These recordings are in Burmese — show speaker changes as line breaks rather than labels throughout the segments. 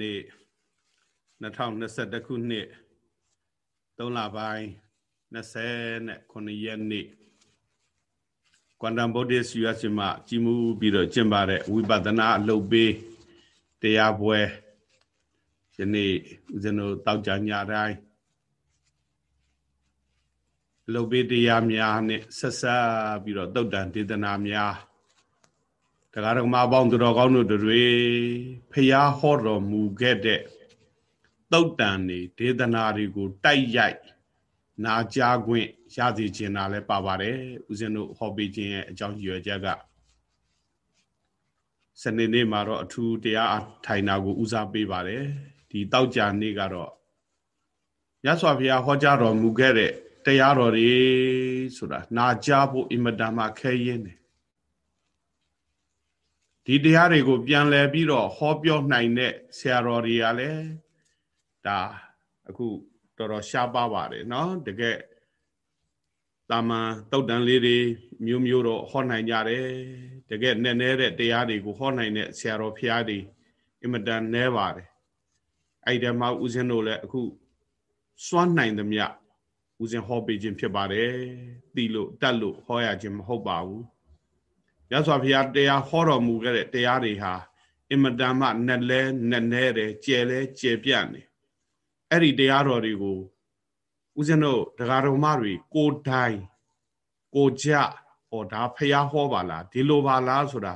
နေ့2021ခုနှစ်3လပိုင်း29ရက်နေ့ကွမ်တမ်ဗုဒ္ဓဆူရစမကြီးမှုပြီးတော့ကျင့်ပါတဲ့ဝိပဿနာအလုပ်ပေးတရားပွဲယနေ့ဦးဇင်းတို့တောက်ကြညတိုင်းအလုပ်ပေးတရားများနဲ့ဆက်ဆက်ပြီးတော့တုတ်တန်ဒေသနာများ တရားတော်မှာပေါင်းသူတော်ကောင်းတို့တွေဖျားဟောတော်မူခဲ့တဲ့တုတ်တန်နေဒေသနာတွေကိုတိုက်ရိုက်နာကြားခွင့်ရစီခြင်းတာလည်းပါပါတယ်ဦးဇင်းတို့ဟောပေးခြင်းရဲ့အကြောင်းရည်ရွယ်ချက်ကစနေနေ့မှာတော့အထူးတရားထိုင်တာကိုဦးစားပေးပါတယ်ဒီတောက်ကြနေ့ကတော့ရသော်ဘုရားဟောကြားတော်မူခဲ့တဲ့တရားတော်တွေဆိုတာနာကြားဖို့အင်မတန်မှခဲရင်းတယ် ဒီတရားတွေကိုပြန်လည်ပြီးတော့ဟောပြောနိုင်တဲ့ဆရာတော်တွေကလည်းဒါအခုတော်တော်ရှားပါပါတယ်เนาะတကယ်တာမန်တုတ်တန်လေးတွေမျိုးမျိုးတော့ဟောနိုင်ကြတယ်တကယ်နဲ့နဲ့တဲ့တရားတွေကိုဟောနိုင်တဲ့ဆရာတော်ဖျားတွေအင်မတန်နဲပါတယ်အဲ့ဒီမှာဦးဇင်းတို့လည်းအခုစွမ်းနိုင်သမျှဦးဇင်းဟောပေးခြင်းဖြစ်ပါတယ်တီလို့တတ်လို့ဟောရခြင်းမဟုတ်ပါဘူး ရသော်ဘုရားတရားဟောတော်မူခဲ့တဲ့တရားတွေဟာအင်မတန်မှနဲ့လဲနဲ့နဲတယ်ကျယ်လဲကျယ်ပြန့်တယ်အဲ့ဒီတရားတော်တွေကိုဦးဇင်းတို့တရားတော်မတွေကိုတိုင်ကိုကြဟောဒါဖះဟောပါလားဒီလိုပါလားဆိုတာ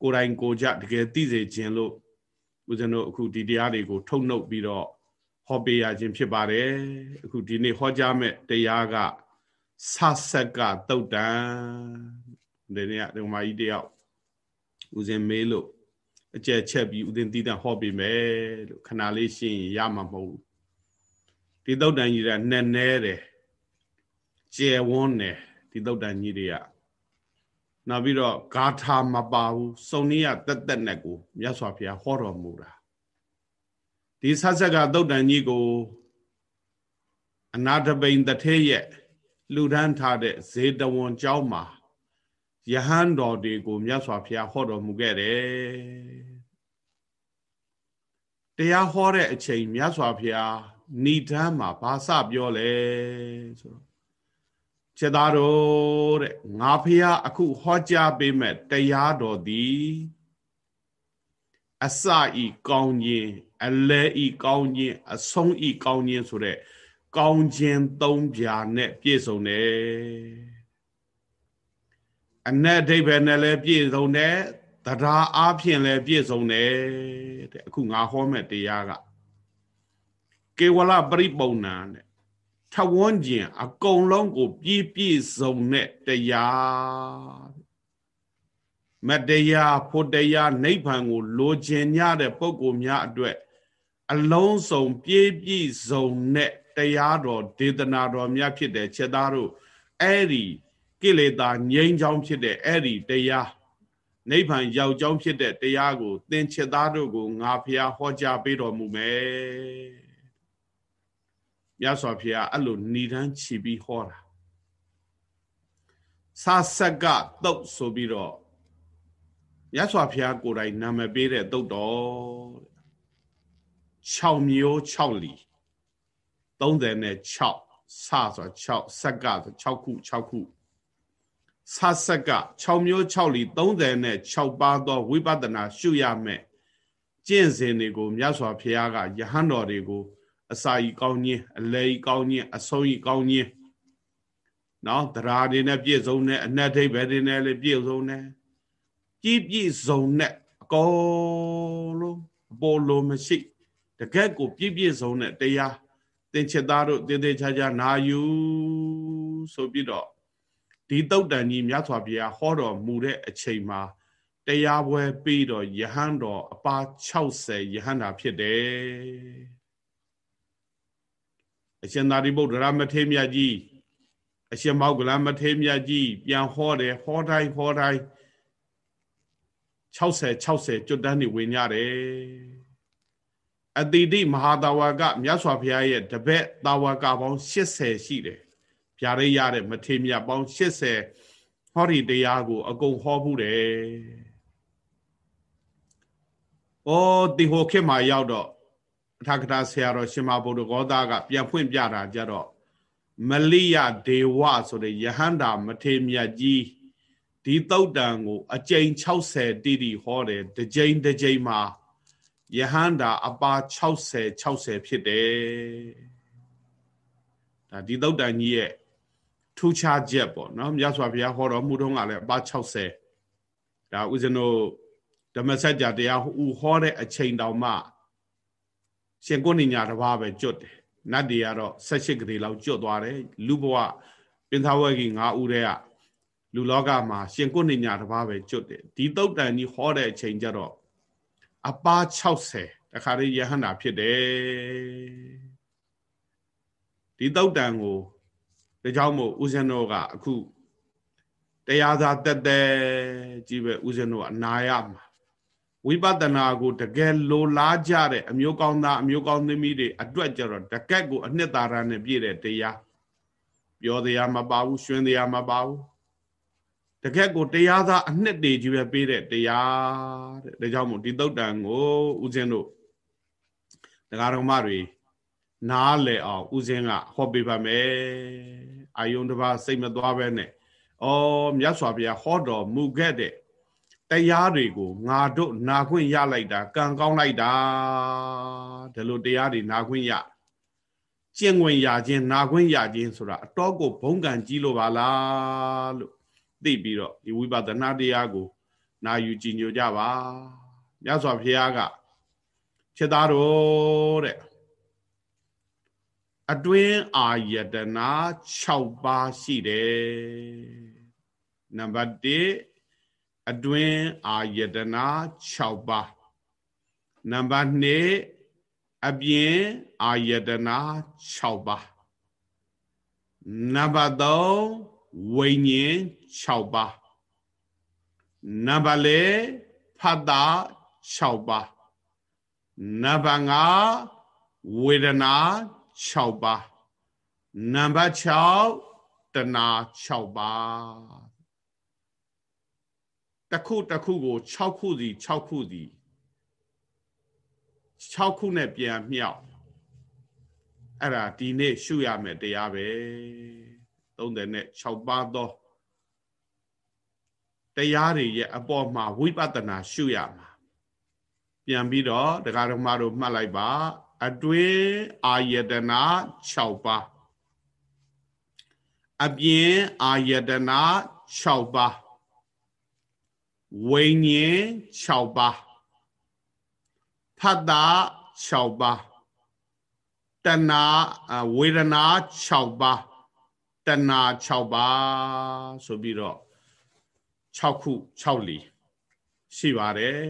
ကိုတိုင်ကိုကြတကယ်သိစေခြင်းလို့ဦးဇင်းတို့အခုဒီတရားတွေကိုထုတ်နှုတ်ပြီးတော့ဟောပေးရခြင်းဖြစ်ပါတယ်အခုဒီနေ့ဟောကြားမဲ့တရားကဆဆက်ကတုတ်တန် ဒီနေ့ကဒီမကြီးတယောက်ဦးစင်မေးလို့အကျက်ချက်ပြီးဦးစင်တီးတန်ဟောပေးမယ်လို့ခဏလေးရှင်းရမှာမဟုတ်ဘူးဒီသုတ်တန်ကြီးကနဲ့နဲတယ်ကျယ်ဝန်းတယ်ဒီသုတ်တန်ကြီးတွေကနောက်ပြီးတော့ဂါထာမပါဘူးစုံနည်းရတက်တက်နဲ့ကိုမြတ်စွာဘုရားဟောတော်မူတာဒီဆတ်ဆက်ကသုတ်တန်ကြီးကိုအနာတပိန်တထဲရဲ့လူဒန်းထားတဲ့ဇေတဝန်ကျောင်းမှာ ယဟန်တော်တွေကိုမြတ်စွာဘုရားဟောတော်မူခဲ့တယ်တရားဟောတဲ့အချိန်မြတ်စွာဘုရားဏိဒန်းမှာဘာစပြောလဲဆိုတော့ခြေသားတော်တဲ့ငါဖះအခုဟောကြားပေးမဲ့တရားတော်သည်အစဤကောင်းခြင်းအလဲဤကောင်းခြင်းအဆုံးဤကောင်းခြင်းဆိုတဲ့ကောင်းခြင်းသုံးပြာနဲ့ပြည့်စုံတယ် အနက်အဓိပ္ပာယ်နဲ့လည်းပြည့်စုံတယ်တရားအားဖြင့်လည်းပြည့်စုံတယ်တဲ့အခုငါဟောမဲ့တရားကကေဝလပရိပုံနာတဲ့ထဝန်းကျင်အကုန်လုံးကို ပြည့်ပြည့်စုံတဲ့တရားမတရားဖို့တရားနိဗ္ဗာန်ကိုလိုချင်ကြတဲ့ပုဂ္ဂိုလ်များအတွက်အလုံးစုံပြည့်ပြည့်စုံတဲ့တရားတော်ဒေသနာတော်များဖြစ်တဲ့ချက်သားတို့အဲ့ဒီ ကိလေသာငြိမ်းချောင်းဖြစ်တဲ့အဲ့ဒီတရားနိဗ္ဗာန်ရောက်ကြောင်းဖြစ်တဲ့တရားကို သင်္ချစ်သားတို့ကိုငါဖျားဟောကြားပေးတော်မူမယ်မြတ်စွာဘုရားအဲ့လိုဏိဒန်းချီပြီးဟောတာစာဆက်ကတုတ်ဆိုပြီးတော့မြတ်စွာဘုရားကိုယ်တိုင်နာမည်ပေးတဲ့တုတ်တော်6မျိုး6လီ36ဆဆို6ဆက်ကဆို6ခု6ခု ဆဆက်က6မျိုး6လီ30နဲ့6ပါးသောဝိပဿနာရှုရမယ်ကျင့်စဉ်တွေကိုမြတ်စွာဘုရားကယဟန်တော်တွေကိုအစာကြီးကောင်းခြင်းအလဲကြီးကောင်းခြင်းအဆုံးကြီးကောင်းခြင်းနော်တရားတွေနဲ့ပြည့်စုံတဲ့အနတ်ဒိဗ္ဗေတွေနဲ့လည်းပြည့်စုံတယ်ကြည်ပြည့်စုံတဲ့အကုန်လုံးအပေါ်လိုမရှိတကယ့်ကိုပြည့်ပြည့်စုံတဲ့တရားသင်္ချစ်သားတို့တည်တည်ချာချာနာယူဆိုပြီးတော့ ဒီတုတ်တန်ကြီးမြတ်စွာဘုရားဟောတော်မူတဲ့အချိန်မှာတရားပွဲပြီးတော့ယဟန်တော်အပါ60ယဟန်တာဖြစ်တယ်အရှင်သာရိပုတ္တရာမထေရမြတ်ကြီးအရှင်မောက္ကလမထေရမြတ်ကြီးပြန်ဟောတယ်ဟောတိုင်းဟောတိုင်း60 60ကျွတ်တန်းနေဝင်ကြတယ်အတိတိမဟာတာဝကမြတ်စွာဘုရားရဲ့တပည့်တာဝကပေါင်း80ရှိတယ် ဗျာရိရတဲ့မထေမြတ်ပေါင်း80ဟောဒီတရားကို အကုန်ဟောဘူးတယ်ဩဒီဟိုခေတ်မှာရောက်တော့အထာကထာဆရာတော်ရှင်မဗုဒ္ဓဂောသားကပြန်ဖွင့်ပြတာကြတော့မလိယဒေဝဆိုတဲ့ယဟန္တာမထေမြတ်ကြီးဒီတုတ်တန်ကို အကျိန်60တိတိဟောတယ်တစ်ကြိမ်တစ်ကြိမ်မှာယဟန္တာအပါ60 60ဖြစ်တယ်ဒါဒီတုတ်တန်ကြီးရဲ့ ထူးခြားချက်ပေါ့နော်မြတ်စွာဘုရားဟောတော်မူတော့ကလည်းအပါ60ဒါဥစဉ်တို့ဓမ္မစကြာတရားဟူဟောတဲ့အချိန်တောင်မှရှင်ကိုဏညာတစ်ပါးပဲကျွတ်တယ်နတ်တွေကတော့18ကလေးလောက်ကျွတ်သွားတယ်လူဘဝပင်သာဝဂီ9ဦးတည်းကလူလောကမှာရှင်ကိုဏညာတစ်ပါးပဲကျွတ်တယ်ဒီတုတ်တန်ကြီးဟောတဲ့အချိန်ကျတော့အပါ60တခါလေးယဟန္တာဖြစ်တယ်ဒီတုတ်တန်ကို ဒါကြောင့်မို့ဦးဇင်းတို့ကအခုတရားသာတက်တဲ့ကြီးပဲဦးဇင်းတို့ကအနာရမှာဝိပဿနာကိုတကယ်လိုလားကြတဲ့အမျိုးကောင်းသားအမျိုးကောင်းသမီးတွေအတွက်ကြတော့တကက်ကိုအနှစ်သာရနဲ့ပြည့်တဲ့တရားပြောတရားမပါဘူးရှင်တရားမပါဘူးတကက်ကိုတရားသားအနှစ်တွေကြီးပဲပေးတဲ့တရားတဲ့ဒါကြောင့်မို့ဒီသုတ်တန်ကိုဦးဇင်းတို့တရားတော်မတွေ နားလည်အောင်ဦးဇင်းကဟောပေးပါမယ်အာယုန်တစ်ပါးစိတ်မသွားပဲနဲ့ဩမြတ်စွာဘုရားဟောတော်မူခဲ့တဲ့တရားတွေကိုငါတို့နာခွင့်ရလိုက်တာကံကောင်းလိုက်တာဒီလိုတရားတွေနာခွင့်ရကျင့်ဝင်ရခြင်းနာခွင့်ရခြင်းဆိုတာအတော့ကိုဘုံကံကြီးလို့ပါလားလို့သိပြီးတော့ဒီဝိပဿနာတရားကို နာယူကြည်ညိုကြပါမြတ်စွာဘုရားကခြေသားတော်တဲ့ အတွင်းအာယတနာ6ပါးရှိတယ်နံပါတ်1အတွင်းအာယတနာ6ပါးနံပါတ်2အပြင်အာယတနာ6ပါးနံပါတ်3ဝိညာဉ်6ပါးနံပါတ်4ဖတ်တာ6ပါးနံပါတ်5ဝေဒနာ 6ပါးနံပါတ်6တဏ6ပါးတစ်ခုတစ်ခုကို6ခုစီ6ခုစီ6ခုနဲ့ပြန်မြောက်အဲ့ဒါဒီနေ့ရှုရမယ်တရားပဲ36ပါးသောတရားတွေရဲ့အပေါ်မှာဝိပဿနာရှုရမှာပြန်ပြီးတော့တရားဓမ္မတို့မှတ်လိုက်ပါ အတွင်းအာယတနာ6ပါးအပြင်အာယတနာ6ပါးဝိညာဉ်6ပါးဖတ်တာ6ပါးတဏဝေဒနာ6ပါးတဏ6ပါးဆိုပြီးတော့6ခု6လီရှိပါတယ်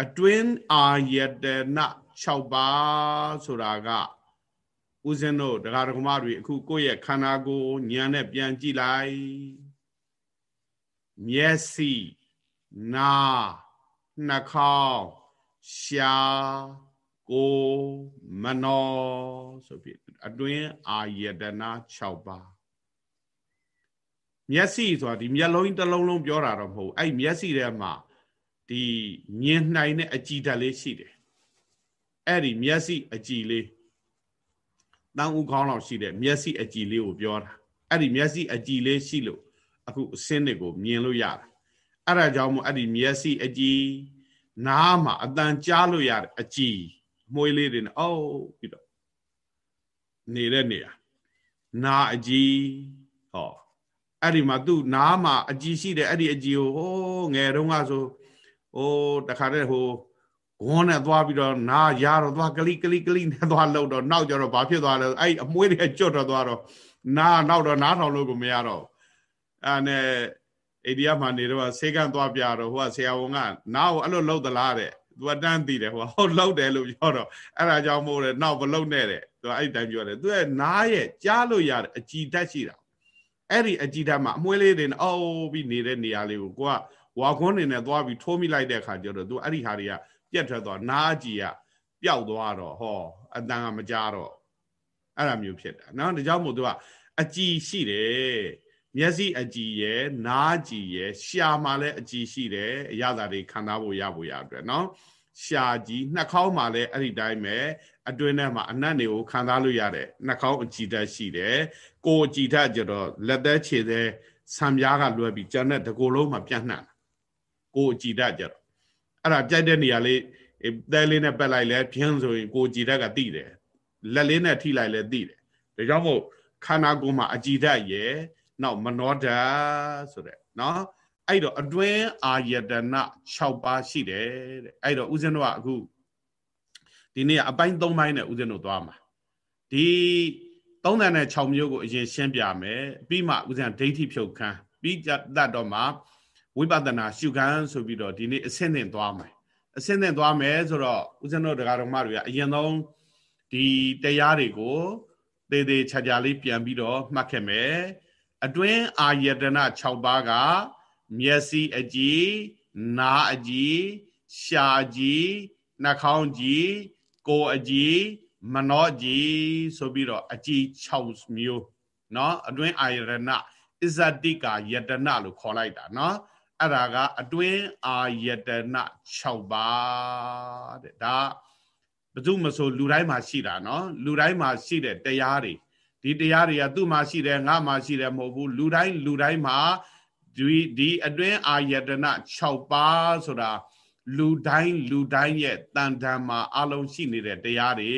အတွင်းအာယတနာ 6ပါးဆိုတာကဦးဇင်းတို့တရားဓမ္မတွေအခုကိုယ့်ရဲ့ခန္ဓာကိုယ်ဉာဏ်နဲ့ပြန်ကြည့်လိုက်မျက်စိနာနှာခေါင်းရှားကိုမနောဆိုပြီးအတွင်းအာယတနာ6ပါးမျက်စိဆိုတာဒီမျက်လုံးတစ်လုံးလုံးပြောတာတော့မဟုတ်အဲ့မျက်စိထဲမှာဒီမြင်နိုင်တဲ့အကြည်ဓာတ်လေးရှိတယ် အဲ့ဒီမျက်စိအကြည်လေးတန်းဦးခေါင်းလောက်ရှိတဲ့မျက်စိအကြည်လေးကိုပြောတာအဲ့ဒီမျက်စိအကြည်လေးရှိလို့အခုအစင်းတွေကိုမြင်လို့ရတာအဲ့ဒါကြောင့်မို့အဲ့ဒီမျက်စိအကြည်နားမှာအတန်ကြားလို့ရတဲ့အကြည်မွေးလေးတွေနဲ့အော်ပြီးတော့နေတဲ့နေရာနာအကြည်ဟောအဲ့ဒီမှာသူ့နားမှာအကြည်ရှိတယ်အဲ့ဒီအကြည်ကိုဟိုးငယ်တုန်းကဆိုဟိုးတခါတည်းဟို ဝန်းနဲ့သွားပြီးတော့နာရတော့သွားကလိကလိကလိနဲ့သွားလှုပ်တော့နောက်ကျတော့ဘာဖြစ်သွားလဲအဲ့အမွေးတွေကျွတ်တော့သွားတော့နာနောက်တော့နားထောင်လို့ကိုမရတော့အဲ့နဲ့အိဒီယာမှာနေတော့ဆေးကန်းသွားပြတော့ဟိုကဆရာဝန်ကနားကိုအဲ့လိုလှုပ်သလားတဲ့သူကတန်းသိတယ်ဟိုဟုတ်လှုပ်တယ်လို့ပြောတော့အဲ့ဒါကြောင့်မို့လဲနောက်မလှုပ်နဲ့တဲ့သူကအဲ့တိုင်းပြောတယ်သူကနားရဲ့ကြားလို့ရတဲ့အကြည်ဓာတ်ရှိတာအဲ့ဒီအကြည်ဓာတ်မှာအမွှေးလေးတွေနဲ့အော်ပြီးနေတဲ့နေရာလေးကိုကိုကဝါခွန်းနေနဲ့သွားပြီးထိုးမိလိုက်တဲ့အခါကျတော့သူအဲ့ဒီဟာတွေက ပြက်ထွက်သွားနားကြည်ကပျောက်သွားတော့ဟောအတန်ကမကြတော့အဲ့လိုမျိုးဖြစ်တာနော်ဒါကြောင့်မို့သူကအကြည်ရှိတယ်မျက်စိအကြည်ရယ်နားကြည်ရယ်ရှာမှာလည်းအကြည်ရှိတယ်အရသာတွေခံစားဖို့ရဖို့ရအတွက်နော်ရှာကြီးနှာခေါင်းမှာလည်းအဲ့ဒီတိုင်းပဲအတွင်းထဲမှာအနတ်တွေကိုခံစားလို့ရတယ်နှာခေါင်းအကြည်ဓာတ်ရှိတယ်ကိုယ်အကြည်ဓာတ်ကြတော့လက်သက်ခြေသက်ဆံပြားကလွယ်ပြီးကျန်တဲ့တကိုယ်လုံးမှာပြန့်နှံ့ကိုယ်အကြည်ဓာတ်ကြတော့ အဲ့ဒါကြိုက်တဲ့နေရာလေးသဲလေးနဲ့ပက်လိုက်လဲဖြင်းဆိုရင်ကိုယ်ကြည်ဓာတ်ကတိတယ်လက်လေးနဲ့ထိလိုက်လဲတိတယ်ဒါကြောင့်မို့ခန္ဓာကိုယ်မှာအကြည်ဓာတ်ရယ်နောက်မနောဓာတ်ဆိုတဲ့နော်အဲ့တော့အတွင်းအာယတနာ6ပါးရှိတယ်တဲ့အဲ့တော့ဦးဇင်းတို့ကအခုဒီနေ့အပိုင်း3ပိုင်းနဲ့ဦးဇင်းတို့သွားမှာဒီ36မျိုးကိုအရင်ရှင်းပြမယ်ပြီးမှဦးဇင်းဒိဋ္ဌိဖြုတ်ခန်းပြီးတတ်တော့မှ ဝိပဿနာရှုခန်းဆိုပြီးတော့ဒီနေ့အဆင့်သင်သွားမယ်အဆင့်သင်သွားမယ်ဆိုတော့ဦးဇင်းတို့တရားတော်မတွေကအရင်ဆုံးဒီတရားတွေကိုသေသေးချာချာလေးပြန်ပြီးတော့မှတ်ခဲ့မယ်အတွင်းအာယတနာ6ပါးကမျက်စိအကြည်နားအကြည်ရှားကြည်နှာခေါင်းကြည်ကိုယ်အကြည်မနောကြည်ဆိုပြီးတော့အကြည်6မျိုးเนาะအတွင်းအာယတနာအစ္ဆတိကာယတနာလို့ခေါ်လိုက်တာเนาะ အဲ့ဒါကအတွင်းအာယတနာ6ပါးတဲ့ဒါဘယ်သူမဆိုလူတိုင်းမှာရှိတာနော်လူတိုင်းမှာရှိတဲ့တရားတွေဒီတရားတွေကသူ့မှာရှိတယ်ငါမှာရှိတယ်မဟုတ်ဘူးလူတိုင်းလူတိုင်းမှာဒီဒီအတွင်းအာယတနာ6ပါးဆိုတာလူတိုင်းလူတိုင်းရဲ့တန်တန်မှာအလုံးရှိနေတဲ့တရားတွေ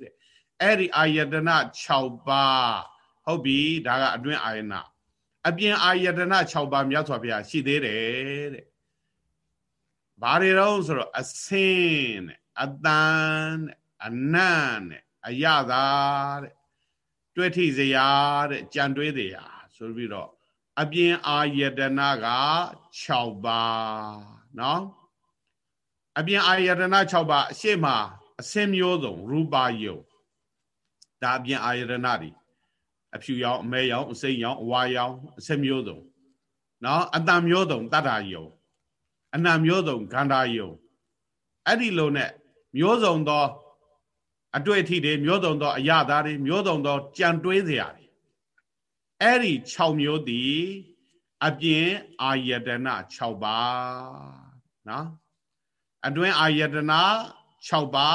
တဲ့အဲ့ဒီအာယတနာ6ပါးဟုတ်ပြီဒါကအတွင်းအာယနာ အပြင်အာယတနာ6ပါးမြတ်စွာဘုရားရှိသေးတယ်တဲ့ဘာတွေတော့ဆိုတော့အစင်းတဲ့အတန်တဲ့အနံ့တဲ့အရသာတဲ့တွဲထိစရာတဲ့ကြံတွေးစရာဆိုပြီးတော့အပြင်အာယတနာက6ပါးเนาะအပြင်အာယတနာ6ပါးအရှိမအစင်းမျိုးစုံရူပါယုံဒါအပြင်အာယတနာတွေ အဖြူရောင်အမဲရောင်အစိမ့်ရောင်အဝါရောင်အဆက်မျိုးစုံနော်အတံမျိုးစုံတတ္တာယုံအနံမျိုးစုံဂန္ဓာယုံအဲ့ဒီလိုနဲ့မျိုးစုံသောအတွေ့အထိတွေမျိုးစုံသောအရာသားတွေမျိုးစုံသောကြံတွေးစရာတွေအဲ့ဒီ6မျိုးသည်အပြင်အာယတနာ6ပါနော်အတွင်းအာယတနာ6ပါ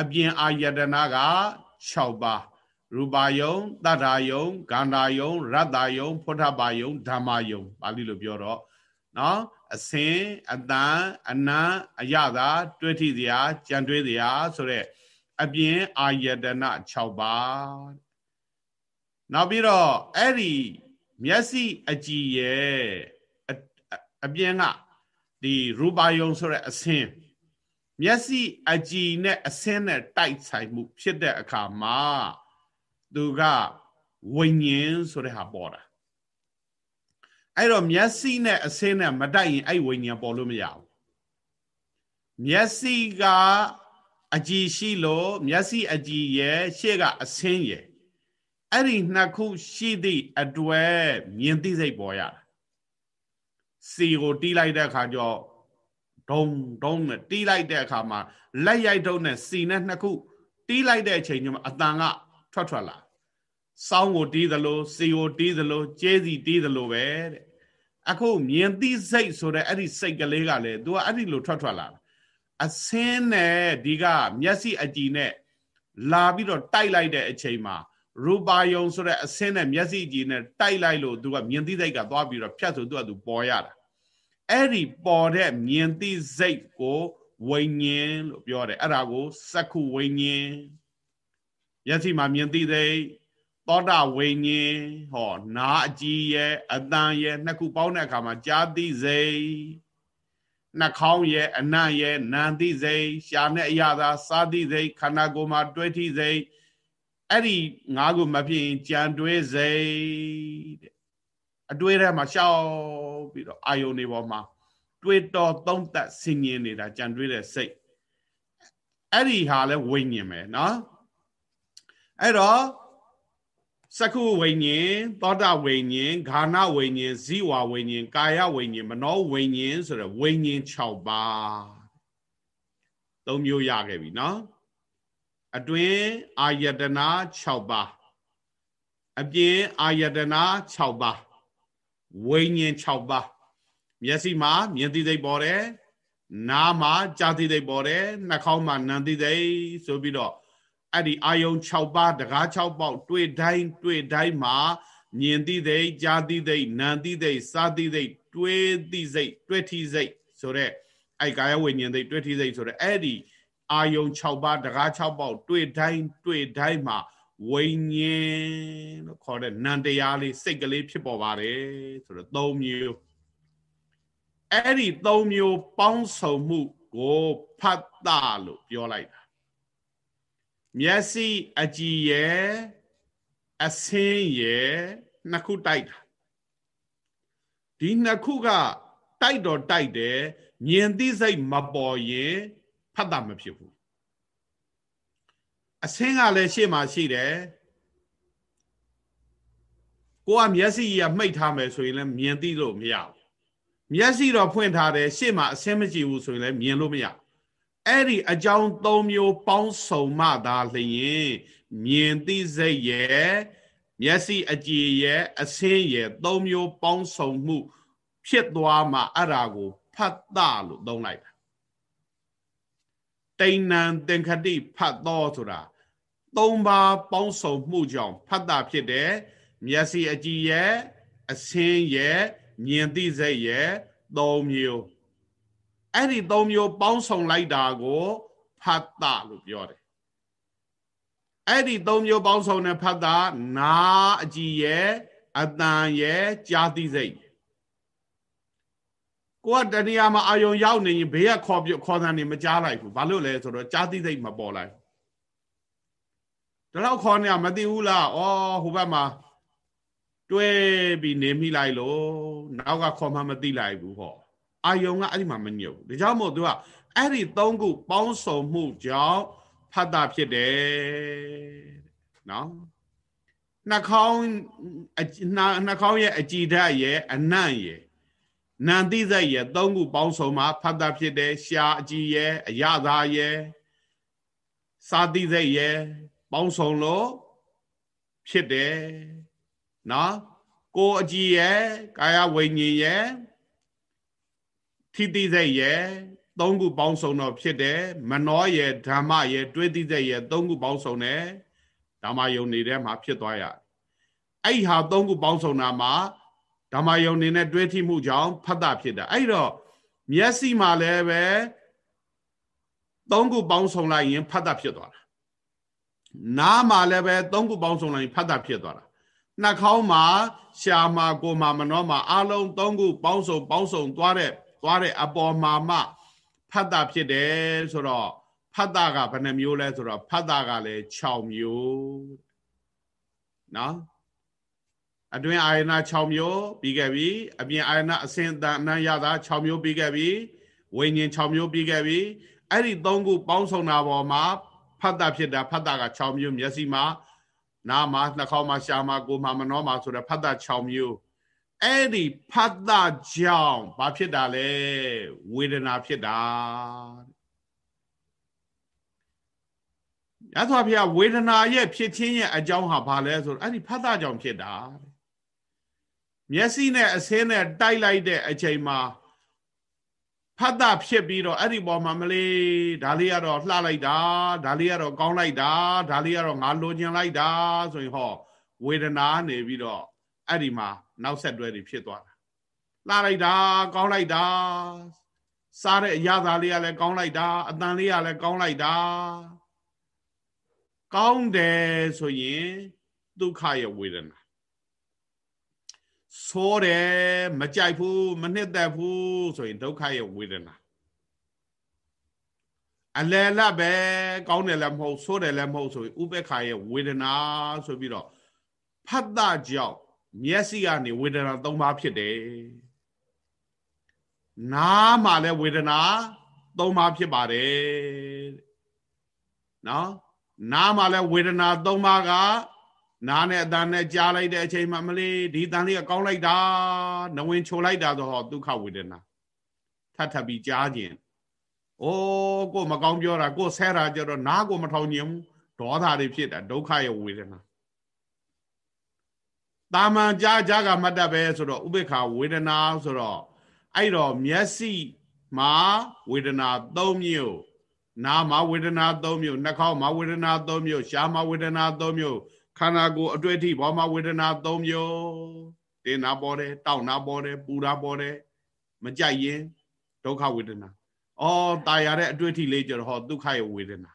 အပြင်အာယတနာက6ပါ ရူပါယုံတတ္ထာယုံဂန္ဓာယုံရတ္တယုံဖုထပါယုံဓမ္မယုံပါဠိလိုပြောတော့နော်အစင်အတန်အနံအယတာတွေ့ထိစရာကြံတွေးစရာဆိုတဲ့အပြင်အာယတနာ6ပါးနောက်ပြီးတော့အဲ့ဒီမျက်စိအကြည်ရဲ့အပြင်ကဒီရူပါယုံဆိုတဲ့အစင်းမျက်စိအကြည်နဲ့အစင်းနဲ့တိုက်ဆိုင်မှု ဖြစ်တဲ့အခါမှာ သူကဝိညာဉ်ဆိုတဲ့ဟာပေါ်တာအဲ့တော့မျက်စိနဲ့အစင်းနဲ့မတိုက်ရင်အဲ့ဝိညာဉ်ပေါ်လို့မရဘူးမျက်စိကအကြည်ရှိလို့မျက်စိအကြည်ရဲ့ရှေ့ကအစင်းရဲ့အဲ့ဒီနှစ်ခုရှိသည့်အတွေ့မြင်သိစိတ်ပေါ်ရတာစီကိုတီးလိုက်တဲ့အခါကျတော့ဒုံဒုံနဲ့တီးလိုက်တဲ့အခါမှာလက်ရိုက်တုံးနဲ့စီနဲ့နှစ်ခုတီးလိုက်တဲ့အချိန်ကျမှအတန်ကထွက်ထွက်လာ စောင်းကိုတီးသလိုစီကိုတီးသလိုကျဲစီတီးသလိုပဲတဲ့အခုမြင်သိစိတ်ဆိုတဲ့အဲ့ဒီစိတ်ကလေးကလည်း तू ကအဲ့ဒီလိုထွက်ထွက်လာအစင်းနဲ့ဒီကမျက်စိအကြည်နဲ့လာပြီးတော့တိုက်လိုက်တဲ့အချိန်မှာရူပါယုံဆိုတဲ့အစင်းနဲ့မျက်စိကြည်နဲ့တိုက်လိုက်လို့သူကမြင်သိစိတ်ကသွားပြီးတော့ဖြတ်ဆိုသူကသူပေါ်ရတာအဲ့ဒီပေါ်တဲ့မြင်သိစိတ်ကိုဝိညာဉ်လို့ပြောတယ်အဲ့ဒါကိုစက္ခုဝိညာဉ်မျက်စိမှာမြင်သိစိတ် သောတာဝိညာဉ်ဟောနာအကြည်ရဲ့အတန်ရဲ့နှစ်ခုပေါင်းတဲ့အခါမှာကြာသိစိတ်နှာခေါင်းရဲ့အနံ့ရဲ့နာသိစိတ်ရှာနဲ့အရသာစားသိစိတ်ခန္ဓာကိုယ်မှာတွဲထိစိတ်အဲ့ဒီငါးခုမဖြစ်ရင်ကြံတွဲစိတ်တဲ့အတွေးထဲမှာရှောက်ပြီးတော့အာယုန်တွေပေါ်မှာတွေးတော်သုံးသက်ဆင်ញင်နေတာကြံတွေးတဲ့စိတ်အဲ့ဒီဟာလဲဝိညာဉ်ပဲเนาะအဲ့တော့ စကုဝိညာဉ်သောတာဝိညာဉ်ဃာဏဝိညာဉ်ဇီဝဝိညာဉ်ကာယဝိညာဉ်မနောဝိညာဉ်ဆိုတဲ့ဝိညာဉ်6ပါးသုံးမျိုးရခဲ့ပြီနော်အတွင်အာယတနာ6ပါးအပြင်အာယတနာ6ပါးဝိညာဉ်6ပါးမျက်စိမှာမြင်သိသိပေါ်တယ်နားမှာကြားသိသိပေါ်တယ်နှာခေါင်းမှာနံသိသိဆိုပြီးတော့ အဲ့ဒီအာယုံ6ပါးတကား6ပေါက်တွေ့တိုင်းတွေ့တိုင်းမှာမြင်တိသိကြာတိသိနံတိသိစာတိသိတွေ့တိစိတ်တွေ့ထီစိတ်ဆိုတဲ့အဲ့ကာယဝိညာဉ်သိတွေ့ထီစိတ်ဆိုတဲ့အဲ့ဒီအာယုံ6ပါးတကား6ပေါက်တွေ့တိုင်းတွေ့တိုင်းမှာဝိညာဉ်လို့ခေါ်တဲ့နံတရားလေးစိတ်ကလေးဖြစ်ပေါ်ပါတယ်ဆိုတော့၃မျိုးအဲ့ဒီ၃မျိုးပေါင်းစုံမှုကိုဖတ်တာလို့ပြောလိုက်တာ မျက်စိအကြည်ရဲ့အဆင်းရဲ့နှစ်ခုတိုက်တာဒီနှစ်ခုကတိုက်တော့တိုက်တယ်မြင်သိစိတ်မပေါ်ရင်ဖတ်တာမဖြစ်ဘူးအဆင်းကလည်းရှေ့မှာရှိတယ်ကိုကမျက်စိရမှိတ်ထားမယ်ဆိုရင်လည်းမြင်သိလို့မရဘူးမျက်စိတော့ဖွင့်ထားတယ်ရှေ့မှာအဆင်းမကြည့်ဘူးဆိုရင်လည်းမြင်လို့မရ အဲ့ဒီအကြောင်း၃မျိုးပေါင်းစုံမှသာလျင်မြင်သိစိတ်ရဲ့မျက်စိအကြည်ရဲ့အဆင်းရဲ့၃မျိုးပေါင်းစုံမှု ဖြစ်သွားမှအဲ့ဒါကိုဖတ်တလို့သုံးလိုက်တာတိဏ္ဏံသင်္ခတိဖတ်တော်ဆိုတာ၃ပါးပေါင်းစုံမှုကြောင့်ဖတ်တာဖြစ်တယ်မျက်စိအကြည်ရဲ့အဆင်းရဲ့မြင်သိစိတ်ရဲ့၃မျိုး အဲ့ဒီ၃မျိုးပေါင်းစုံလိုက်တာကိုဖတ်တာလို့ပြောတယ်အဲ့ဒီ၃မျိုးပေါင်းစုံတဲ့ဖတ်တာနာအကြည်ရဲ့အတန်ရဲ့ကြာသိစိတ်ကိုကတဏှာမှာအာယုံရောက်နေရင်ဘေးကခေါ်ပြခေါ်တဲ့နေမကြားလိုက်ဘူးဘာလို့လဲဆိုတော့ကြာသိစိတ်မပေါ်လိုက်ဒါတော့ခေါ်နေမသိဘူးလားဩဟိုဘက်မှာတွဲပြီးနေမိလိုက်လို့နောက်ကခေါ်မှမသိလိုက်ဘူးဟော အာယုံကအဲ့ဒီမှာမညုတ်ဒါကြောင့်မို့သူကအဲ့ဒီသုံးခုပေါင်းစုံမှုကြောင့်ဖတ်တာဖြစ်တယ်နော်နှာခေါင်းနှာခေါင်းရဲ့အကြည်ဓာတ်ရဲ့အနံ့ရဲ့နန္တိဇက်ရဲ့သုံးခုပေါင်းစုံမှာဖတ်တာဖြစ်တယ်ရှားအကြည်ရဲ့အရသာရဲ့စာတိဇက်ရဲ့ပေါင်းစုံလို့ဖြစ်တယ်နော်ကိုအကြည်ရဲ့ကာယဝိညာဉ်ရဲ့ ထိတိစိတ်ရဲ့သုံးခုပေါင်းစုံတော့ဖြစ်တယ်မနောရဲ့ဓမ္မရဲ့တွေးတိစိတ်ရဲ့သုံးခုပေါင်းစုံတယ်ဓမ္မယုံနေတဲ့မှာဖြစ်သွားရအဲ့ဟာသုံးခုပေါင်းစုံတာမှာဓမ္မယုံနေနဲ့တွေးထိမှုကြောင့်ဖတ်တာဖြစ်တာအဲ့တော့မျက်စိမှာလည်းပဲသုံးခုပေါင်းစုံလိုက်ရင်ဖတ်တာဖြစ်သွားတာနားမှာလည်းပဲသုံးခုပေါင်းစုံလိုက်ရင်ဖတ်တာဖြစ်သွားတာနှာခေါင်းမှာရှာမှာကိုမှာမနောမှာအလုံးသုံးခုပေါင်းစုံပေါင်းစုံသွားတဲ့ သွားတဲ့အပေါ်မှာမှဖတ်တာဖြစ်တယ်ဆိုတော့ဖတ်တာကဘယ်နှမျိုးလဲဆိုတော့ဖတ်တာကလည်း6မျိုးနော်အတွင်းအာယနာ6မျိုးပြီးခဲ့ပြီအပြင်အာယနာအစင်တန်အနံ့ရတာ6မျိုးပြီးခဲ့ပြီဝိညာဉ်6မျိုးပြီးခဲ့ပြီအဲ့ဒီ3ခုပေါင်းစုံတာပေါ်မှာဖတ်တာဖြစ်တာဖတ်တာက6မျိုးမျက်စိမှာနားမှာနှာခေါင်းမှာရှားမှာကိုယ်မှာမနှောမှာဆိုတော့ဖတ်တာ6မျိုး အဲ့ဒီဖတ်တာကြောင့်ဘာဖြစ်တာလဲဝေဒနာဖြစ်တာရသော်ဖေဝေဒနာရဲ့ဖြစ်ခြင်းရဲ့အကြောင်းဟာဘာလဲဆိုတော့အဲ့ဒီဖတ်တာကြောင့်ဖြစ်တာမျက်စိနဲ့အစင်းနဲ့တိုက်လိုက်တဲ့အချိန်မှာဖတ်တာဖြစ်ပြီးတော့အဲ့ဒီပေါ်မှာမလေးဒါလေးကတော့လှလိုက်တာဒါလေးကတော့ကောင်းလိုက်တာဒါလေးကတော့ငါလိုချင်လိုက်တာဆိုရင်ဟောဝေဒနာနေပြီးတော့ အဲ့ဒီမှာနောက်ဆက်တွဲတွေဖြစ်သွားတာလှလိုက်တာကောင်းလိုက်တာစားတဲ့အရာသားလေးကလည်းကောင်းလိုက်တာအတန်လေးကလည်းကောင်းလိုက်တာကောင်းတယ်ဆိုရင်ဒုက္ခရဲ့ဝေဒနာဆိုးတယ်မကြိုက်ဘူးမနှစ်သက်ဘူးဆိုရင်ဒုက္ခရဲ့ဝေဒနာအလယ်လတ်ပဲကောင်းတယ်လည်းမဟုတ်ဆိုးတယ်လည်းမဟုတ်ဆိုရင်ဥပေက္ခရဲ့ဝေဒနာဆိုပြီးတော့ဖတ်တာကြောင့် မျက်စိကနေဝေဒနာ၃ပါးဖြစ်တယ်နားမှာလည်းဝေဒနာ၃ပါးဖြစ်ပါတယ်နော်နားမှာလည်းဝေဒနာ၃ပါးကနားနဲ့အတန်နဲ့ကြားလိုက်တဲ့အချိန်မှာမလေးဒီတန်လေးကကောင်းလိုက်တာနဝင်ချိုလိုက်တာဆိုဟောဒုက္ခဝေဒနာထပ်ထပ်ပြီးကြားခြင်းအိုးကိုမကောင်းပြောတာကိုဆဲတာကြတော့နားကိုမထောင်ခြင်းဒေါသတွေဖြစ်တာဒုက္ခရဲ့ဝေဒနာ တာမန်ကြားကြားကမှတ်တတ်ပဲဆိုတော့ဥပေက္ခဝေဒနာဆိုတော့အဲ့တော့မျက်စိ မှာဝေဒနာ၃မျိုးနာမှာဝေဒနာ၃မျိုးနှာခေါင်းမှာဝေဒနာ၃မျိုးရှားမှာဝေဒနာ၃မျိုးခန္ဓာကိုယ်အတွေ့အထိဘောမှာဝေဒနာ၃မျိုးတင်နာပေါ်တယ်တောက်နာပေါ်တယ်ပူတာပေါ်တယ်မကြိုက်ရင်ဒုက္ခဝေဒနာအော်ตายရတဲ့အတွေ့အထိလေးကြတော့ဟောဒုက္ခရဲ့ဝေဒနာ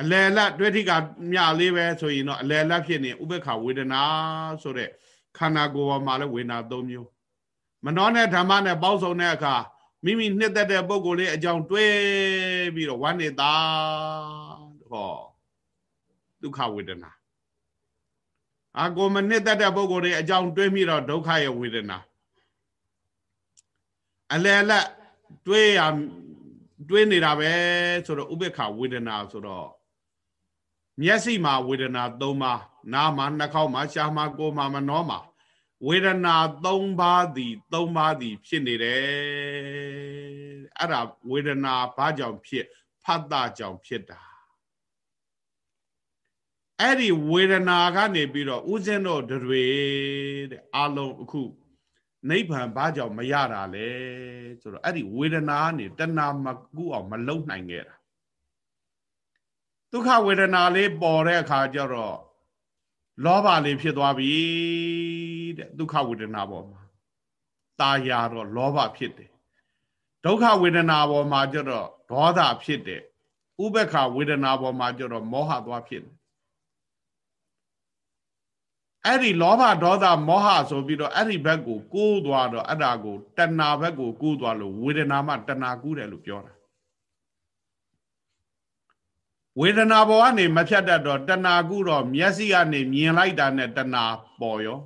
အလယ်လတ်တွေ့ထိကမြလေးပဲဆိုရင်တော့အလယ်လတ်ဖြစ်နေဥပ္ပခဝေဒနာဆိုတဲ့ခန္ဓာကိုယ်ပေါ်မှာလည်းဝေဒနာ၃မျိုးမနှောနဲ့ဓမ္မနဲ့ပေါင်းစုံတဲ့အခါမိမိနှစ်သက်တဲ့ပုံကိုယ်လေးအကြောင်းတွေးပြီးတော့ဝမ်းနေတာဟောဒုက္ခဝေဒနာအာကိုမနှစ်သက်တဲ့ပုံကိုယ်လေးအကြောင်းတွေးမိတော့ဒုက္ခရဲ့ဝေဒနာအလယ်လတ်တွေးရတွေးနေတာပဲဆိုတော့ဥပေက္ခဝေဒနာဆိုတော့ မျက်စိမှာဝေဒနာ၃ပါးနားမှာနှာခေါင်းမှာရှားမှာကိုယ်မှာမနှောမှာဝေဒနာ၃ပါးသည်၃ပါးသည် ဖြစ်နေတယ်အဲ့ဒါဝေဒနာဘာကြောင့်ဖြစ်ဖတ်တာကြောင့်ဖြစ်တာအဲ့ဒီဝေဒနာကနေပြီးတော့ဥစဉ်တို့တွေတဲ့အလုံးအခုနိဗ္ဗာန်ဘာကြောင့်မရတာလဲဆိုတော့အဲ့ဒီဝေဒနာကနေတဏမကူအောင်မလုံနိုင်ခဲ့တာ ဒုက္ခဝေဒနာလေးပေါ်တဲ့အခါကျတော့လောဘလေးဖြစ်သွားပြီတဲ့ဒုက္ခဝေဒနာပေါ်မှာตาရတော့လောဘဖြစ်တယ်ဒုက္ခဝေဒနာပေါ်မှာကျတော့ဒေါသဖြစ်တယ်ဥပ္ပခဝေဒနာပေါ်မှာကျတော့မောဟသွားဖြစ်တယ်အဲ့ဒီလောဘဒေါသမောဟဆိုပြီးတော့အဲ့ဒီဘက်ကိုကိုးသွားတော့အဲ့ဒါကိုတဏှာဘက်ကိုကိုးသွားလို့ဝေဒနာမှတဏှာကူးတယ်လို့ပြောတာ ဝေဒနာဘောကနေမဖြတ်တတ်တော့တဏှာကူတော့မျက်စိကနေမြင်လိုက်တာနဲ့တဏှာပေါ်ရော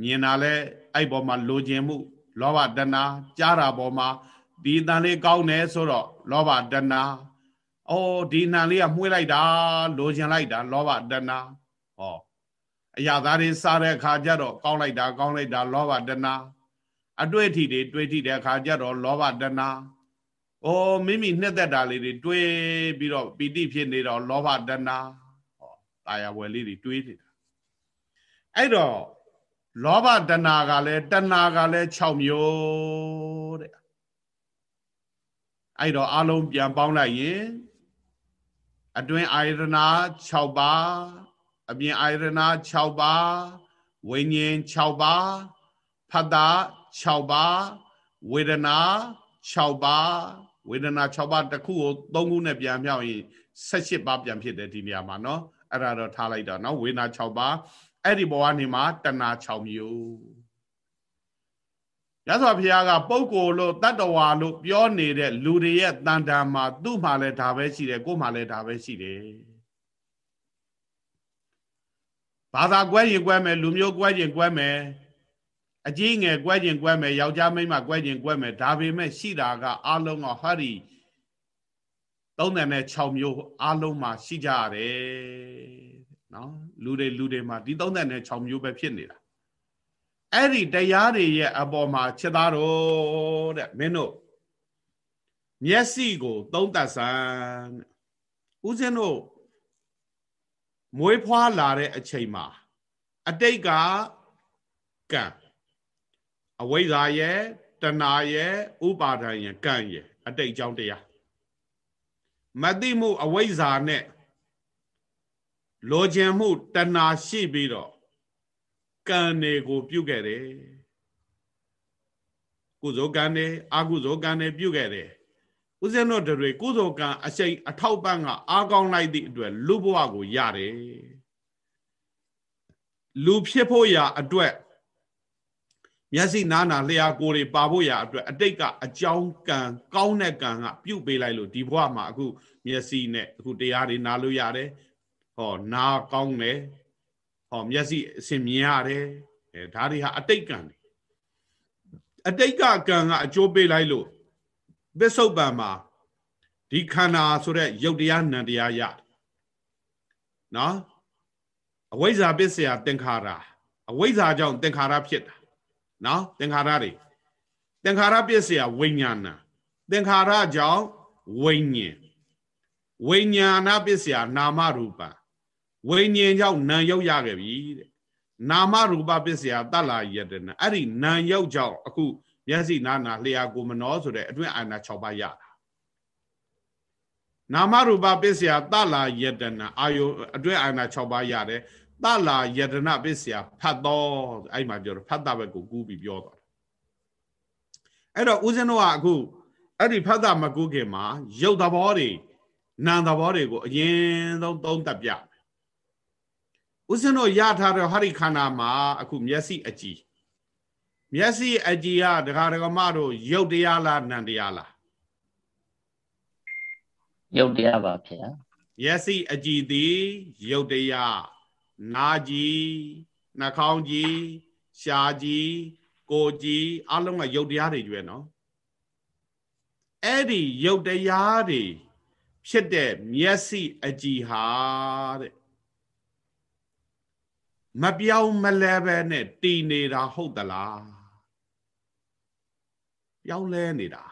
မြင်တာလဲအဲ့ပေါ်မှာလိုချင်မှုလောဘတဏှာကြားတာပေါ်မှာဒီတန်လေးကောင်းတယ်ဆိုတော့လောဘတဏှာအော်ဒီနှံလေးကမှုေးလိုက်တာလိုချင်လိုက်တာလောဘတဏှာဟောအရာသားတွေစားတဲ့အခါကျတော့ကောင်းလိုက်တာကောင်းလိုက်တာလောဘတဏှာအတွေ့အထိတွေတွေးထိတဲ့အခါကျတော့လောဘတဏှာ။ အော်မိမိနှစ်သက်တာလေးတွေတွေးပြီးတော့ပီတိဖြစ်နေတော့လောဘတဏှာဟောတာယာဝယ်လေးတွေတွေးနေတာ။အဲ့တော့လောဘတဏှာကလည်းတဏှာကလည်း6မျိုးတဲ့။အဲ့တော့အလုံးပြန်ပေါင်းလိုက်ရင်အတွင်းအာယတနာ6ပါးအပြင်အာယတနာ6ပါးဝိညာဉ်6ပါးဖတ်တာ6ပါးဝေဒနာ6ပါး ဝေဒနာ6ပါးတစ်ခုကို3ခုနဲ့ပြန်မြောက်ရင်18ပါးပြန်ဖြစ်တယ်ဒီနေရာမှာเนาะအဲ့ဒါတော့ထားလိုက်တော့เนาะဝေဒနာ6ပါးအဲ့ဒီဘဝနေမှာတဏှာ6မျိုးရသော်ဘုရားကပုဂ္ဂိုလ်လို့တတ္တဝါလို့ပြောနေတဲ့လူတွေရဲ့တန်တန်မှာသူ့မှာလည်းဒါပဲရှိတယ်ကို့မှာလည်းဒါပဲရှိတယ်ဘာသာကွဲရင်ကွဲမယ်လူမျိုးကွဲရင်ကွဲမယ် အကြီးငယ်ကွဲကျင်ကွဲမယ်ယောက်ျားမိန်းမကွဲကျင်ကွဲမယ်ဒါပေမဲ့ရှိတာကအလုံးကဟာဒီ36မျိုးအလုံးမှာရှိကြရတယ်နော်လူတွေလူတွေမှာဒီ36မျိုးပဲဖြစ်နေတာအဲ့ဒီတရားတွေရဲ့အပေါ်မှာချက်သားတော်တဲ့မင်းတို့မျက်စိကိုသုံးသပ်စမ်းဦးဇင်းတို့မွေးဖွားလာတဲ့အချိန်မှာအတိတ်ကကံ အဝိဇ္ဇာရဲ့တဏှာရဲ့ဥပါဒံရဲ့ကံရဲ့အတိတ်အကြောင်းတရားမသိမှုအဝိဇ္ဇာနဲ့လိုချင်မှုတဏှာရှိပြီးတော့ကံတွေကိုပြုတ်ခဲ့တယ်ကုသိုလ်ကံတွေအကုသိုလ်ကံတွေပြုတ်ခဲ့တယ်ဦးဇင်းတို့တွေကုသိုလ်ကံအရှိန်အထောက်ပံ့ကအားကောင်းလိုက်သည့်အတွက်လူဘဝကိုရတယ်လူဖြစ်ဖို့ရာအတွက် မျက်စိနားနာလျှာကိုယ်တွေပါဖို့ရအတွက်အတိတ်ကအကြောင်းကံကောင်းတဲ့ကံကပြုတ်ပေးလိုက်လို့ဒီဘဝမှာအခုမျက်စိနဲ့အခုတရားတွေနားလို့ရတယ်ဟောနားကောင်းတယ်ဟောမျက်စိအစင်မြင်ရတယ်အဲဒါတွေဟာအတိတ်ကံတွေအတိတ်ကကံကအကျိုးပေးလိုက်လို့ပစ္စုပန်မှာဒီခန္ဓာဆိုတဲ့ယုတ်တရားနံတရားရနော်အဝိဇ္ဇာပစ္စယသင်္ခါရအဝိဇ္ဇာကြောင့်သင်္ခါရဖြစ်တာ နော်သင်္ခါရတွေသင်္ခါရပစ္စယဝိညာဏသင်္ခါရကြောင့်ဝိညာဉ်ဝိညာဏပစ္စယနာမရူပဝိညာဉ်ကြောင့်နာရုပ်ရခဲ့ပြီတဲ့နာမရူပပစ္စယတတ္လာယတနာအဲ့ဒီနာရုပ်ကြောင့်အခုမျက်စိနာနာလျှာကိုမနောဆိုတဲ့အတွင်းအာနာ6ပါးရတာနာမရူပပစ္စယတလာယတနာအာယုအတွင်းအာနာ6ပါးရတယ် တလာယတနာပစ္စယဖတ်တော်အဲ့မှာပြောတော့ဖတ်တာဘက်ကိုကူးပြီးပြောတော့အဲ့တော့ဦးဇင်းတို့ကအခုအဲ့ဒီဖတ်တာမကူးခင်မှာရုပ်သဘောတွေနာမ်သဘောတွေကိုအရင်ဆုံးသုံးသပ်ပြမယ်ဦးဇင်းတို့ရထားတဲ့ဟာဒီခန္ဓာမှာအခုမျက်စိအကြည့်မျက်စိအကြည့်ကဒကာဒကမတို့ရုပ်တရားလားနာမ်တရားလား
ရုပ်တရားပါဗျာ
မျက်စိအကြည့်သည်ရုပ်တရား နာကြည့်နှာခေါင်းကြည့်ရှားကြည့်ကိုကြည့်အလုံးကရုပ်တရားတွေကျွဲနော်အဲ့ဒီရုပ်တရားတွေဖြစ်တဲ့မျက်စိအကြည်ဟာတဲ့မပြောင်းမလဲပဲနဲ့တည်နေတာဟုတ်သလားပြောင်းလဲနေတာ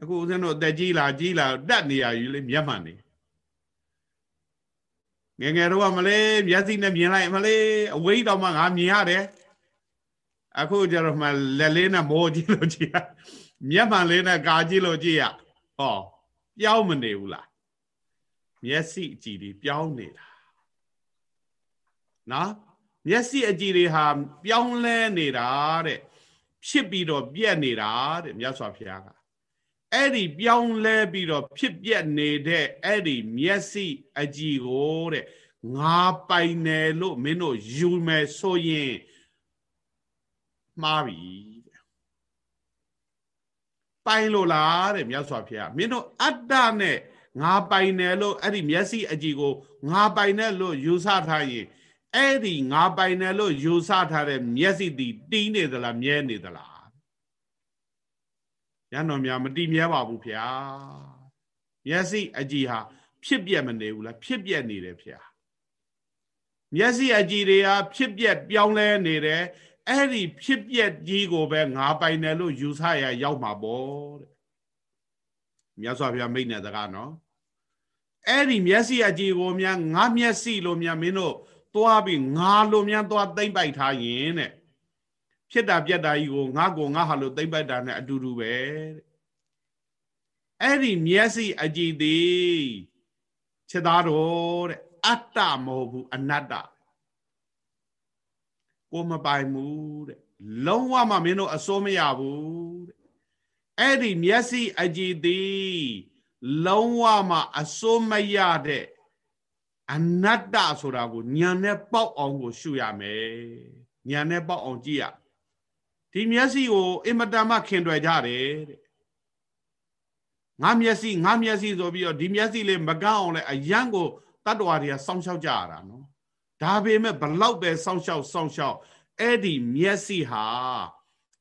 အခုဦးဇင်းတို့တက်ကြီးလာကြီးလာတက်နေရယူလေမျက်မှန်နေ ငငယ်တော့မလေးမျက်စိနဲ့မြင်လိုက်မလေးအဝိတော့မှငါမြင်ရတယ်အခုကျတော့မှလက်လေးနဲ့မိုးကြည့်လို့ကြည့်ရမျက်မှန်လေးနဲ့ကာကြည့်လို့ကြည့်ရဟောပြောင်းမနေဘူးလားမျက်စိအကြည့်တွေပြောင်းနေတာနော်မျက်စိအကြည့်တွေဟာပြောင်းလဲနေတာတဲ့ဖြစ်ပြီးတော့ပြက်နေတာတဲ့မြတ်စွာဘုရားက အဲ့ဒီပြောင်းလဲပြီးတော့ဖြစ်ပြက်နေတဲ့အဲ့ဒီမျက်စိအကြည့်ကိုတဲ့ငါပိုင်တယ်လို့မင်းတို့ယူမယ်ဆိုရင်မှားပြီပိုင်လို့လားတဲ့မြတ်စွာဘုရားမင်းတို့အတ္တနဲ့ငါပိုင်တယ်လို့အဲ့ဒီမျက်စိအကြည့်ကိုငါပိုင်တယ်လို့ယူဆထားရင်အဲ့ဒီငါပိုင်တယ်လို့ယူဆထားတဲ့မျက်စိတည်တီးနေသလားမြဲနေသလား ရန်တော်များမတီးမြဲပါဘူးဗျာမျက်စိအကြည့်ဟာဖြစ်ပြက်မနေဘူးလားဖြစ်ပြက်နေတယ်ဗျာမျက်စိအကြည့်တွေဟာဖြစ်ပြက်ပြောင်းလဲနေတယ်အဲ့ဒီဖြစ်ပျက်ကြီးကိုပဲငါပိုင်တယ်လို့ယူဆရရောက်မှာပေါ့တဲ့မြတ်စွာဘုရားမိတ်တဲ့စကားနော်အဲ့ဒီမျက်စိအကြည့်ကိုများငါမျက်စိလို့များမင်းတို့သွားပြီးငါလို့များသွားသိမ့်ပိုက်ထားရင်တဲ့ ဖြစ်တာပြက်တာကြီးကိုငါကိုငါဟာလို့သိမ့်ပိုက်တာနဲ့အတူတူပဲတဲ့အဲ့ဒီမျက်စိအကြည့်သည်ချက်သားတော်တဲ့အတ္တမဟုတ်ဘူးအနတ္တကိုမပိုင်ဘူးတဲ့လုံးဝမှမင်းတို့အစိုးမရဘူးတဲ့အဲ့ဒီမျက်စိအကြည်သည်လုံးဝမှအစိုးမရတဲ့အနတ္တဆိုတာကိုညံနဲ့ပေါက်အောင်ကိုရှုရမယ်ညံနဲ့ပေါက်အောင်ကြည့်ရ ဒီမျက်စိကိုအင်မတန်မှခင်တွယ်ကြတယ်တဲ့ငါမျက်စိငါမျက်စိဆိုပြီးတော့ဒီမျက်စိလေးမကောင်းအောင်လဲအယံကိုတတ္တဝါတွေကစောင့်ရှောက်ကြရတာနော်ဒါပေမဲ့ဘလောက်ပဲစောင့်ရှောက်စောင့်ရှောက်အဲ့ဒီမျက်စိဟာ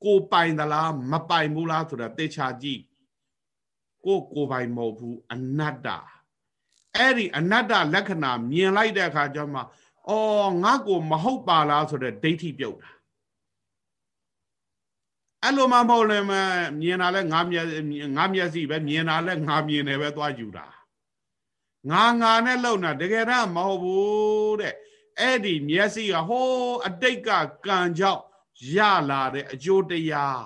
ကိုပိုင်သလားမပိုင်ဘူးလားဆိုတာတေချာကြည့်ကိုကိုပိုင်မဟုတ်ဘူးအနတ္တအဲ့ဒီအနတ္တလက္ခဏာမြင်လိုက်တဲ့အခါကျမှအော်ငါကိုမဟုတ်ပါလားဆိုတဲ့ဒိဋ္ဌိပြုတ်တာ အဲ့လိုမှမဟုတ်လည်းမမြင်တာလဲငါမျက်ငါမျက်စိပဲမြင်တာလဲငါမြင်တယ်ပဲသွားယူတာငါငါနဲ့လုံတာတကယ်တော့မဟုတ်ဘူးတဲ့အဲ့ဒီမျက်စိကဟိုးအတိတ်ကကံကြောင့်ရလာတဲ့အကျိုးတရား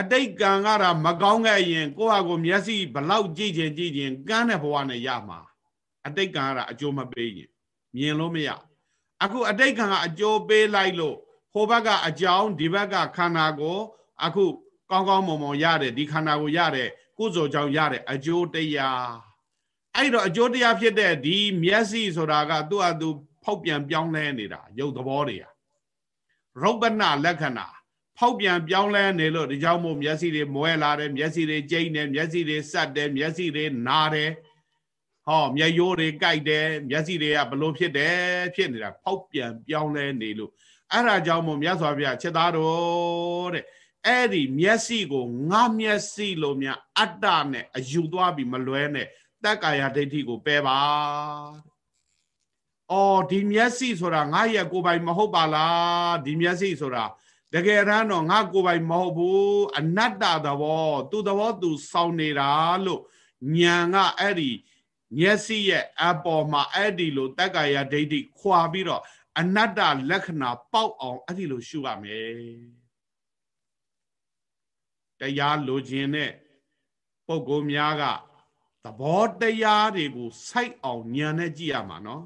အတိတ်ကံကတာမကောင်းခဲ့ရင်ကိုယ့်ဟာကိုမျက်စိဘလောက်ကြည့်ခြင်းကြည့်ခြင်းကန်းတဲ့ဘဝနဲ့ရမှာအတိတ်ကံကတာအကျိုးမပေးရင်မြင်လို့မရအခုအတိတ်ကံကအကျိုးပေးလိုက်လို့ ဟိုဘက်ကအကြောင်းဒီဘက်ကခန္ဓာကိုအခုကောင်းကောင်းမွန်မွန်ရတယ်ဒီခန္ဓာကိုရတဲ့ကုသိုလ်ကြောင့်ရတဲ့အကျိုးတရားအဲ့တော့အကျိုးတရားဖြစ်တဲ့ဒီမျက်စိဆိုတာကသူ့အတူဖောက်ပြန်ပြောင်းလဲနေတာရုပ်သဘောတွေဟာရုပ်ပနလက္ခဏာဖောက်ပြန်ပြောင်းလဲနေလို့ဒီကြောင့်မို့မျက်စိတွေမွဲလာတယ်မျက်စိတွေကျိန်းတယ်မျက်စိတွေစက်တယ်မျက်စိတွေနာတယ်ဟောမျက်ရိုးတွေကြိုက်တယ်မျက်စိတွေကဘလို့ဖြစ်တယ်ဖြစ်နေတာဖောက်ပြန်ပြောင်းလဲနေလို့ အဲ့ဒါကြောင့်မို့မြတ်စွာဘုရားချက်သားတော်တဲ့အဲ့ဒီမျက်စိကိုငါမျက်စိလို့များအတ္တနဲ့အယူသွားပြီးမလွဲနဲ့တက္ကာယဒိဋ္ဌိကိုပယ်ပါအော်ဒီမျက်စိဆိုတာငါရဲ့ကိုယ်ပိုင်မဟုတ်ပါလားဒီမျက်စိဆိုတာတကယ်တမ်းတော့ငါကိုယ်ပိုင်မဟုတ်ဘူးအနတ္တသဘောသူသဘောသူစောင်းနေတာလို့ဉာဏ်ကအဲ့ဒီမျက်စိရဲ့အပေါ်မှာအဲ့ဒီလိုတက္ကာယဒိဋ္ဌိခွာပြီးတော့ အနတ္တလက္ခဏာပေါက်အောင်အဲ့ဒီလိုရှုရမယ်တရားလိုခြင်းနဲ့ပုဂ္ဂိုလ်များကသဘောတရားတွေကိုစိုက်အောင်ဉာဏ်နဲ့ကြည့်ရမှာနော်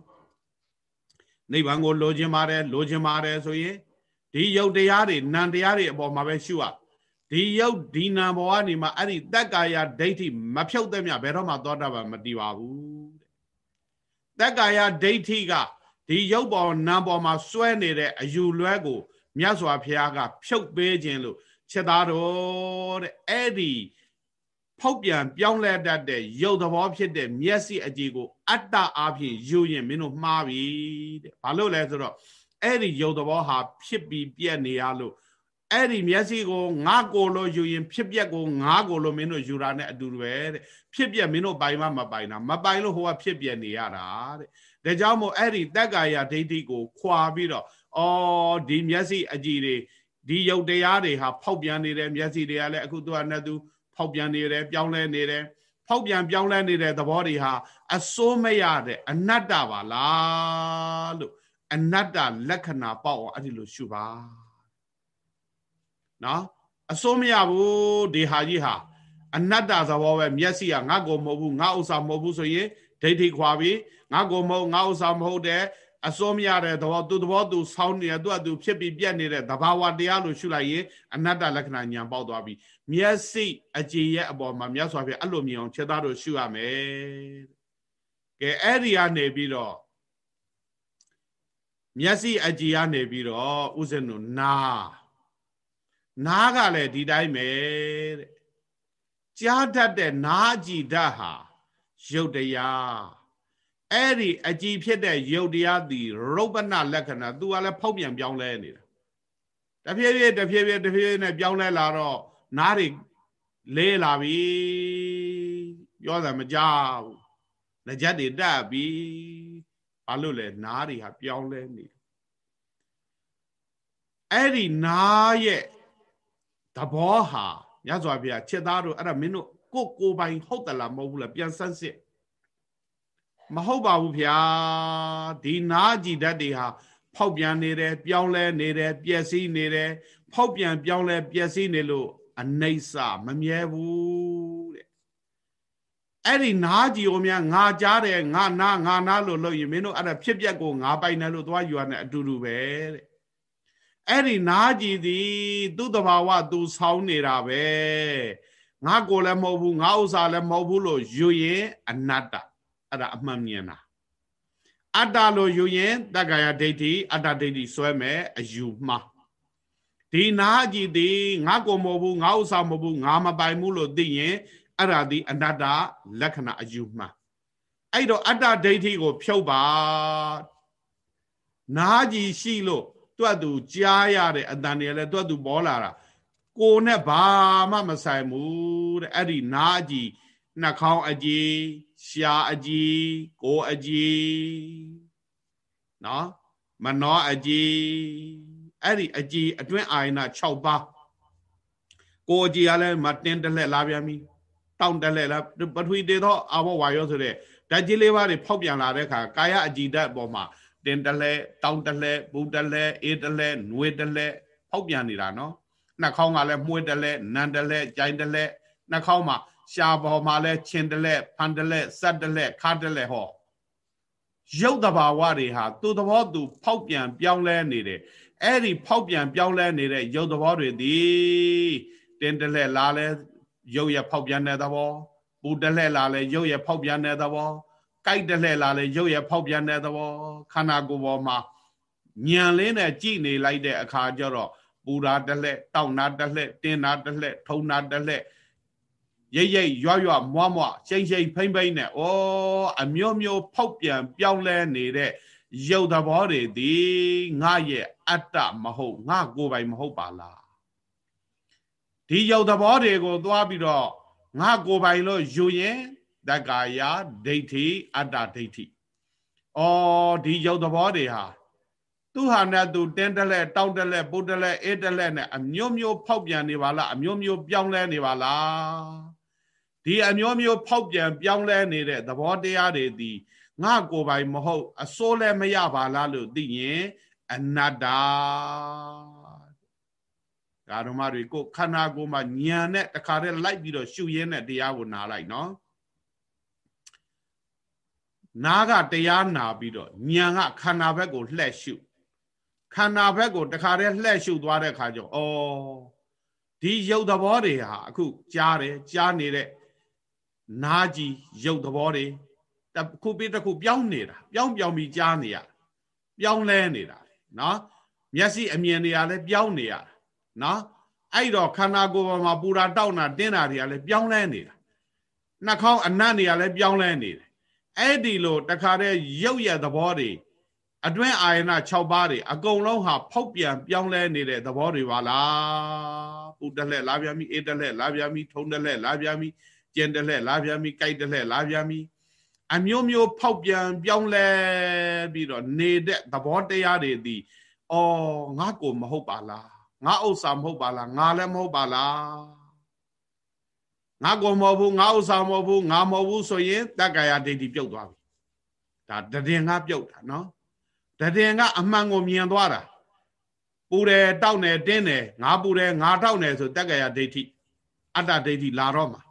နိဗ္ဗာန်ကိုလိုချင်ပါတယ်လိုချင်ပါတယ်ဆိုရင်ဒီယုတ်တရားတွေနံတရားတွေအပေါ်မှာပဲရှုရဒီယုတ်ဒီနံဘောကနေမှအဲ့ဒီတက်ကာယဒိဋ္ဌိမဖြုတ်တဲ့မြဘယ်တော့မှသောတာပန်မတည်ပါဘူးတက်ကာယဒိဋ္ဌိက ဒီယုတ်ပေါ်နံပေါ်မှာစွဲနေတဲ့အယူလွဲကိုမြတ်စွာဘုရားက ဖြုတ်ပေးခြင်းလို့ချက်သားတော်တဲ့အဲ့ဒီဖောက်ပြန်ပြောင်းလဲတတ်တဲ့ရုပ်သဘောဖြစ်တဲ့မျက်စိအကြည့်ကို အတ္တအဖြစ်ယူရင်မင်းတို့မှားပြီတဲ့ဘာလို့လဲဆိုတော့အဲ့ဒီရုပ်သဘောဟာဖြစ်ပြီးပြက်နေရလို့အဲ့ဒီမျက်စိကိုငါကိုလို့ယူရင်ဖြစ်ပြက်ကိုငါကိုလို့မင်းတို့ယူတာနဲ့အတူတူပဲတဲ့ ဖြစ်ပြက်မင်းတို့ပိုင်မှမပိုင်တာမပိုင်လို့ဟိုကဖြစ်ပြက်နေရတာတဲ့ဒါကြောင့်မို့အဲ့ဒီတက်ကာယဒိဋ္ဌိကိုခွာပြီးတော့အော်ဒီမျက်စိအကြည့်တွေဒီယုတ်တရားတွေဟာဖောက်ပြန်နေတဲ့မျက်စိတွေကလည်းအခုသူကနဲ့သူဖောက်ပြန်နေတယ်ပြောင်းလဲနေတယ်ဖောက်ပြန်ပြောင်းလဲနေတဲ့သဘောတွေဟာအစိုးမရတဲ့အနတ္တပါလားလို့အနတ္တလက္ခဏာပေါက်အောင်အဲ့ဒီလိုရှုပါနော်အစိုးမရဘူးဒီဟာကြီးဟာ အနတ္တသဘောပဲမျက်စိကငါ့ကိုမဟုတ်ဘူးငါဥစ္စာမဟုတ်ဘူးဆိုရင်ဒိဋ္ဌိခွာပြီးငါ့ကိုမဟုတ်ငါဥစ္စာမဟုတ်တဲ့အစိုးမရတဲ့သဘောသူသဘောသူဆောင်းနေတဲ့သူကသူဖြစ်ပြီးပြက်နေတဲ့သဘာဝတရားလို့ရှုလိုက်ရင်အနတ္တလက္ခဏာညာပေါက်သွားပြီမျက်စိအကြည်ရဲ့အပေါ်မှာမြတ်စွာဘုရားအဲ့လိုမြင်အောင်ခြေသားတို့ရှုရမယ်ကဲအဲ့ဒီကနေပြီးတော့မျက်စိအကြည်ကနေပြီးတော့ဥစဉ်တို့နာနားကလည်းဒီတိုင်းပဲတဲ့ ကြားတတ်တဲ့နားကြည်ဓာတ်ဟာရုပ်တရားအဲ့ဒီအကြည်ဖြစ်တဲ့ယုတ်တရားသည်ရုပ်ပနလက္ခဏာသူကလည်းဖောက်ပြန်ပြောင်းလဲနေတာတဖြည်းဖြည်းတဖြည်းဖြည်းတဖြည်းဖြည်းနဲ့ပြောင်းလဲလာတော့နားတွေလေးလာပြီပြောတာမကြောက်လက်ချက်တွေတက်ပြီဘာလို့လဲနားတွေဟာပြောင်းလဲနေအဲ့ဒီနားရဲ့သဘောဟာ မြတ်စွာဘုရားချက်သားတို့အဲ့ဒါမင်းတို့ကိုကိုပိုင်ဟုတ်တလားမဟုတ်ဘူးလားပြန်ဆန်းစစ်မဟုတ်ပါဘူးဗျာဒီနာကြည်ဓာတ်တွေဟာဖောက်ပြန်နေတယ်ပြောင်းလဲနေတယ်ပျက်စီးနေတယ်ဖောက်ပြန်ပြောင်းလဲပျက်စီးနေလို့အနိစ္စမမြဲဘူးတဲ့အဲ့ဒီနာကြည်ကိုများငါကြားတယ်ငါနာငါနာလို့လို့ရင်မင်းတို့အဲ့ဒါဖြစ်ပျက်ကိုငါပိုင်တယ်လို့သွားယူရတဲ့အတူတူပဲတဲ့ အဲ့ဒီနာကြည်သည်သူ့တဘာဝသူဆောင်းနေတာပဲငါကိုလည်းမဟုတ်ဘူးငါဥစ္စာလည်းမဟုတ်ဘူးလို့ယူရင်အနတ္တအဲ့ဒါအမှန်မြင်တာအတ္တလို့ယူရင်တက္ကာယဒိဋ္ဌိအတ္တဒိဋ္ဌိဆွဲမယ်အယူမှားဒီနာကြည့်သည်ငါကိုမဟုတ်ဘူးငါဥစ္စာမဟုတ်ဘူးငါမပိုင်ဘူးလို့သိရင်အဲ့ဒါဒီအနတ္တလက္ခဏာအယူမှားအဲ့တော့အတ္တဒိဋ္ဌိကိုဖြုတ်ပါနာကြည့်ရှိလို့ တွတ်သူကြားရတဲ့အတန်တွေလည်းတွတ်သူပေါ်လာတာကိုနဲ့ဘာမှမဆိုင်ဘူးတဲ့အဲ့ဒီနာကြည့်နှာခေါင်းအကြည်ရှားအကြည်ကိုအကြည်နော်မနောအကြည်အဲ့ဒီအကြည်အတွင်းအာယနာ6ပါးကိုအကြည်ကလည်းမတင်းတလက်လာပြန်ပြီတောင့်တလက်လာပထဝီတေသောအာဘောဝါယောဆိုတဲ့ဓာတ်ကြီးလေးပါးတွေဖောက်ပြန်လာတဲ့အခါကာယအကြည်ဓာတ်ပေါ်မှာ တင်းတလက်တောင့်တလက်ဘူးတလက်အေးတလက်ຫນွေတလက်ဖောက်ပြန်နေတာနော်နှာခေါင်းကလည်းမှုေးတလက်နန်တလက်ကြိုင်တလက်နှာခေါင်းမှာရှားပေါ်မှာလဲချင်းတလက်ဖန်တလက်စက်တလက်ခါတလက်ဟောရုပ်တဘာဝတွေဟာသူ့သဘောသူ ဖောက်ပြန်ပြောင်းလဲနေတယ်အဲ့ဒီဖောက်ပြန်ပြောင်းလဲနေတဲ့ရုပ်သဘောတွေသည်တင်းတလက်လာလဲရုပ်ရဖောက်ပြန်တဲ့သဘောပူတလက်လာလဲရုပ်ရဖောက်ပြန်တဲ့သဘော ကြိုက်တလက်လာလဲရုပ်ရဖောက်ပြန်တဲ့သဘောခန္ဓာကိုယ်ပေါ်မှာညံလင်းနဲ့ကြည်နေလိုက်တဲ့အခါကျတော့ပူရာတလက်တောက်နာတလက်တင်းနာတလက်ထုံနာတလက်ရိတ်ရိတ်ရွရွမွားမွားရှိန်ရှိန်ဖိမ့်ဖိမ့်နဲ့ဩအမျိုးမျိုးဖောက်ပြန်ပြောင်းလဲနေတဲ့ရုပ်သဘောတွေဒီငါရဲ့အတ္တမဟုတ်ငါကိုယ်ပိုင်မဟုတ်ပါလားဒီရုပ်သဘောတွေကို သွားပြီးတော့ငါကိုယ်ပိုင်လို့ယူရင် တက္ကာယဒိဋ္ဌိအတ္တဒိဋ္ဌိဩဒီရုပ်သဘောတွေဟာသူဟာနဲ့သူတင်းတလဲတောင်းတလဲပုတ်တလဲအေးတလဲနဲ့အမျိုးမျိုးဖောက်ပြန်နေပါလားအမျိုးမျိုးပြောင်းလဲနေပါလားဒီအမျိုးမျိုးဖောက်ပြန်ပြောင်းလဲနေတဲ့သဘောတရားတွေဒီငါကိုယ်ပိုင်မဟုတ် အစိုးလည်းမရပါလားလို့သိရင်အနတ္တဒါဓမ္မတွေကိုခန္ဓာကိုယ်မှာညံနဲ့တခါတည်းလိုက်ပြီးတော့ရှုရင်းနဲ့တရားကိုနားလိုက်နော် နားကတရားနာပြီးတော့ညံကခန္ဓာဘက်ကိုလှည့်ရှုခန္ဓာဘက်ကိုတခါတည်းလှည့်ရှုသွားတဲ့ခါကျတော့ဩဒီရုပ်သဘောတွေဟာအခုကြားတယ်ကြားနေတဲ့နားကြီးရုပ်သဘောတွေတခုပြီးတစ်ခုပြောင်းနေတာပြောင်းပြောင်းပြီးကြားနေရပြောင်းလဲနေတာနော်မျက်စိအမြင်တွေကလည်းပြောင်းနေရတာနော်အဲ့တော့ခန္ဓာကိုယ်ပေါ်မှာပူတာတောက်တာတင်းတာတွေကလည်းပြောင်းလဲနေတာနှာခေါင်းအနံ့တွေကလည်းပြောင်းလဲနေတယ် အဲ့ဒီလိုတခါတည်းရုပ်ရသဘောတွေအတွင်းအာယနာ6ပါးတွေအကုန်လုံးဟာဖောက်ပြန်ပြောင်းလဲနေတဲ့သဘောတွေပါလားပူတက်လက်လာပြန်ပြီအေးတက်လက်လာပြန်ပြီထုံတက်လက်လာပြန်ပြီကျင်တက်လက်လာပြန်ပြီကြိုက်တက်လက်လာပြန်ပြီအမျိုးမျိုးဖောက်ပြန်ပြောင်းလဲပြီးတော့နေတဲ့သဘောတရားတွေဒီအော်ငါကိုမဟုတ်ပါလားငါဥစ္စာမဟုတ်ပါလားငါလည်းမဟုတ်ပါလား ငါကိုမဟုတ်ဘူးငါဥစ္စာမဟုတ်ဘူးငါမဟုတ်ဘူးဆိုရင်တက္ကရာဒိဋ္ဌိပြုတ်သွားပြီဒါတည်ငါပြုတ်တာနော်တည်ငါအမှန်ကိုမြင်သွားတာပူတယ်တောက်တယ်တင်းတယ်ငါပူတယ်ငါတောက်တယ်ဆိုတက္ကရာဒိဋ္ဌိအတ္တဒိဋ္ဌိလာတော့မှာ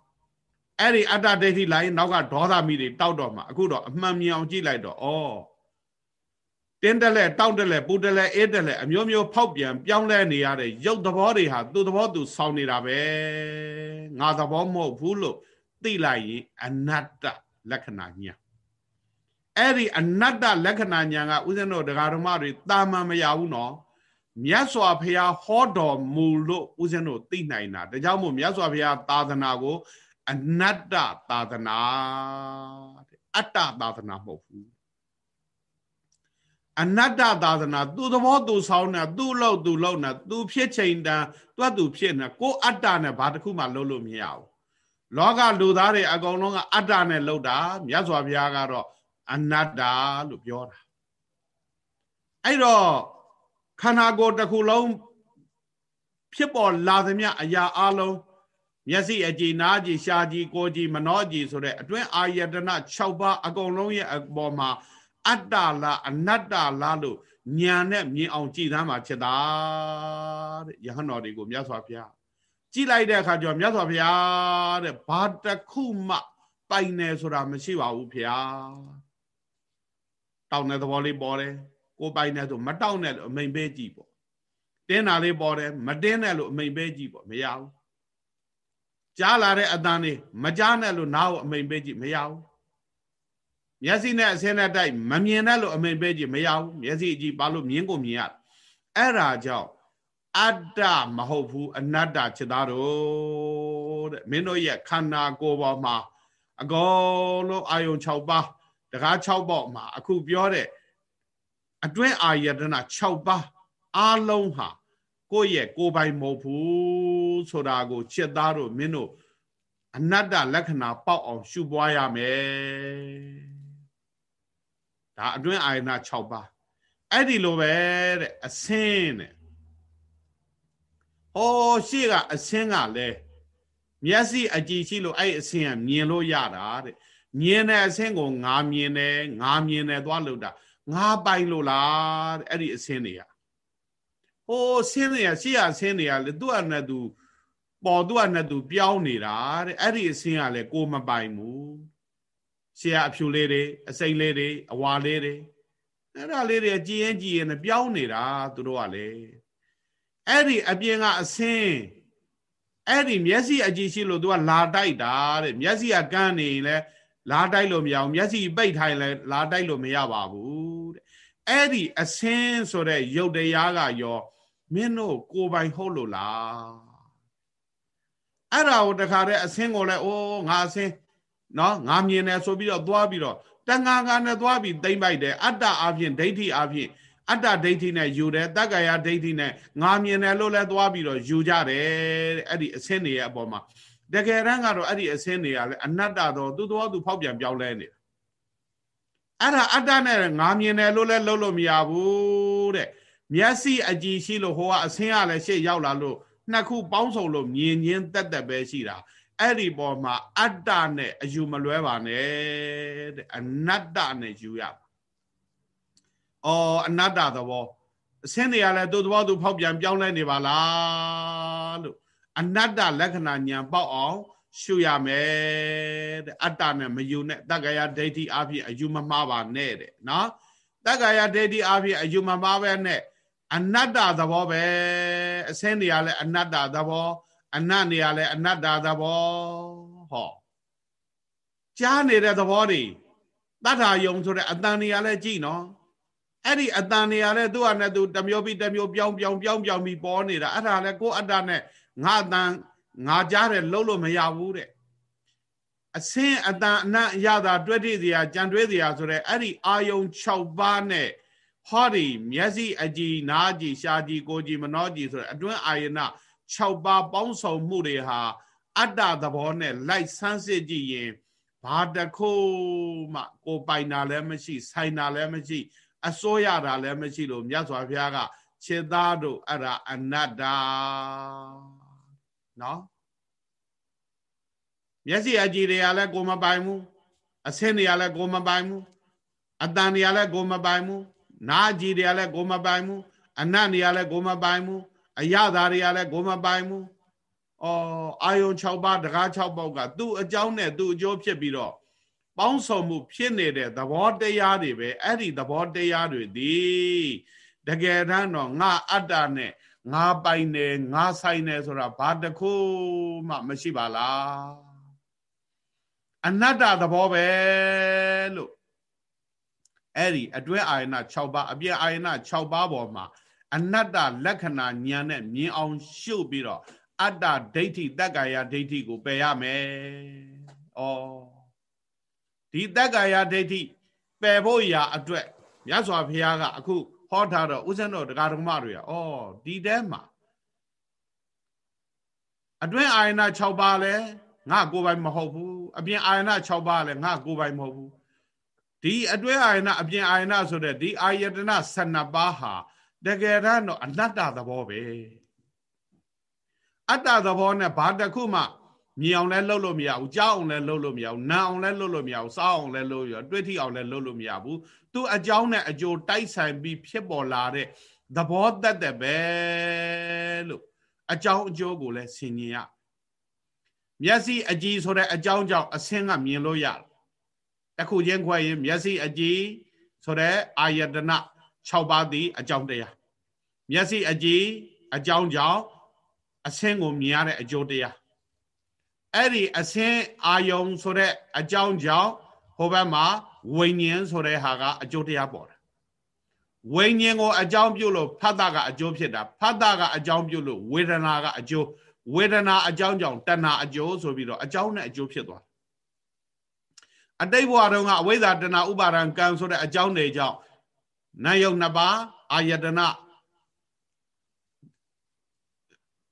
အဲ့ဒီအတ္တဒိဋ္ဌိလာရင်နောက်ကဒေါသမီတွေတောက်တော့မှာအခုတော့အမှန်မြင်အောင်ကြည့်လိုက်တော့ဩ တင်းတက်လက်တောက်တက်လက်ပူတက်လက်အေးတက်လက်အမျိုးမျိုးဖောက်ပြန်ပြောင်းလဲနေရတဲ့ရုပ်သဘောတွေဟာသူ့သဘောသူဆောင်းနေတာပဲငါသဘောမဟုတ်ဘူးလို့သိလိုက်ရင်အနတ္တလက္ခဏာညာအဲ့ဒီအနတ္တလက္ခဏာညာကဥစဉ်တို့ဒကာဓမ္မတွေတာမန်မရဘူးနော်မြတ်စွာဘုရားဟောတော်မူလို့ဥစဉ်တို့သိနိုင်တာဒါကြောင့်မို့မြတ်စွာဘုရားသာသနာကို အနတ္တသာသနာတဲ့အတ္တသာသနာမဟုတ်ဘူး အနတ္တသာသနာသူသဘောသူဆောင်းနေသူ့လို့သူလို့နေသူဖြစ်ချိန်တန်သူ့သူဖြစ်နေကိုအတ္တနဲ့ဘာတစ်ခုမှလုပ်လို့မရဘူးလောကလူသားတွေအကုန်လုံးကအတ္တနဲ့လုပ်တာမြတ်စွာဘုရားကတော့အနတ္တလို့ပြောတာအဲ့တော့ခန္ဓာကိုယ်တစ်ခုလုံးဖြစ်ပေါ်လာသမျှအရာအလုံးမျက်စိအကြည်နားကြည်ရှားကြည်ကိုကြည်မနှောကြည်ဆိုတဲ့အတွင်းအာယတနာ6ပါးအကုန်လုံးရဲ့အပေါ်မှာ အတ္တလားအနတ္တလားလို့ညာနဲ့မြင်အောင်ကြည်သမ်းမှာဖြစ်တာတဲ့ယဟန်တော်တွေကိုမြတ်စွာဘုရားကြည်လိုက်တဲ့အခါကျတော့မြတ်စွာဘုရားတဲ့ဘာတခုမှပိုင်နေဆိုတာမရှိပါဘူးဘုရားတောင်းတဲ့သဘောလေးပေါ်တယ်ကိုပိုင်နေဆိုမတောင်းနဲ့လို့အမိန်ပေးကြည့်ပေါ့တင်းတာလေးပေါ်တယ်မတင်းနဲ့လို့အမိန်ပေးကြည့်ပေါ့မရဘူးကြားလာတဲ့အတန်လေးမကြားနဲ့လို့နားကိုအမိန်ပေးကြည့်မရဘူး မျက်စိနဲ့အစင်းနဲ့တိုက်မမြင်နဲ့လို့အမိန်ပေးကြည့်မရဘူးမျက်စိအကြည့်ပါလို့မြင်ကိုမြင်ရအဲ့ဒါကြောင့်အတ္တမဟုတ်ဘူးအနတ္တဖြစ်သားတော့တဲ့မင်းတို့ရဲ့ခန္ဓာကိုယ်ပေါ်မှာအကုန်လုံးအာယုံ6ပါးတကား6ပေါ့မှာအခုပြောတဲ့အတွင်းအာယတနာ6ပါးအားလုံးဟာကိုယ့်ရဲ့ကိုယ်ပိုင်မဟုတ်ဘူးဆိုတာကိုချက်သားတို့မင်းတို့အနတ္တလက္ခဏာပေါက်အောင်ရှုပွားရမယ် ဒါအတွင်းအာယနာ6ပါးအဲ့ဒီလိုပဲတဲ့အစင်းတဲ့ဟောရှေ့ကအစင်းကလည်းမျက်စိအကြည့်ရှိလို့အဲ့အစင်းကမြင်လို့ရတာတဲ့မြင်တဲ့အစင်းကိုငါမြင်တယ်ငါမြင်တယ်သွားလို့တာငါပိုင်လို့လားတဲ့အဲ့ဒီအစင်းတွေကဟိုဆင်းတွေကရှေ့ကဆင်းတွေကလေသူ့အနဲ့သူပေါ်သူ့အနဲ့သူပြောင်းနေတာတဲ့အဲ့ဒီအစင်းကလည်းကိုမပိုင်ဘူး ရှေ့ကအဖြူလေးတွေအစိမ့်လေးတွေအဝါလေးတွေအဲ့ဒါလေးတွေကြည်ရင်ကြည်ရင်ပြောင်းနေတာသူတို့ကလေအဲ့ဒီအပြင်ကအစင်းအဲ့ဒီမျက်စိအကြည့်ရှိလို့သူကလာတိုက်တာတဲ့မျက်စိကကန်းနေရင်လဲလာတိုက်လို့မရဘူးမျက်စိပိတ်ထိုင်လဲလာတိုက်လို့မရပါဘူးတဲ့အဲ့ဒီအစင်းဆိုတဲ့ရုပ်တရားကရောမင်းတို့ကိုယ်ပိုင်ဟုတ်လို့လားအဲ့ဒါကိုတခါတည်းအစင်းကိုလဲအိုးငါအစင်း နော်ငါမြင်တယ်ဆိုပြီးတော့သွားပြီးတော့တန်ငါငါနဲ့သွားပြီးသိမ့်ပိုက်တယ်အတ္တအဖြစ်ဒိဋ္ဌိအဖြစ်အတ္တဒိဋ္ဌိနဲ့ယူတယ်တက္ကရာဒိဋ္ဌိနဲ့ငါမြင်တယ်လို့လဲသွားပြီးတော့ယူကြတယ်အဲ့ဒီအစင်းတွေရဲ့အပေါ်မှာတကယ်တမ်းကတော့အဲ့ဒီအစင်းတွေကလည်းအနတ္တတော့သူ့တော်သူဖောက်ပြန်ပြောင်းလဲနေတာအဲ့ဒါအတ္တနဲ့ငါမြင်တယ်လို့လဲလုံးလို့မရဘူးတဲ့မျက်စိအကြည့်ရှိလို့ဟိုကအစင်းကလည်းရှေ့ရောက်လာလို့နှစ်ခုပေါင်းစုံလို့မြင်ချင်းတက်တက်ပဲရှိတာ အဲ့ဒီပေါ်မှာအတ္တနဲ့အယူမလွဲပါနဲ့တဲ့အနတ္တနဲ့ယူရ။အော်အနတ္တသဘောအစင်းတွေကလည်းသူ့သဘောသူဖောက်ပြန်ပြောင်းလဲနေပါလားလို့အနတ္တလက္ခဏာဉာဏ်ပေါက်အောင် ရှုရမယ်တဲ့အတ္တနဲ့မယူနဲ့တက္ကရာဒိဋ္ဌိအဖြစ်အယူမမှားပါနဲ့တဲ့နော်တက္ကရာဒိဋ္ဌိအဖြစ်အယူမမှားပဲနဲ့အနတ္တသဘောပဲအစင်းတွေကလည်းအနတ္တသဘော အနတ်နေရာလဲအနတ္တသဘောဟောကြားနေတဲ့သဘောတွေတတ္ထာယုံဆိုတဲ့အတန်နေရာလဲကြည့်နော်အဲ့ဒီအတန်နေရာလဲသူ့ဟာနဲ့သူတမျိုးပြီးတမျိုးပြောင်းပြောင်းပြောင်းပြောင်းပြီးပေါ်နေတာအဲ့ဒါလဲကိုယ်အတ္တနဲ့ငါအတန်ငါကြားတယ်လှုပ်လို့မရဘူးတဲ့အစင်းအတန်အနတ်ရတာတွေ့ထိစရာကြံတွေးစရာဆိုတဲ့အဲ့ဒီအာယုံ6ပါးနဲ့ဟောဒီမျက်စိအကြည်နားကြည်ရှားကြည်ကိုကြည်မနှောကြည်ဆိုတဲ့အတွင်းအာယနာ 6ပါးပေါင်းစုံမှုတွေဟာအတ္တသဘောနဲ့လိုက်ဆန်းစစ်ကြည့်ရင်ဘာတခုမှကိုပိုင်တာလည်းမရှိ ဆိုင်တာလည်းမရှိအစိုးရတာလည်းမရှိလို့မြတ်စွာဘုရားကခြေသားတို့အဲ့ဒါအနတ္တနော်မျက်စိအကြည့်တွေကလည်းကိုမပိုင်ဘူးအဆင်းတွေကလည်းကိုမပိုင်ဘူးအတန်တွေကလည်းကိုမပိုင်ဘူးနားကြည့်တွေကလည်းကိုမပိုင်ဘူးအနတ်တွေကလည်းကိုမပိုင်ဘူး အရသာတွေကလည်းကိုမပိုင်ဘူးအော်အာယုံ6ပါးတကား6ပေါက်ကသူ့အကြောင်းနဲ့သူ့အကျိုးဖြစ်ပြီးတော့ပေါင်းစုံမှုဖြစ်နေတဲ့သဘောတရားတွေပဲအဲ့ဒီသဘောတရားတွေဒီတကယ်တမ်းတော့ငါအတ္တနဲ့ငါပိုင်တယ်ငါဆိုင်တယ်ဆိုတာဘာတခုမှမရှိပါလားအနတ္တသဘောပဲလို့အဲ့ဒီအတွဲအာယနာ6ပါးအပြည့်အာယနာ6ပါးပေါ်မှာ အနတ္တလက္ခဏာဉာဏ်နဲ့မြင်အောင်ရှုပ်ပြီးတော့အတ္တဒိဋ္ဌိတက္ကာယဒိဋ္ဌိကိုပယ်ရမယ်။ဩဒီတက္ကာယဒိဋ္ဌိပယ်ဖို့ရာအတွက်မြတ်စွာဘုရားကအခုဟောထားတော့ဥစ္စံတော်တရားဓမ္မတွေကဩဒီတဲမှာအတွင်းအာယနာ6ပါးလဲငါကိုယ်ပိုင်မဟုတ်ဘူးအပြင်အာယနာ6ပါးလဲငါကိုယ်ပိုင်မဟုတ်ဘူးဒီအတွင်းအာယနာအပြင်အာယနာဆိုတဲ့ဒီအာယတနာ12ပါးဟာ တကယ်တော့အနတ္တသဘောပဲအတ္တသဘောနဲ့ဘာတစ်ခုမှမြင်အောင်လဲလှုပ်လို့မရဘူးကြားအောင်လဲလှုပ်လို့မရဘူးနားအောင်လဲလှုပ်လို့မရဘူးစားအောင်လဲလှုပ်ရတွေ့ထိအောင်လဲလှုပ်လို့မရဘူးသူအကြောင်းနဲ့အကျိုးတိုက်ဆိုင်ပြီးဖြစ်ပေါ်လာတဲ့သဘောတတ်တဲ့ပဲလို့အကြောင်းအကျိုးကိုလည်းဆင်ញင်ရမျက်စိအကြည်ဆိုတဲ့အကြောင်းကြောင့်အဆင်းကမြင်လို့ရတခုချင်းခွဲရင်မျက်စိအကြည်ဆိုတဲ့အာယတနာ6ပါးသည်အကြောင်းတရား မျက်စိအကြည်အကြောင်းကြောင့်အဆင်းကိုမြင်ရတဲ့အကျိုးတရားအဲ့ဒီအဆင်းအာယုံဆိုတဲ့အကြောင်းကြောင့်ဟိုဘက်မှာဝိညာဉ်ဆိုတဲ့ဟာကအကျိုးတရားပေါ်တယ်ဝိညာဉ်ကိုအကြောင်းပြုလို့ဖတ်တာကအကျိုးဖြစ်တာဖတ်တာကအကြောင်းပြုလို့ဝေဒနာကအကျိုးဝေဒနာအကြောင်းကြောင့်တဏှာအကျိုးဆိုပြီးတော့အကြောင်းနဲ့အကျိုးဖြစ်သွားအတိတ်ဘဝတုန်းကအဝိဇ္ဇာတဏှာဥပါဒံကံဆိုတဲ့အကြောင်းတွေကြောင့်နာယုတ်နှစ်ပါးအာယတနာ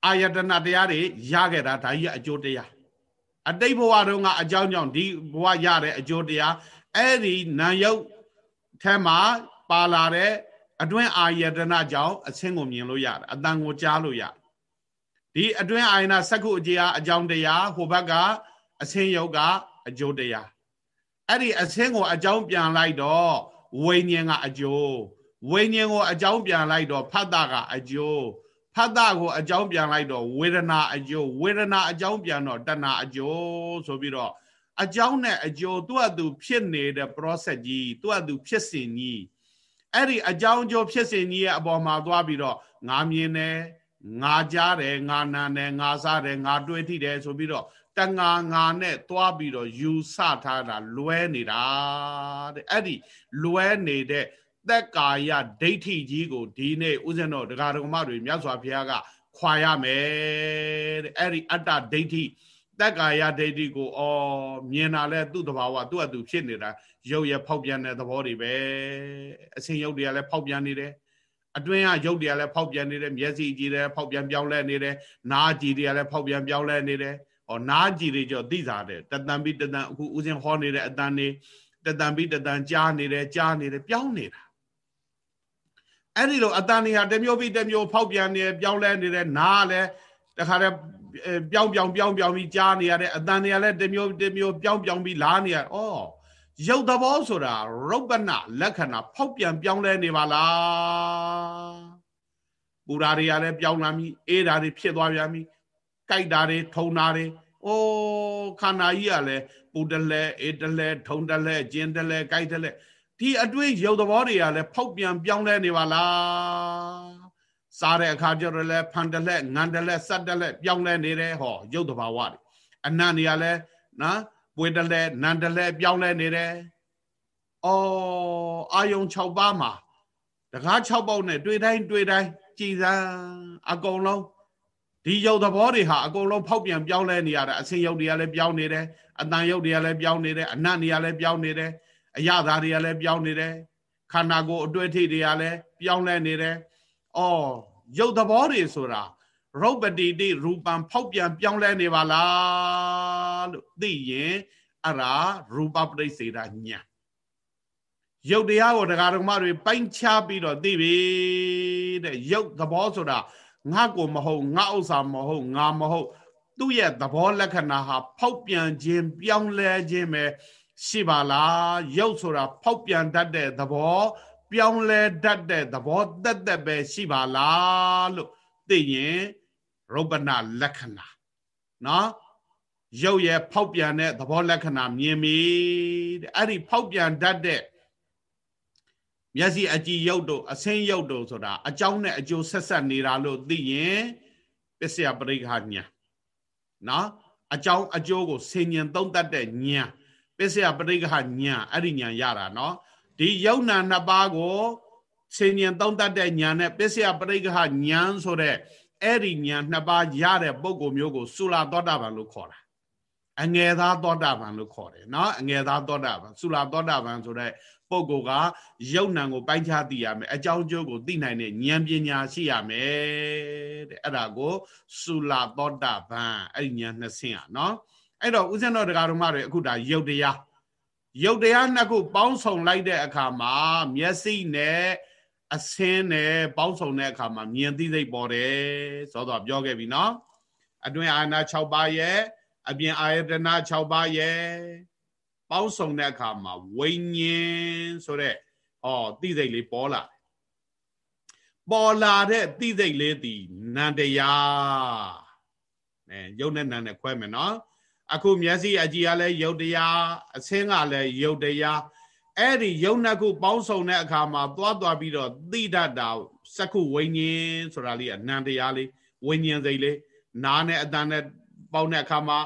အာယတနာတရားတွေရခဲ့တာဒါကြီးအကျိုးတရားအတိတ်ဘဝတုန်းကအကြောင်းကြောင့်ဒီဘဝရတဲ့အကျိုးတရားအဲ့ဒီနာယုတ်ထဲမှာပါလာတဲ့အတွင်းအာယတနာကြောင့်အဆင်းကိုမြင်လို့ရတယ်အတန်ကိုကြားလို့ရဒီအတွင်းအာယနာစက္ခုအကြေအားအကြောင်းတရားဟိုဘက်ကအဆင်းယုတ်ကအကျိုးတရားအဲ့ဒီအဆင်းကိုအကြောင်းပြန်လိုက်တော့ဝိညာဉ်ကအကျိုးဝိညာဉ်ကိုအကြောင်းပြန်လိုက်တော့ဖတ်တာကအကျိုး ဖတ်တာကိုအကြောင်းပြန်လိုက်တော့ဝေဒနာအကျိုးဝေဒနာအကြောင်းပြန်တော့တဏှာအကျိုးဆိုပြီးတော့အကြောင်းနဲ့အကျိုးသူ့အတူဖြစ်နေတဲ့ process ကြီးသူ့အတူဖြစ်စဉ်ကြီးအဲ့ဒီအကြောင်းကျိုးဖြစ်စဉ်ကြီးရဲ့အပေါ်မှာသွားပြီးတော့ငါမြင်တယ်ငါကြားတယ်ငါနာတယ်ငါစားတယ်ငါတွေးထိတယ်ဆိုပြီးတော့တငါငါနဲ့သွားပြီးတော့ယူဆထားတာလွဲနေတာတဲ့အဲ့ဒီလွဲနေတဲ့ သက်ကာယဒိဋ္ဌိကြီးကိုဒီနေ့ဥစဉ်တော်ဒကာဒကမတွေမြတ်စွာဘုရားကခွာရမယ်တဲ့အဲ့ဒီအတ္တဒိဋ္ဌိသက်ကာယဒိဋ္ဌိကိုအော်မြင်တာလဲသူ့တဘာဝသူ့အတူဖြစ်နေတာရုပ်ရဖောက်ပြန်တဲ့သဘောတွေပဲအစင်ရုပ်တွေကလည်းဖောက်ပြန်နေတယ်အတွင်းကရုပ်တွေကလည်းဖောက်ပြန်နေတယ်မျက်စိကြည့်တယ်ဖောက်ပြန်ပြောင်းလဲနေတယ်နားကြည့်တွေကလည်းဖောက်ပြန်ပြောင်းလဲနေတယ်ဟောနားကြည့်တွေကြောသိစားတယ်တတန်ပြီးတတန်အခုဥစဉ်ဟောနေတဲ့အတန်နေတတန်ပြီးတတန်ကြားနေတယ်ကြားနေတယ်ပြောင်းနေတာ အဲ့ဒီလိုအတန်နေဟာတမျိုးပြီးတမျိုးဖောက်ပြန်နေပြောင်းလဲနေတယ်နားလည်းတခါတည်းပြောင်းပြောင်းပြောင်းပြောင်းပြီးကြားနေရတဲ့အတန်တွေကလည်းတမျိုးတမျိုးပြောင်းပြောင်းပြီးလားနေရဩရုပ်သဘောဆိုတာရုပ်ပနလက္ခဏာဖောက်ပြန်ပြောင်းလဲနေပါလားပူဓာတွေကလည်းပြောင်းလာပြီအေးဓာတွေဖြစ်သွားပြန်ပြီကြိုက်တာတွေထုံတာတွေအိုးခန္ဓာကြီးကလည်းပူတလဲအေးတလဲထုံတလဲကျင်းတလဲကြိုက်တလဲ ဒီအတွေ့ရုပ်သဘောတွေကလည်းဖောက်ပြန်ပြောင်းလဲနေပါလားစားတဲ့အခါကျတော့လဲဖန်တလဲငန်တလဲစက်တလဲပြောင်းလဲနေတယ်ဟောရုပ်တဘာဝတွေအနတ်တွေကလည်းနော်ပွေတလဲနန်တလဲပြောင်းလဲနေတယ်အော်အာယုံ6ပါးမှာတကား6ပေါက်နဲ့တွေ့တိုင်းတွေ့တိုင်းကြည်စမ်းအကုန်လုံးဒီရုပ်သဘောတွေဟာအကုန်လုံးဖောက်ပြန်ပြောင်းလဲနေရတာအစင်ရုပ်တွေကလည်းပြောင်းနေတယ်အတန်ရုပ်တွေကလည်းပြောင်းနေတယ်အနတ်တွေကလည်းပြောင်းနေတယ် အရသာတွေကလည်းပြောင်းနေတယ်ခန္ဓာကိုယ်အတွေ့အထိတွေကလည်းပြောင်းလဲနေတယ်အော်ရုပ်သဘောတွေဆိုတာရုပ်ပတိတိရူပံဖောက်ပြန်ပြောင်းလဲနေပါလားလို့သိရင်အဲ့ဒါရူပပရိစေဒညာရုပ်တရားကိုတရားတော်မတွေပိုင်းခြားပြီးတော့သိပြီတဲ့ရုပ်သဘောဆိုတာငါကိုမဟုတ်ငါဥစ္စာမဟုတ်ငါမဟုတ်သူ့ရဲ့သဘောလက္ခဏာဟာဖောက်ပြန်ခြင်းပြောင်းလဲခြင်းပဲ ရှိပါလားရုပ်ဆိုတာဖောက်ပြန်တတ်တဲ့သဘောပြောင်းလဲတတ်တဲ့သဘောတက်တက်ပဲရှိပါလားလို့သိရင်ရုပ်ပနာလက္ခဏာနော်ရုပ်ရဲ့ဖောက်ပြန်တဲ့သဘောလက္ခဏာမြင်ပြီတဲ့အဲ့ဒီဖောက်ပြန်တတ်တဲ့မျက်စိအကြည်ရုပ်တို့အဆင်းရုပ်တို့ဆိုတာအကြောင်းနဲ့အကျိုးဆက်ဆက်နေတာလို့သိရင်ပစ္စယပရိက္ခညာနော်အကြောင်းအကျိုးကိုဆင်ញင်သုံးတတ်တဲ့ညာပ စ္စယပရိက္ခညာအဲ့ဒီညာရတာနော်ဒီယုံနာနှစ်ပါးကိုဆင်ញင်သုံးတတ်တဲ့ညာနဲ့ပစ္စယပရိက္ခညာဆိုတဲ့အဲ့ဒီညာနှစ်ပါးရတဲ့ပုံကိုမျိုးကိုသုလာသောတာပန်လို့ခေါ်တာအငယ်သားသောတာပန်လို့ခေါ်တယ်နော်အငယ်သားသောတာပန်သုလာသောတာပန်ဆိုတဲ့ပုဂ္ဂိုလ်ကယုံနံကိုပိုင်းခြားသိရမယ်အကြောင်းကျိုးကိုသိနိုင်တဲ့ဉာဏ်ပညာရှိရမယ်တဲ့အဲ့ဒါကိုသုလာသောတာပန်အဲ့ဒီဉာဏ်နှစ်ဆင့်อ่ะနော် အဲ့တော့ဦးဇင်းတော်တရားတော်မတွေအခုဒါယုတ်တရားယုတ်တရားနှစ်ခုပေါင်းစုံလိုက်တဲ့အခါမှာမျက်စိနဲ့အစင်းနဲ့ပေါင်းစုံတဲ့အခါမှာမြင်သိစိတ်ပေါ်တယ်ဆိုတော့ပြောခဲ့ပြီနော်အတွင်အာနာ6ပါးရဲ့အပြင်အာယတနာ6ပါးရဲ့ပေါင်းစုံတဲ့အခါမှာဝိညာဉ်ဆိုတဲ့ဟောသိစိတ်လေးပေါ်လာပေါ်လာတဲ့သိစိတ်လေးဒီနန္တရားအဲယုတ်နဲ့နန္နဲ့ခွဲမယ်နော် အခုမျက်စိအကြည့်ကလည်းယုတ်တရားအဆင်းကလည်းယုတ်တရားအဲ့ဒီယုတ်နှစ်ခုပေါင်းစုံတဲ့အခါမှာသွားသွားပြီးတော့သိတတ်တာစက္ခုဝိညာဉ်ဆိုတာလေးအနန္တရားလေးဝိညာဉ်စိတ်လေးနားနဲ့အတန်နဲ့ပေါင်းတဲ့အခါမှာ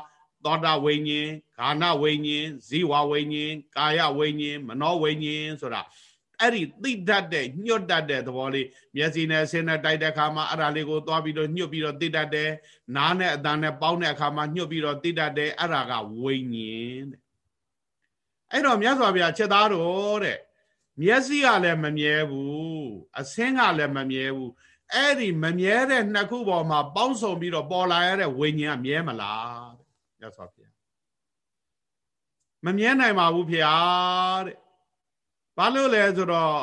သောတာဝိညာဉ်ဂာနဝိညာဉ်ဇီဝဝိညာဉ်ကာယဝိညာဉ်မနောဝိညာဉ်ဆိုတာ အဲ့ဒီသိတတ်တဲ့ညှွတ်တတ်တဲ့သဘောလေးမျက်စိနဲ့ဆင်းနဲ့တိုက်တဲ့အခါမှာအဲ့ဒါလေးကိုသွားပြီးတော့ညှွတ်ပြီးတော့သိတတ်တယ်နားနဲ့အတန်နဲ့ပေါင်းတဲ့အခါမှာညှွတ်ပြီးတော့သိတတ်တယ်အဲ့ဒါကဝိညာဉ်တဲ့အဲ့တော့မြတ်စွာဘုရားချက်သားတော်တဲ့မျက်စိကလည်းမမြဲဘူးအဆင်းကလည်းမမြဲဘူးအဲ့ဒီမမြဲတဲ့နှစ်ခုပေါ်မှာပေါင်းစုံပြီးတော့ပေါ်လာရတဲ့ဝိညာဉ်ကမြဲမလားမြတ်စွာဘုရားမမြဲနိုင်ပါဘူးဖေဟာတဲ့ ဘာလို့လဲဆိုတော့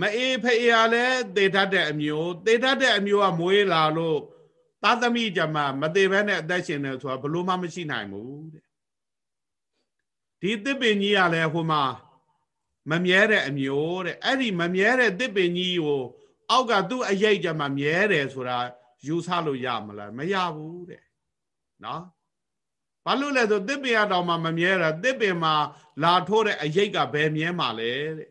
မအေးဖေးရလဲသေတတ်တဲ့အမျိုးသေတတ်တဲ့အမျိုးကမွေးလာလို့သာသမီကြမှာမသေးဘဲနဲ့အသက်ရှင်တယ်ဆိုတာဘလို့မှမရှိနိုင်ဘူးတဲ့ဒီသစ်ပင်ကြီးကလည်းဟိုမှာမမြဲတဲ့အမျိုးတဲ့အဲ့ဒီမမြဲတဲ့သစ်ပင်ကြီးကိုအောက်ကသူ့အရိတ်ကြမှာမြဲတယ်ဆိုတာယူဆလို့ရမလားမရဘူးတဲ့နော် ဘာလို့လဲဆိုတစ်ပင်ရတော်မှမမြဲတာတစ်ပင်မှာလာထိုးတဲ့အရိတ်ကဘယ်မြဲမှာလဲတဲ့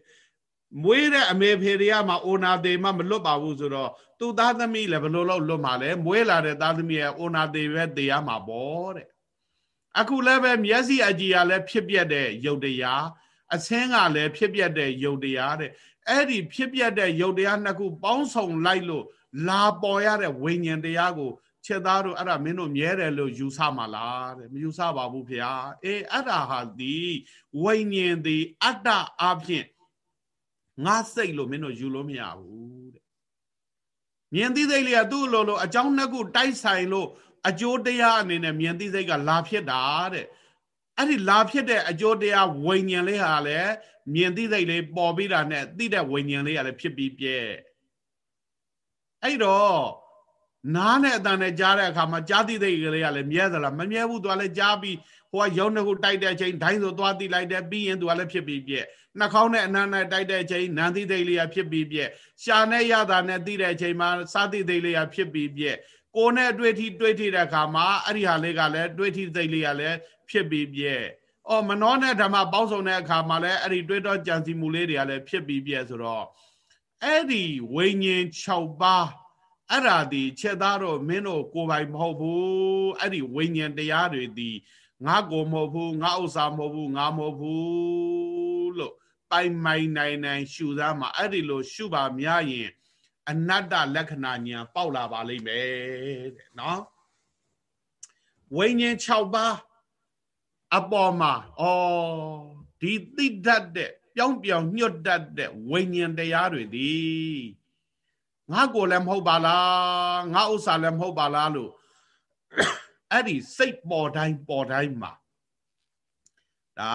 မွေးတဲ့အမေဖေတွေကမှအိုနာသေးမှမလွတ်ပါဘူးဆိုတော့သူ့သားသမီးလည်းဘယ်လိုလုပ်လွတ်မှာလဲမွေးလာတဲ့သားသမီးရဲ့အိုနာသေးပဲတေးရမှာပေါ့တဲ့အခုလည်းပဲမျက်စိအကြည်ကလည်းဖြစ်ပြတဲ့ယုတ်တရားအဆင်းကလည်းဖြစ်ပြတဲ့ယုတ်တရားတဲ့အဲ့ဒီဖြစ်ပြတဲ့ယုတ်တရားနှစ်ခုပေါင်းစုံလိုက်လို့လာပေါ်ရတဲ့ဝိညာဉ်တရားကို ချက်သားတို့အဲ့ဒါမင်းတို့မြဲတယ်လို့ယူဆမှာလားတဲ့မယူဆပါဘူးဖေဟာအေးအဲ့ဒါဟာဒီဝိညာဉ်ဒီအတ္တအဖြစ်ငါစိတ်လို့မင်းတို့ယူလို့မရဘူးတဲ့မြင်သိစိတ်လေးကသူ့လိုလိုအကြောင်းနှစ်ခုတိုက်ဆိုင်လို့အကျိုးတရားအနေနဲ့မြင်သိစိတ်ကလာဖြစ်တာတဲ့အဲ့ဒီလာဖြစ်တဲ့အကျိုးတရားဝိညာဉ်လေးဟာလည်းမြင်သိစိတ်လေးပေါ်ပြီးတာနဲ့သိတဲ့ဝိညာဉ်လေးကလည်းဖြစ်ပြီးပြဲအဲ့တော့ နားနဲ့အတန်နဲ့ကြားတဲ့အခါမှာကြားသိသိကလေးကလည်းမြဲသလားမမြဲဘူးသူကလည်းကြားပြီးဟိုကရုံနှစ်ခုတိုက်တဲ့အချိန်ဒိုင်းဆိုသွားသိလိုက်တယ်ပြီးရင်သူကလည်းဖြစ်ပြီးပြက်နှာခေါင်းနဲ့အနံ့နဲ့တိုက်တဲ့အချိန်နန်းသိသိလေးကဖြစ်ပြီးပြက်ရှာနဲ့ရတာနဲ့သိတဲ့အချိန်မှာစားသိသိလေးကဖြစ်ပြီးပြက်ကိုယ်နဲ့တွေ့ထိတွေ့ထိတဲ့အခါမှာအဲ့ဒီဟာလေးကလည်းတွေ့ထိသိလေးကလည်းဖြစ်ပြီးပြက်အော်မနောနဲ့ဓမ္မပေါင်းစုံတဲ့အခါမှာလည်းအဲ့ဒီတွေ့တော့ကြံစီမှုလေးတွေကလည်းဖြစ်ပြီးပြက်ဆိုတော့အဲ့ဒီဝိညာဉ်6ပါး အဲ့ဒါဒီချက်သားတော့မင်းတို့ကိုယ်ပိုင်မဟုတ်ဘူးအဲ့ဒီဝိညာဉ်တရားတွေဒီငါကိုမဟုတ်ဘူးငါဥစ္စာမဟုတ်ဘူးငါမဟုတ်ဘူးလို့ပိုင်မိုင်နိုင်နိုင်ရှုသားမှာအဲ့ဒီလိုရှုပါများရင်အနတ္တလက္ခဏာညာပေါက်လာပါလိမ့်မယ်တဲ့နော်ဝိညာဉ်6ပါးအပေါ်မှာဩဒီသိတတ်တဲ့ပြောင်းပြောင်းညွတ်တတ်တဲ့ဝိညာဉ်တရားတွေဒီ ငါကိုလည်းမဟုတ်ပါလားငါဥစ္စာလည်းမဟုတ်ပါလားလို့အဲ့ဒီစိတ်ပေါ်တိုင်းပေါ်တိုင်းမှာဒါ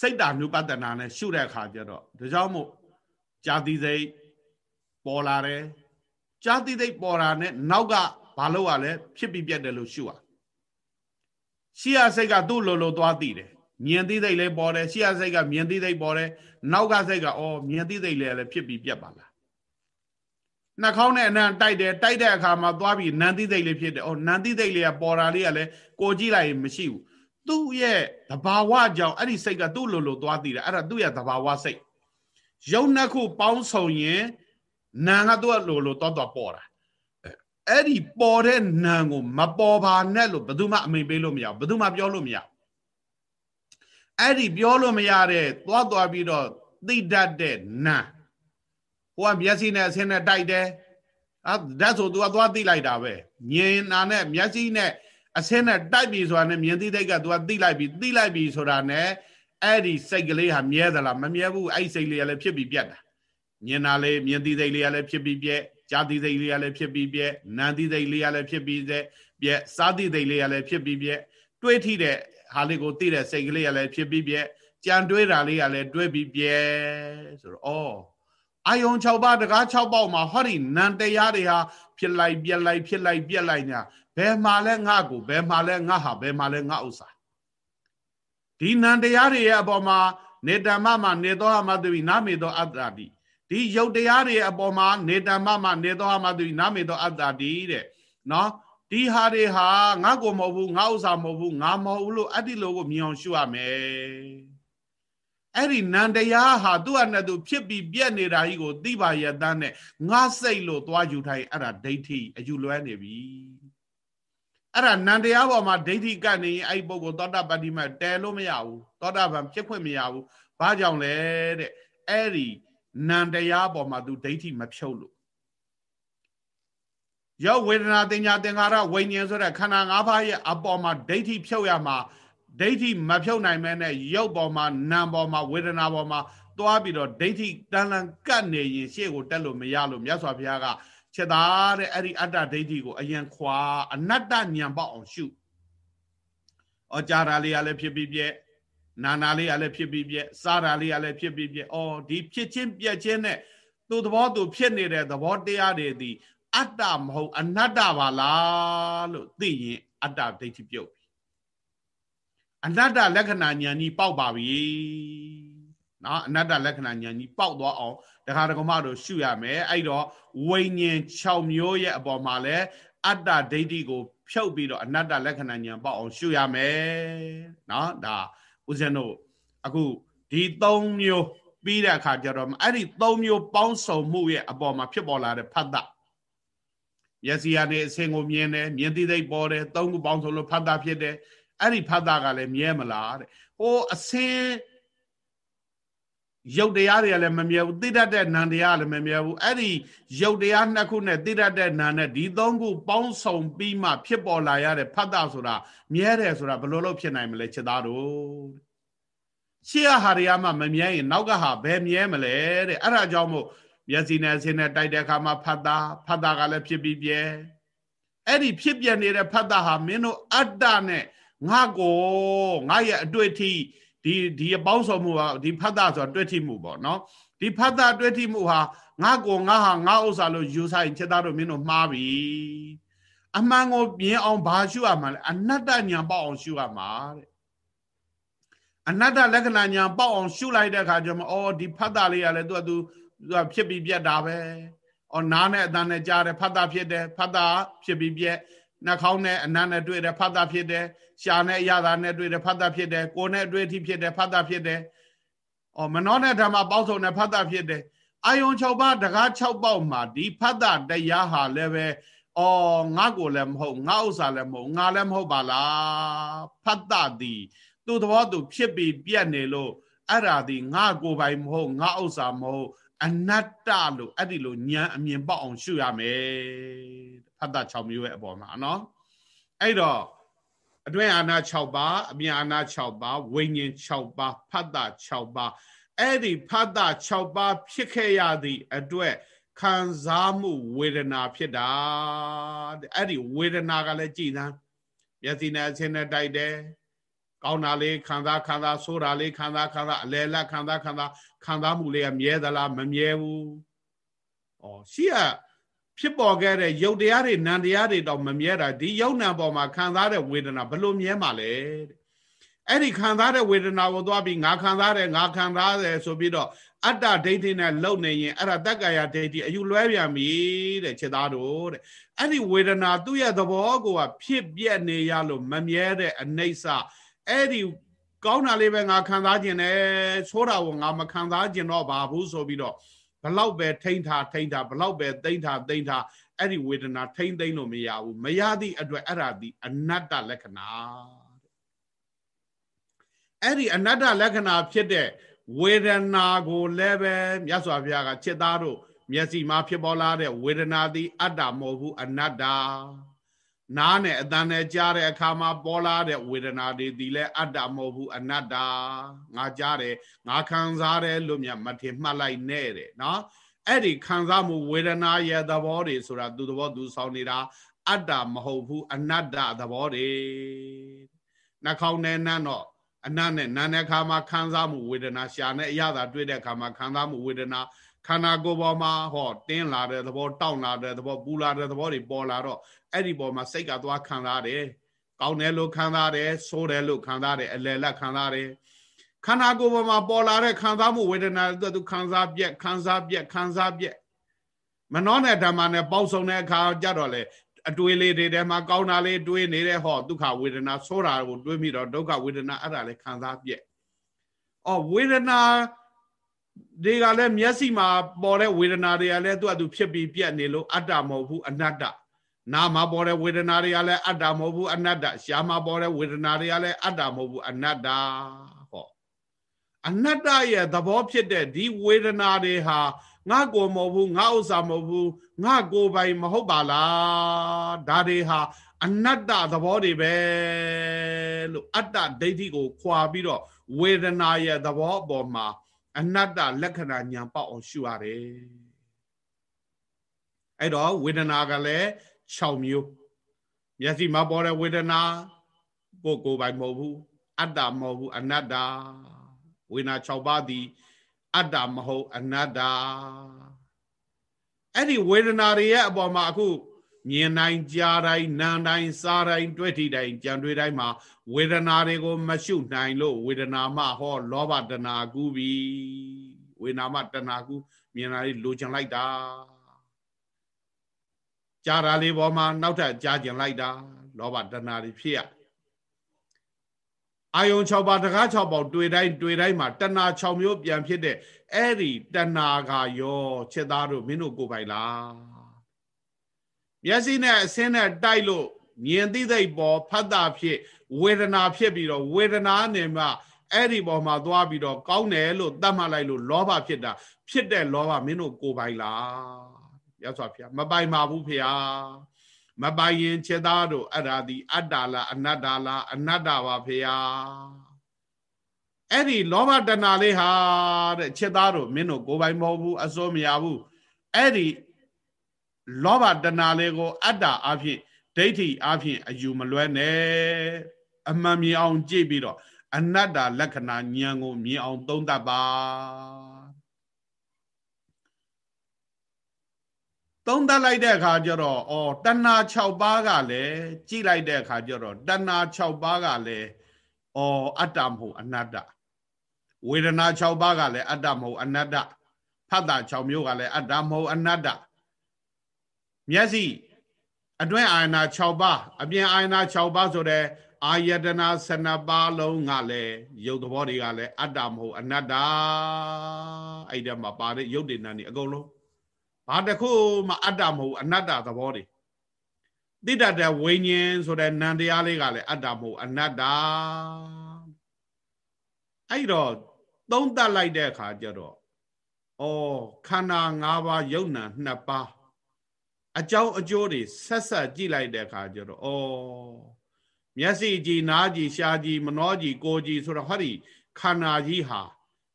စိတ်ဓာနုပတနာနဲ့ရှုတဲ့အခါကျတော့ဒါကြောင့်မို့ဇာတိစိတ်ပေါ်လာတယ်ဇာတိစိတ်ပေါ်လာနဲ့နောက်ကဘာလို့ ਆ လဲဖြစ်ပြီးပြတ်တယ်လို့ရှုရရှေ့ရစိတ်ကသူ့လိုလိုသွားသိတယ်မြင်သိသိလည်းပေါ်တယ်ရှေ့ရစိတ်ကမြင်သိသိပေါ်တယ်နောက်ကစိတ်ကအော်မြင်သိသိလည်းလည်းဖြစ်ပြီးပြတ်ပါလား နှာခေါင်းနဲ့အနံတိုက်တယ်တိုက်တဲ့အခါမှာသွားပြီးနန်တိသိတ်လေးဖြစ်တယ်။အော်နန်တိသိတ်လေးကပေါ်တာလေးကလည်းကိုကြည့်လိုက်ရင်မရှိဘူး။သူ့ရဲ့သဘာဝကြောင့်အဲ့ဒီစိတ်ကသူ့လိုလိုသွားတည်တယ်အဲ့ဒါသူ့ရဲ့သဘာဝစိတ်။ရုပ်နှစ်ခုပေါင်းစုံရင်နာကသူ့လိုလိုသွားသွားပေါ်တာ။အဲ့ဒီပေါ်တဲ့နာကိုမပေါ်ပါနဲ့လို့ဘယ်သူမှအမိန်ပေးလို့မရဘူး။ဘယ်သူမှပြောလို့မရဘူး။အဲ့ဒီပြောလို့မရတဲ့သွားသွားပြီးတော့သိတတ်တဲ့နာ ဟိုကမျက်စိနဲ့အဆင်းနဲ့တိုက်တယ်အာဓာတ်ဆို तू ကသွားသိလိုက်တာပဲမြင်နာနဲ့မျက်စိနဲ့အဆင်းနဲ့တိုက်ပြီဆိုတာနဲ့မြင်သိတဲ့က तू ကသိလိုက်ပြီသိလိုက်ပြီဆိုတာနဲ့အဲ့ဒီစိတ်ကလေးဟာမြဲသလားမမြဲဘူးအဲ့စိတ်လေးကလည်းဖြစ်ပြီးပြတ်တာမြင်တာလေးမြင်သိစိတ်လေးကလည်းဖြစ်ပြီးပြက်ကြားသိစိတ်လေးကလည်းဖြစ်ပြီးပြက်နာသိစိတ်လေးကလည်းဖြစ်ပြီးပြက်စားသိစိတ်လေးကလည်းဖြစ်ပြီးပြက်တွေးထိတဲ့ဟာလေးကိုသိတဲ့စိတ်ကလေးကလည်းဖြစ်ပြီးပြက်ကြံတွေးတာလေးကလည်းတွေးပြီးပြက်ဆိုတော့ဩ အာယုံ6ပါးတကား6ပေါက်မှာဟောဒီနံတရားတွေဟာဖြစ်လိုက်ပြက်လိုက်ဖြစ်လိုက်ပြက်လိုက်ညာဘယ်မှာလဲငါကိုဘယ်မှာလဲငါဟာဘယ်မှာလဲငါဥစ္စာဒီနံတရားတွေရဲ့အပေါ်မှာနေတ္တမမှာနေသောအမတုနာမေသောအတ္တတိဒီယုတ်တရားတွေအပေါ်မှာနေတ္တမမှာနေသောအမတုနာမေသောအတ္တတိတဲ့နော်ဒီဟာတွေဟာငါကိုမဟုတ်ဘူးငါဥစ္စာမဟုတ်ဘူးငါမဟုတ်ဘူးလို့အဲ့ဒီလိုကိုမြင်အောင်ရှုရမယ် အဲ့ဒီနန္တရားဟာသူ့အနဲ့သူဖြစ်ပြီးပြက်နေတာကြီးကိုသိပါရတန်းနဲ့ငါစိတ်လို့သွားယူထိုင်အဲ့ဒါဒိဋ္ဌိအယူလွဲနေပြီအဲ့ဒါနန္တရားပေါ်မှာဒိဋ္ဌိကနေရင်အဲ့ဒီပုဂ္ဂိုလ်သောတာပတ္တိမတဲလို့မရဘူးသောတာပန်ဖြစ်ခွင့်မရဘူးဘာကြောင့်လဲတဲ့အဲ့ဒီနန္တရားပေါ်မှာသူဒိဋ္ဌိမဖြုတ်လို့ယောဝေဒနာတင်ညာသင်္ခါရဝိညာဉ်ဆိုတဲ့ခန္ဓာ၅ပါးရဲ့အပေါ်မှာဒိဋ္ဌိဖြုတ်ရမှာ ဒိဋ္ဌိမဖြုတ်နိုင်မဲနဲ့ရုပ်ပေါ်မှာနာမ်ပေါ်မှာဝေဒနာပေါ်မှာသွားပြီးတော့ဒိဋ္ဌိတန်လန်ကတ်နေရင်ရှေ့ကိုတက်လို့မရလို့မြတ်စွာဘုရားကချက်သားတဲ့အဲ့ဒီအတ္တဒိဋ္ဌိကိုအရင်ခွာအနတ္တဉာဏ်ပေါက်အောင်ရှု။ဩကြာတာလေးကလည်းဖြစ်ပြီးပြက်နာနာလေးကလည်းဖြစ်ပြီးပြက်စားတာလေးကလည်းဖြစ်ပြီးပြက်ဩဒီဖြစ်ချင်းပြက်ချင်းနဲ့သူ့သဘောသူဖြစ်နေတဲ့သဘောတရားတွေဒီအတ္တမဟုတ်အနတ္တပါလားလို့သိရင်အတ္တဒိဋ္ဌိပြုတ် အနတ္တလက္ခဏာဉာဏ်ကြီးပေါက်ပါပြီနော်အနတ္တလက္ခဏာဉာဏ်ကြီးပေါက်သွားအောင်တခါတကမတို့ရှုရမယ်အဲ့တော့ဝိညာဉ်6မျိုးရဲ့အပေါ်မှာလဲအတ္တဒိဋ္ဌိကိုဖြုတ်ပြီးတော့အနတ္တလက္ခဏာဉာဏ်ပေါက်အောင်ရှုရမယ်နော်ဒါဦးဇင်းတို့အခုဒီ3မျိုးပြီးတဲ့အခါကျတော့အဲ့ဒီ3မျိုးပေါင်းစုံမှုရဲ့အပေါ်မှာဖြစ်ပေါ်လာတဲ့ဖတ်တာမျက်စိကနေအစင်ကိုမြင်တယ်မြင်သိသိပေါ်တယ်သုံးခုပေါင်းစုံလို့ဖတ်တာဖြစ်တယ် အဲ့ဒီဖတ်တာကလည်းမြဲမလားတဲ့ဟိုအစင်းရုပ်တရားတွေကလည်းမမြဲဘူးသိတတ်တဲ့နံတရားလည်းမမြဲဘူးအဲ့ဒီရုပ်တရားနှစ်ခုနဲ့သိတတ်တဲ့နံနဲ့ဒီသုံးခုပေါင်းစုံပြီးမှဖြစ်ပေါ်လာရတဲ့ဖတ်တာဆိုတာမြဲတယ်ဆိုတာဘယ်လိုလုပ်ဖြစ်နိုင်မလဲချက်သားတို့ရှေ့ဟာတွေကမှမမြဲရင်နောက်ကဟာဘယ်မြဲမလဲတဲ့အဲ့ဒါကြောင့်မို့မျက်စိနဲ့အစင်းနဲ့တိုက်တဲ့အခါမှာဖတ်တာဖတ်တာကလည်းဖြစ်ပြီးပြဲအဲ့ဒီဖြစ်ပြနေတဲ့ဖတ်တာဟာမင်းတို့အတ္တနဲ့ ငါကိုငါရဲ့အတွေ့အထိဒီဒီအပေါင်းဆောင်မှုဟာဒီဖတ်တာဆိုတာတွေ့ထိမှုပေါ့နော်ဒီဖတ်တာတွေ့ထိမှုဟာငါကိုငါဟာငါဥစ္စာလို့ယူဆိုင်ချက်သားတို့မင်းတို့မှားပြီအမှန်ကိုမြင်အောင်ဘာရှုရမှာလဲအနတ္တဉာဏ်ပေါက်အောင်ရှုရမှာတဲ့အနတ္တလက္ခဏာဉာဏ်ပေါက်အောင်ရှုလိုက်တဲ့အခါကျမှအော်ဒီဖတ်တာလေးကလည်းသူကသူသူကဖြစ်ပြီးပြက်တာပဲအော်နားနဲ့အတန်နဲ့ကြားတယ်ဖတ်တာဖြစ်တယ်ဖတ်တာဖြစ်ပြီးပြက်နှာခေါင်းနဲ့အနံ့နဲ့တွေ့တယ်ဖတ်တာဖြစ်တယ် ရှာနဲ့အရသာနဲ့တွေ့တယ်ဖတ်တာဖြစ်တယ်ကိုယ်နဲ့တွေ့အထိဖြစ်တယ်ဖတ်တာဖြစ်တယ်အော်မနောနဲ့ဓမ္မပေါက်ဆုံးနဲ့ဖတ်တာဖြစ်တယ်အာယုံ6ပါးတကား6ပေါက်မှာဒီဖတ်တာတရားဟာလည်းပဲအော်ငါကိုလည်းမဟုတ်ငါဥစ္စာလည်းမဟုတ်ငါလည်းမဟုတ်ပါလားဖတ်တာဒီသူ့သဘောသူဖြစ်ပြီးပြက်နေလို့အဲ့ဒါဒီငါကိုယ်ပိုင်မဟုတ်ငါဥစ္စာမဟုတ်အနတ္တလို့အဲ့ဒီလိုဉာဏ်အမြင်ပေါက်အောင်ရှုရမယ်ဖတ်တာ6မျိုးရဲ့အပေါ်မှာနော်အဲ့တော့ အတွင်းအာနာ6ပါးအပြင်အာနာ6ပါးဝိညာဉ်6ပါးဖတ်တာ6ပါးအဲ့ဒီဖတ်တာ6ပါးဖြစ်ခဲ့ရသည့်အတွက်ခံစားမှုဝေဒနာဖြစ်တာတဲ့အဲ့ဒီဝေဒနာကလည်းကြည်သမ်းမျက်စိနဲ့အဆင်းနဲ့တိုက်တယ်ကောင်းတာလေးခံစားခံစားဆိုးတာလေးခံစားခံစားအလဲလက်ခံစားခံစားခံစားမှုလေးကမြဲသလားမမြဲဘူး။ဩရှိရ ဖြစ်ပေါ်ခဲ့တဲ့ယုတ်တရားတွေနံတရားတွေတော့မမြဲတာဒီယုတ်နံပေါ်မှာခံစားတဲ့ဝေဒနာဘလို့မြဲမှာလဲတဲ့အဲ့ဒီခံစားတဲ့ဝေဒနာကိုသွားပြီးငါခံစားတယ်ငါခံစားတယ်ဆိုပြီးတော့အတ္တဒိဋ္ဌိနဲ့လုံနေရင်အဲ့ဒါတက္ကာယဒိဋ္ဌိအယူလွဲပြန်ပြီတဲ့ခြေသားတို့တဲ့အဲ့ဒီဝေဒနာသူ့ရဲ့သဘောကိုကဖြစ်ပြက်နေရလို့မမြဲတဲ့အနိစ္စအဲ့ဒီကောင်းတာလေးပဲငါခံစားခြင်းနဲ့ဆိုးတာကိုငါမခံစားခြင်းတော့ဘာဘူးဆိုပြီးတော့ဘ လောက်ပဲထိမ့်ထားထိမ့်ထားဘလောက်ပဲသိမ့်ထားသိမ့်ထားအဲ့ဒီဝေဒနာထိမ့်သိမ့်လို့မရဘူးမရသည့်အတွက်အဲ့ဒါဒီအနတ္တလက္ခဏာအဲ့ဒီအနတ္တလက္ခဏာဖြစ်တဲ့ဝေဒနာကိုလည်းပဲမြတ်စွာဘုရားကจิตသားတို့မျက်စိမှာဖြစ်ပေါ်လာတဲ့ဝေဒနာသည် အတ္တမဟုတ်ဘူးအနတ္တ နားနဲ့အတန်နဲ့ကြားတဲ့အခါမှာပေါ်လာတဲ့ဝေဒနာတွေဒီလဲအတ္တမဟုတ်ဘူးအနတ္တငါကြားတယ်ငါခံစားတယ်လို့မြတ်မထင်မှတ်လိုက်နဲ့တဲ့နော်အဲ့ဒီခံစားမှုဝေဒနာရဲ့သဘောတွေဆိုတာသူသဘောသူဆောင်နေတာအတ္တမဟုတ်ဘူးအနတ္တသဘောတွေနှာခေါင်းနဲ့နန်းတော့အနတ်နဲ့နာတဲ့အခါမှာခံစားမှုဝေဒနာရှာနဲ့အရသာတွေ့တဲ့အခါမှာခံစားမှုဝေဒနာ ခန္ဓာကိုယ်ပေါ်မှာဟောတင်းလာတဲ့သဘောတောင့်လာတဲ့သဘောပူလာတဲ့သဘောတွေပေါ်လာတော့အဲ့ဒီပေါ်မှာစိတ်ကသွားခံစားတယ်ကောင်းတယ်လို့ခံစားတယ်ဆိုးတယ်လို့ခံစားတယ်အလယ်လက်ခံစားတယ်ခန္ဓာကိုယ်ပေါ်မှာပေါ်လာတဲ့ခံစားမှုဝေဒနာသူခံစားပြက်ခံစားပြက်ခံစားပြက်မနှောတဲ့ဓမ္မနဲ့ပေါက်ဆုံတဲ့အခါကြတော့လေအတွေးလေးတွေထဲမှာကောင်းတာလေးတွေးနေတဲ့ဟောဒုက္ခဝေဒနာဆိုးတာကိုတွေးမိတော့ဒုက္ခဝေဒနာအဲ့ဒါလည်းခံစားပြက်။အော်ဝေဒနာ တွေကလည်းမျက်စိမှာပေါ်တဲ့ဝေဒနာတွေကလည်းသူ့အတူဖြစ်ပြီးပြက်နေလို့အတ္တမဟုတ်ဘူးအနတ္တ။နာမှာပေါ်တဲ့ဝေဒနာတွေကလည်းအတ္တမဟုတ်ဘူးအနတ္တ။ရှားမှာပေါ်တဲ့ဝေဒနာတွေကလည်းအတ္တမဟုတ်ဘူးအနတ္တ။ဟောအနတ္တရဲ့သဘောဖြစ်တဲ့ဒီဝေဒနာတွေဟာငါကိုမဟုတ်ဘူးငါဥစ္စာမဟုတ်ဘူးငါကိုပိုင်မဟုတ်ပါလားဒါတွေဟာအနတ္တသဘောတွေပဲလို့အတ္တဒိဋ္ဌိကိုခွာပြီးတော့ဝေဒနာရဲ့သဘောအပေါ်မှာ အနတ္တလက္ခဏာညာပေါက်အောင်ရှုရတယ်အဲ့တော့ဝေဒနာကလည်း6မျိုးမျက်စိမှာပေါ်တဲ့ဝေဒနာကိုယ်ကိုယ်ပိုင်မဟုတ်ဘူးအတ္တမဟုတ်ဘူးအနတ္တဝေဒနာ6ပါးသည်အတ္တမဟုတ်အနတ္တအဲ့ဒီဝေဒနာတွေရဲ့အပေါ်မှာအခု မြင်တိုင်းကြားတိုင်းနားတိုင်းစားတိုင်းတွေ့ထိတိုင်းကြံတွေ့တိုင်းမှာဝေဒနာတွေကိုမရှုနိုင်လို့ဝေဒနာမှဟောလောဘတဏှာကူးပြီဝေဒနာမှတဏှာကူးမြင်တာလေးလိုချင်လိုက်တာကြားတာလေးပေါ်မှာနောက်ထပ်ကြားကျင်လိုက်တာလောဘတဏှာတွေဖြစ်ရအာယုံ6ပါးတကား6ပေါက်တွေ့တိုင်းတွေ့တိုင်းမှာတဏှာ6မျိုးပြန်ဖြစ်တဲ့အဲ့ဒီတဏှာကရောချက်သားတို့မင်းတို့ကိုယ်ပိုင်လား မျက်စိနဲ့အဆင်းနဲ့တိုက်လို့မြင်သိသိပေါ်ဖတ်တာဖြစ်ဝေဒနာဖြစ်ပြီးတော့ဝေဒနာနဲ့မှအဲ့ဒီပေါ်မှာသွားပြီးတော့ကောင်းတယ်လို့သတ်မှတ်လိုက်လို့လောဘဖြစ်တာဖြစ်တဲ့လောဘမင်းတို့ကိုယ်ပိုင်လားရသော်ဖေမပိုင်ပါဘူးဖေမပိုင်ရင်ခြေသားတို့အဲ့ဒါဒီအတ္တလားအနတ္တလားအနတ္တပါဖေယာအဲ့ဒီလောဘတဏှာလေးဟာတဲ့ခြေသားတို့မင်းတို့ကိုယ်ပိုင်မဟုတ်ဘူးအစိုးမရဘူးအဲ့ဒီ လောဘတဏှာလေးကိုအတ္တအဖြစ်ဒိဋ္ဌိအဖြစ်အယူမလွဲနဲ့အမှန်မြင်အောင်ကြည့်ပြီးတော့အနတ္တလက္ခဏာဉာဏ်ကိုမြင်အောင်သုံးသပ်ပါသုံးသပ်လိုက်တဲ့အခါကျတော့ဩတဏှာ6ပါးကလည်းကြည့်လိုက်တဲ့အခါကျတော့တဏှာ6ပါးကလည်းဩအတ္တမဟုတ်အနတ္တဝေဒနာ6ပါးကလည်းအတ္တမဟုတ်အနတ္တဖတ်တာ6မျိုးကလည်းအတ္တမဟုတ်အနတ္တ မျက်စိအတွင်းအာယနာ6ပါးအပြင်အာယနာ6ပါးဆိုတဲ့အာယတနာ12ပါးလုံးကလည်းရုပ်သဘောတွေကလည်းအတ္တမဟုတ်အနတ္တအဲ့ဒီမှာပါတဲ့ရုပ်တည်နာနေအကုန်လုံးဘာတခုမှအတ္တမဟုတ်အနတ္တသဘောတွေတိတ္တတဲ့ဝိညာဉ်ဆိုတဲ့နံတရားလေးကလည်းအတ္တမဟုတ်အနတ္တအဲ့တော့သုံးသပ်လိုက်တဲ့အခါကျတော့ဩခန္ဓာ၅ပါးယုံနာ၂ပါး အကြောင်းအကျိုးတွေဆက်ဆက်ကြည့်လိုက်တဲ့အခါကျတော့ဩမျက်စိကြည်နားကြည်ရှားကြည်မနှောကြည်ကိုကြည်ဆိုတော့ဟောဒီခန္ဓာကြီးဟာ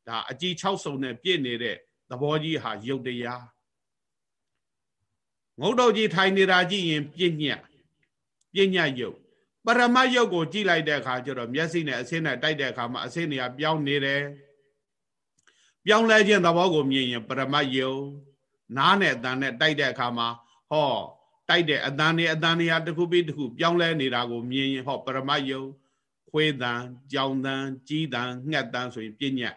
ဒါအကြည်၆စုံနဲ့ပြည့်နေတဲ့သဘောကြီးဟာယုတ်တရားငုတ်တော့ကြီးထိုင်နေတာကြည့်ရင်ပြည့်ညက်ပြည့်ညက်ယုတ်ပရမတ်ယုတ်ကိုကြည့်လိုက်တဲ့အခါကျတော့မျက်စိနဲ့အဆင်းနဲ့တိုက်တဲ့အခါမှာအဆင်းတွေကပြောင်းနေတယ်ပြောင်းလဲခြင်းသဘောကိုမြင်ရင်ပရမတ်ယုတ်နားနဲ့အတန်နဲ့တိုက်တဲ့အခါမှာ ဟောတိုက်တဲ့အတန်နေအတန်နေဟာတစ်ခုပြီးတစ်ခုပြောင်းလဲနေတာကိုမြင်ရင်ဟောပရမတ်ယုတ်ခွေးတန်ကြောင်တန်ကြီးတန်ငှက်တန်ဆိုရင်ပြည့်ညက်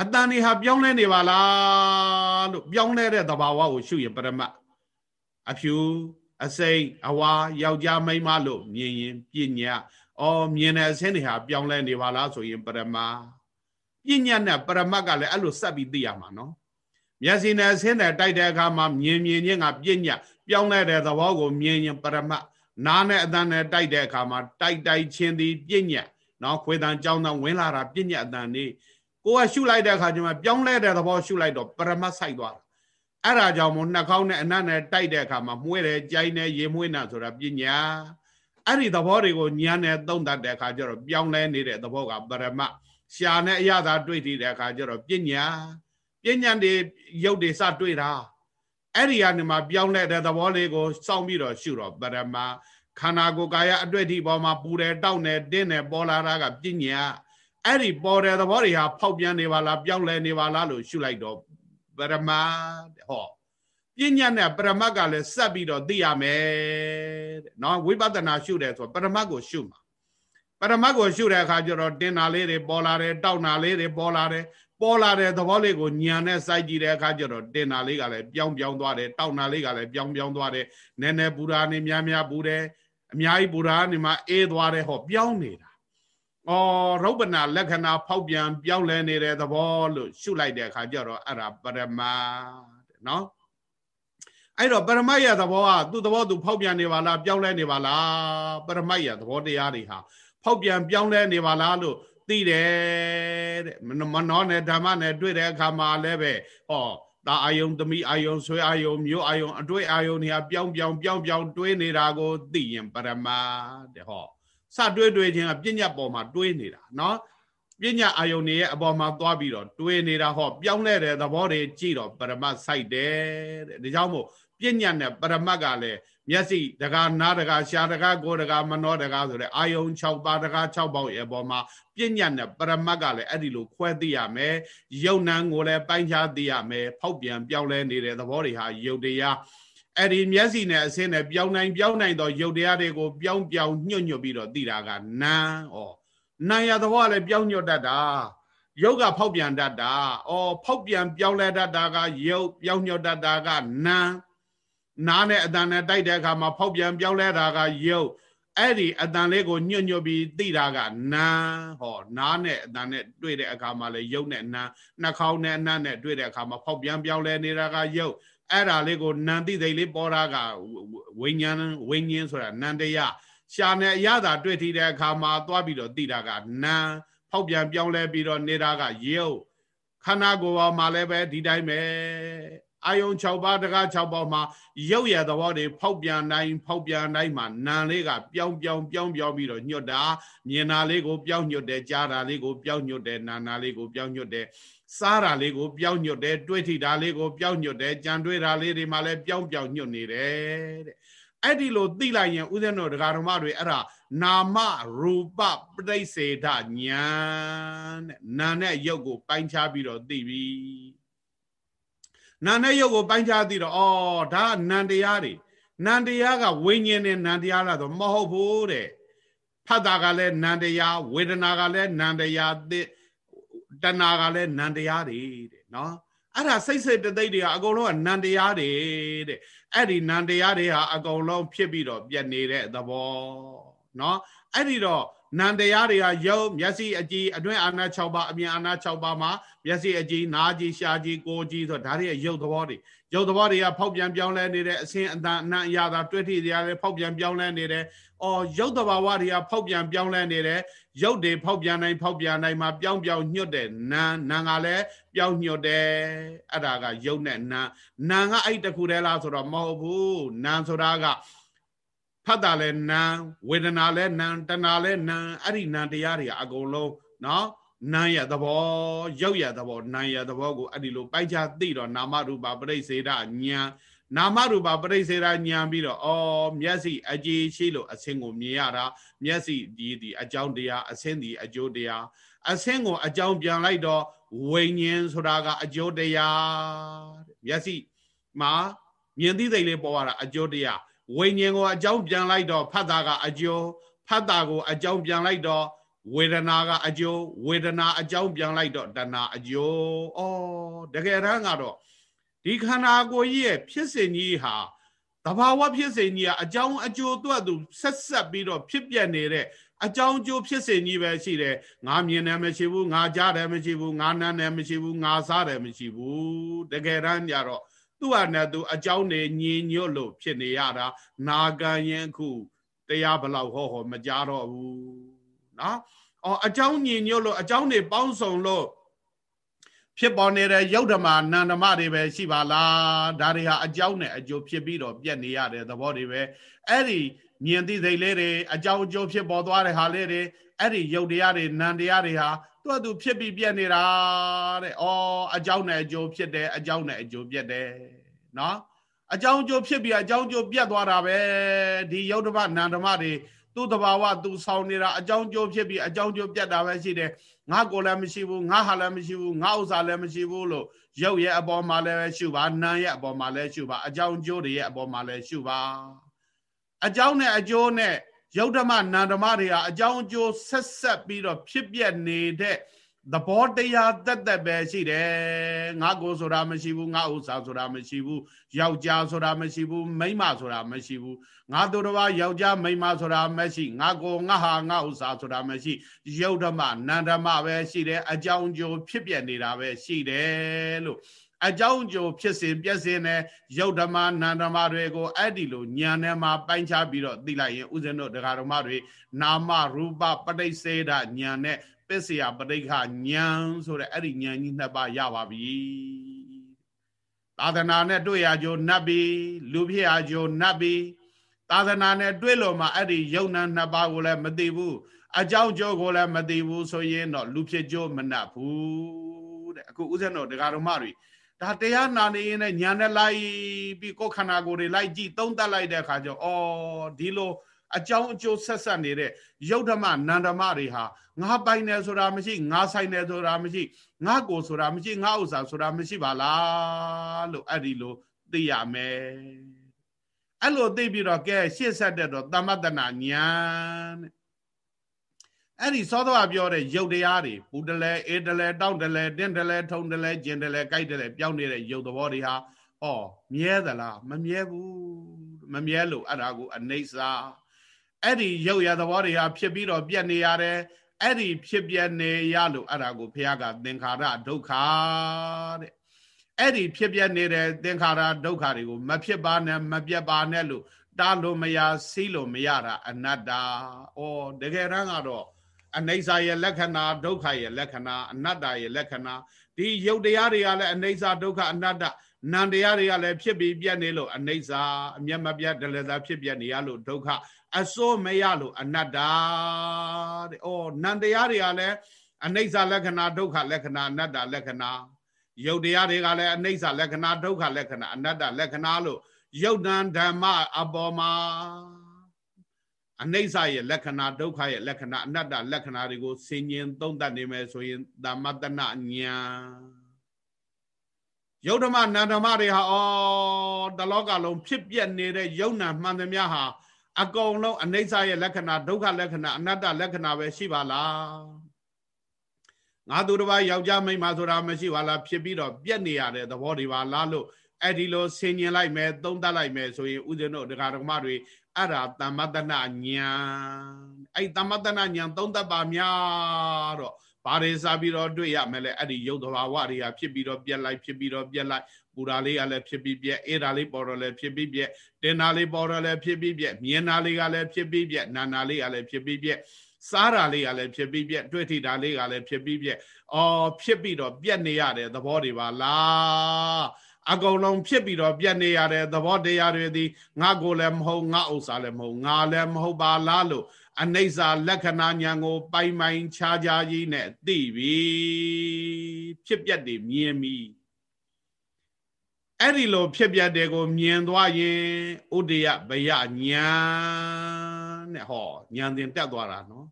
အတန်နေဟာပြောင်းလဲနေပါလားလို့ပြောင်းလဲတဲ့သဘာဝကိုရှုရင်ပရမတ်အဖြူအစိမ့်အဝါယောက်ျားမိန်းမလို့မြင်ရင်ပြညတ်အော်မြင်တဲ့အဆင်းတွေဟာပြောင်းလဲနေပါလားဆိုရင်ပရမပြညတ်နဲ့ပရမတ်ကလည်းအဲ့လိုဆက်ပြီးသိရမှာနော် မျက်စိနဲ့အဆင်းနဲ့တိုက်တဲ့အခါမှာမြင်မြင်ချင်းကပြညတ်ပြောင်းလဲတဲ့သဘောကိုမြင်ရင်ပရမတ်နားနဲ့အသံနဲ့တိုက်တဲ့အခါမှာတိုက်တိုက်ချင်းသည်ပြညတ်နော်ခွေတန်ကြောင်းတန်ဝင်လာတာပြညတ်အတန်နေကိုကရှုလိုက်တဲ့အခါကျမှပြောင်းလဲတဲ့သဘောရှုလိုက်တော့ပရမတ်ဆိုင်သွားတာအဲ့ဒါကြောင့်မို့နှာခေါင်းနဲ့အနတ်နဲ့တိုက်တဲ့အခါမှာမှုဲတယ်ကြိုင်းတယ်ရေမွေးနာဆိုတာပညာအဲ့ဒီသဘောတွေကိုညာနဲ့သုံးတတ်တဲ့အခါကျတော့ပြောင်းလဲနေတဲ့သဘောကပရမရှာနဲ့အရသာတွေ့တည်တဲ့အခါကျတော့ပညာ ပညာတွေရုပ်တွေစတွေ့တာအဲ့ဒီကနေမှပြောင်းလဲတဲ့သဘောလေးကိုစောင့်ပြီးတော့ရှုတော့ပရမခန္ဓာကိုယ်ကာယအတွေ့အထိပေါ်မှာပူတယ်တောက်တယ်တင်းတယ်ပေါ်လာတာကပညာအဲ့ဒီပေါ်တဲ့သဘောတွေဟာဖောက်ပြန်နေပါလားပြောင်းလဲနေပါလားလို့ရှုလိုက်တော့ပရမဟောပညာနဲ့ပရမတ်ကလည်းဆက်ပြီးတော့သိရမယ်တဲ့နော်ဝိပဿနာရှုတယ်ဆိုပရမတ်ကိုရှုမှာပရမတ်ကိုရှုတဲ့အခါကျတော့တင်နာလေးတွေပေါ်လာတယ်တောက်နာလေးတွေပေါ်လာတယ် ပေါ်လာတဲ့သဘောလေးကိုညံနဲ့စိုက်ကြည့်တဲ့အခါကျတော့တင်နာလေးကလည်းပြောင်းပြောင်းသွားတယ်တောက်နာလေးကလည်းပြောင်းပြောင်းသွားတယ်နည်းနည်းပူရာနေများများပူတယ်အများကြီးပူရာနေမှအေးသွားတယ်ဟောပြောင်းနေတာဩရုပ်ပနာလက္ခဏာဖောက်ပြန်ပြောင်းလဲနေတဲ့သဘောလို့ရှုလိုက်တဲ့အခါကျတော့အဲ့ဒါပရမတဲ့နော်အဲ့တော့ပရမတ်ရသဘောကသူ့သဘောသူဖောက်ပြန်နေပါလားပြောင်းလဲနေပါလားပရမတ်ရသဘောတရားတွေဟာဖောက်ပြန်ပြောင်းလဲနေပါလားလို့ သိတယ်တဲ့မနောနဲ့ဓမ္မနဲ့တွေ့တဲ့အခါမှာလည်းပဲဟောဒါအာယုံသမီးအာယုံဆွေအာယုံမျိုးအာယုံအတွေ့အာယုံတွေဟာပြောင်းပြောင်းပြောင်းပြောင်းတွေးနေတာကိုသိရင်ပရမတ်တဲ့ဟောစတွေးတွေးခြင်းကပညာပေါ်မှာတွေးနေတာနော်ပညာအာယုန်တွေရဲ့အပေါ်မှာသွားပြီးတော့တွေးနေတာဟောပြောင်းလဲတဲ့သဘောတွေကြည့်တော့ပရမတ်စိုက်တယ်တဲ့ဒါကြောင့်မို့ပညာနဲ့ပရမတ်ကလည်း မျက်စိတကားနားတကားရှားတကားကိုယ်တကားမနှောတကားဆိုတဲ့အာယုံ6ပါးတကား6ပေါက်ရဲ့အပေါ်မှာပညာနဲ့ပရမတ်ကလည်းအဲ့ဒီလိုခွဲသိရမယ်ယုံနံကိုလည်းပိုင်းခြားသိရမယ်ဖောက်ပြန်ပြောင်းလဲနေတဲ့သဘောတွေဟာယုတ်တရားအဲ့ဒီမျက်စိနဲ့အစင်းနဲ့ပြောင်းနိုင်ပြောင်းနိုင်တော့ယုတ်တရားတွေကိုပြောင်းပြောင်းညွတ်ညွတ်ပြီးတော့သိတာကနာဩနာရသဘောကလည်းပြောင်းညွတ်တတ်တာယုတ်ကဖောက်ပြန်တတ်တာဩဖောက်ပြန်ပြောင်းလဲတတ်တာကယုတ်ပြောင်းညွတ်တတ်တာကနာ နားနဲ့အတန်နဲ့တိုက်တဲ့အခါမှာဖောက်ပြန်ပြောင်းလဲတာကယုတ်အဲ့ဒီအတန်လေးကိုညွတ်ညွတ်ပြီးသိတာကနာဟောနားနဲ့အတန်နဲ့တွေ့တဲ့အခါမှာလည်းယုတ်နဲ့နာနှာခေါင်းနဲ့အနတ်နဲ့တွေ့တဲ့အခါမှာဖောက်ပြန်ပြောင်းလဲနေတာကယုတ်အဲ့ဒါလေးကိုနန္တိသိလေးပေါ်တာကဝိညာဉ်ဝိညာဉ်ဆိုတာနန္တယရှာနဲ့အရသာတွေ့ထီတဲ့အခါမှာသွားပြီးတော့သိတာကနံဖောက်ပြန်ပြောင်းလဲပြီးတော့နေတာကရုပ်ခန္ဓာကိုယ်ပေါ်မှာလည်းပဲဒီတိုင်းပဲ အာယုံ6ပါးတကား6ပါးမှာရုပ်ရသဘောတွေဖောက်ပြန်တိုင်းဖောက်ပြန်တိုင်းမှာနာလေးကပြောင်းပြောင်းပြောင်းပြောင်းပြီးတော့ညွတ်တာမြင်တာလေးကိုပြောင်းညွတ်တယ်ကြားတာလေးကိုပြောင်းညွတ်တယ်နာနာလေးကိုပြောင်းညွတ်တယ်စားတာလေးကိုပြောင်းညွတ်တယ်တွေးထိတာလေးကိုပြောင်းညွတ်တယ်ကြံတွေးတာလေးတွေမှာလည်းပြောင်းပြောင်းညွတ်နေတယ်တဲ့အဲ့ဒီလိုသိလိုက်ရင်ဥဒ္ဒနောဒကာဓမ္မတွေအဲ့ဒါနာမရူပပဋိစေဒညာတဲ့နာနဲ့ရုပ်ကိုပိုင်းခြားပြီးတော့သိပြီ နာနဲ့ရုပ်ကိုပိုင်းခြားသိတော့ဩဒါကနန္တရားတွေနန္တရားကဝိညာဉ်နဲ့နန္တရားလားဆိုမဟုတ်ဘူးတဲ့ဖတ်တာကလည်းနန္တရားဝေဒနာကလည်းနန္တရားတဏှာကလည်းနန္တရားတွေတဲ့နော်အဲ့ဒါစိတ်စိတ်တသိတွေကအကုန်လုံးကနန္တရားတွေတဲ့အဲ့ဒီနန္တရားတွေဟာအကုန်လုံးဖြစ်ပြီးတော့ပြတ်နေတဲ့သဘောနော်အဲ့ဒီတော့ နန္တရားတွေကယုံမျက်စိအကြည့်အတွင်းအာနာ6ပါးအပြင်အာနာ6ပါးမှာမျက်စိအကြည့်နားကြည့်ရှားကြည့်ကိုယ်ကြည့်ဆိုဒါတွေရဲ့ယုတ်သဘောတွေယုတ်သဘောတွေကဖောက်ပြန်ပြောင်းလဲနေတဲ့အစင်းအတန်အနံ့အရာသာတွေ့ထိတရားတွေဖောက်ပြန်ပြောင်းလဲနေတယ်။အော်ယုတ်တဘာဝတွေကဖောက်ပြန်ပြောင်းလဲနေတယ်။ယုတ်တွေဖောက်ပြန်နိုင်ဖောက်ပြန်နိုင်မှာပြောင်းပြောင်းညွတ်တယ်။နာနာကလည်းပြောင်းညွတ်တယ်။အဲ့ဒါကယုတ်နဲ့နာနာကအဲ့တခုတည်းလားဆိုတော့မဟုတ်ဘူး။နာဆိုတာက ဖတ်တာလဲနာဝေဒနာလဲနာတဏှာလဲနာအဲ့ဒီနာတရားတွေအကုန်လုံးနော်နာရသဘောရုပ်ရသဘောနာရသဘောကိုအဲ့ဒီလိုပိုက်ချသိတော့နာမရူပပရိစေဒညာနာမရူပပရိစေဒညာပြီးတော့ဩမျက်စိအကြည်ရှိလို့အစင်းကိုမြင်ရတာမျက်စိဒီဒီအကြောင်းတရားအစင်းဒီအကျိုးတရားအစင်းကိုအကြောင်းပြန်လိုက်တော့ဝိညာဉ်ဆိုတာကအကျိုးတရားမျက်စိမှာမြင်သိသိလေးပေါ်ရတာအကျိုးတရား ဝိညာဉ်ကိုအကြောင်းပြန်လိုက်တော့ဖတ်တာကအကျိုးဖတ်တာကိုအကြောင်းပြန်လိုက်တော့ဝေဒနာကအကျိုးဝေဒနာအကြောင်းပြန်လိုက်တော့တဏှာအကျိုးဩတကယ်တမ်းကတော့ဒီခန္ဓာကိုယ်ကြီးရဲ့ဖြစ်စဉ်ကြီးဟာတဘာဝဖြစ်စဉ်ကြီးကအကြောင်းအကျိုးတွက်သူဆက်ဆက်ပြီးတော့ဖြစ်ပြနေတဲ့အကြောင်းအကျိုးဖြစ်စဉ်ကြီးပဲရှိတယ်ငါမြင်တယ်မရှိဘူးငါကြားတယ်မရှိဘူးငါနားတယ်မရှိဘူးငါစားတယ်မရှိဘူးတကယ်တမ်းကြတော့ သူ့ဟာနဲ့သူအကြောင်းနေညင်ညွတ်လို့ဖြစ်နေရတာနာခံရင်ခုတရားဘလောက်ဟောဟောမကြတော့ဘူးနော်အော်အကြောင်းညင်ညွတ်လို့အကြောင်းတွေပေါင်းစုံလို့ဖြစ်ပေါ်နေတဲ့ယုတ်ဓမ္မနန္ဓမတွေပဲရှိပါလားဒါတွေဟာအကြောင်းနဲ့အကျိုးဖြစ်ပြီးတော့ပြက်နေရတဲ့သဘောတွေပဲအဲ့ဒီမြင်သိစိတ်လေးတွေအကြောင်းအကျိုးဖြစ်ပေါ်သွားတဲ့ဟာလေးတွေအဲ့ဒီယုတ်တရားတွေနန္တရားတွေဟာ သူ့အတူဖြစ်ပြီးပြက်နေတာတဲ့။အော်အကြောင်းနဲ့အကျိုးဖြစ်တယ်အကြောင်းနဲ့အကျိုးပြက်တယ်နော်။အကြောင်းအကျိုးဖြစ်ပြီးအကြောင်းအကျိုးပြက်သွားတာပဲဒီယုတ်ဓမ္မနန္ဓမတွေသူ့တဘာဝသူဆောင်နေတာအကြောင်းကျိုးဖြစ်ပြီးအကြောင်းကျိုးပြတ်တာပဲရှိတယ်ငါကိုလည်းမရှိဘူးငါဟာလည်းမရှိဘူးငါဥစ္စာလည်းမရှိဘူးလို့ရုပ်ရဲ့အပေါ်မှာလည်းရှုပါနာမ်ရဲ့အပေါ်မှာလည်းရှုပါအကြောင်းကျိုးတွေရဲ့အပေါ်မှာလည်းရှုပါအကြောင်းနဲ့အကျိုးနဲ့ ယုတ်ဓမ္မနန္ဓမတွေဟာအကြောင်းအကျိုးဆက်ဆက်ပြီးတော့ဖြစ်ပြနေတဲ့သဘောတရားတက်တက်ပဲရှိတယ်ငါကိုဆိုတာမရှိဘူးငါဥစ္စာဆိုတာမရှိဘူးယောက်ျားဆိုတာမရှိဘူးမိန်းမဆိုတာမရှိဘူးငါတို့တော်ယောက်ျားမိန်းမဆိုတာမရှိငါကိုငါဟာငါဥစ္စာဆိုတာမရှိယုတ်ဓမ္မနန္ဓမပဲရှိတယ်အကြောင်းကျိုးဖြစ်ပြနေတာပဲရှိတယ်လို့ အကြောင်းကျိုးဖြစ်စဉ်ပြည့်စင်တဲ့ယုတ်ဓမ္မနန္ဓမတွေကိုအဲ့ဒီလိုဉာဏ်နဲ့မှပိုင်းခြားပြီးတော့သိလိုက်ရင်ဥစဉ်တို့ဒကာဓမ္မတွေနာမရူပပဋိစေဒဉာဏ်နဲ့ပစ္စယပဋိခဉာဏ်ဆိုတဲ့အဲ့ဒီဉာဏ်ကြီးနှစ်ပါးရပါပြီသာသနာနဲ့တွေ့ရကြိုနတ်ပြီလူဖြစ်ရကြိုနတ်ပြီသာသနာနဲ့တွေ့လို့မှအဲ့ဒီယုံနာနှစ်ပါးကိုလည်းမသိဘူးအကြောင်းကျိုးကိုလည်းမသိဘူးဆိုရင်တော့လူဖြစ်ကြိုမနှက်ဘူးတဲ့အခုဥစဉ်တော်ဒကာတော်မတွေ ဒါတရားနာနေရင်လည်းညာနဲ့လိုက်ပြီးကိုယ်ခန္ဓာကိုယ်တွေလိုက်ကြည့်သုံးသပ်လိုက်တဲ့အခါကျတော့ဩဒီလိုအကြောင်းအကျိုးဆက်ဆက်နေတဲ့ယုတ်ဓမ္မနန္ဓမတွေဟာငါပိုင်တယ်ဆိုတာမရှိငါဆိုင်တယ်ဆိုတာမရှိငါကိုဆိုတာမရှိငါဥစ္စာဆိုတာမရှိပါလားလို့အဲ့ဒီလိုသိရမယ်အဲ့လိုသိပြီးတော့ကဲရှေ့ဆက်တဲ့တော့သမတနာညာတဲ့ အဲ့ဒီသောတော်ပြောတဲ့ယုတ်တရားတွေပူတလဲအေးတလဲတောင့်တလဲတင်းတလဲထုံတလဲကျင်တလဲကြိုက်တလဲပြောင်းနေတဲ့ယုတ်သဘောတွေဟာဩမြဲသလားမမြဲဘူးမမြဲလို့အဲ့ဒါကိုအနိစ္စအဲ့ဒီရုပ်ရသဘောတွေဟာဖြစ်ပြီးတော့ပြက်နေရတယ်အဲ့ဒီဖြစ်ပြနေရလို့အဲ့ဒါကိုဘုရားကသင်္ခါရဒုက္ခတဲ့အဲ့ဒီဖြစ်ပြနေတဲ့သင်္ခါရဒုက္ခတွေကိုမဖြစ်ပါနဲ့မပြတ်ပါနဲ့လို့တားလို့မရစီးလို့မရတာအနတ္တာဩတကယ်တမ်းကတော့ အနိစ္စရဲ့လက္ခဏာဒုက္ခရဲ့လက္ခဏာအနတ္တရဲ့လက္ခဏာဒီရုပ်တရားတွေကလည်းအနိစ္စဒုက္ခအနတ္တနံတရားတွေကလည်းဖြစ်ပြီးပြတ်နေလို့အနိစ္စအမျက်မပြတ်ဒလသာဖြစ်ပြတ်နေရလို့ဒုက္ခအစိုးမရလို့အနတ္တတဲ့။အော်နံတရားတွေကလည်းအနိစ္စလက္ခဏာဒုက္ခလက္ခဏာအနတ္တလက္ခဏာယုတ်တရားတွေကလည်းအနိစ္စလက္ခဏာဒုက္ခလက္ခဏာအနတ္တလက္ခဏာလို့ယုတ်တန်ဓမ္မအပေါ်မှာ အနိစ္စရဲ့လက္ခဏာဒုက္ခရဲ့လက္ခဏာအနတ္တလက္ခဏာတွေကိုဆင်ញင်သုံးသပ်နေမယ်ဆိုရင်သမတနာညာယုတ်ဓမ္မနန္ဓမ္မတွေဟာဩတလောကလုံးဖြစ်ပြနေတဲ့ယုံနာမှန်သမျှဟာအကုန်လုံးအနိစ္စရဲ့လက္ခဏာဒုက္ခလက္ခဏာအနတ္တလက္ခဏာပဲရှိပါလားငါသူတစ်ပါးယောက်ျားမိန်းမဆိုတာမရှိပါလားဖြစ်ပြီးတော့ပြက်နေရတဲ့သဘောတွေပါလားလို့အဲ့ဒီလိုဆင်ញင်လိုက်မယ်သုံးသပ်လိုက်မယ်ဆိုရင်ဥစဉ်တို့ဒကာဒကမတွေ အဲ့ဒါတမ္မတနာညာအဲ့တမ္မတနာညာသုံးသပ်ပါများတော့ဘာတွေစားပြီးတော့တွေ့ရမယ်လဲအဲ့ဒီရုပ်သဘာဝတွေကဖြစ်ပြီးတော့ပြက်လိုက်ဖြစ်ပြီးတော့ပြက်လိုက်ပူဓာလေးကလည်းဖြစ်ပြီးပြက်အေးဓာလေးပေါ်တော့လည်းဖြစ်ပြီးပြက်တင်ဓာလေးပေါ်တော့လည်းဖြစ်ပြီးပြက်မြင်ဓာလေးကလည်းဖြစ်ပြီးပြက်နာနာလေးကလည်းဖြစ်ပြီးပြက်စားဓာလေးကလည်းဖြစ်ပြီးပြက်တွေ့ထိဓာလေးကလည်းဖြစ်ပြီးပြက်အော်ဖြစ်ပြီးတော့ပြက်နေရတဲ့သဘောတွေပါလား အကုန်လုံးဖြစ်ပြီးတော့ပြက်နေရတဲ့သဘောတရားတွေသည်ငါကိုလည်းမဟုတ်ငါဥစ္စာလည်းမဟုတ်ငါလည်းမဟုတ်ပါလားလို့အနိစ္စလက္ခဏာညာကို ပိုင်ပိုင်ခြားခြားကြီးနဲ့သိပြီဖြစ်ပြက်တွေမြင်ပြီအဲ့ဒီလိုဖြစ်ပြက်တဲ့ကို မြင်သွားရင်ဥဒယဘယညာနဲ့ဟောညာတင်တက်သွားတာနော်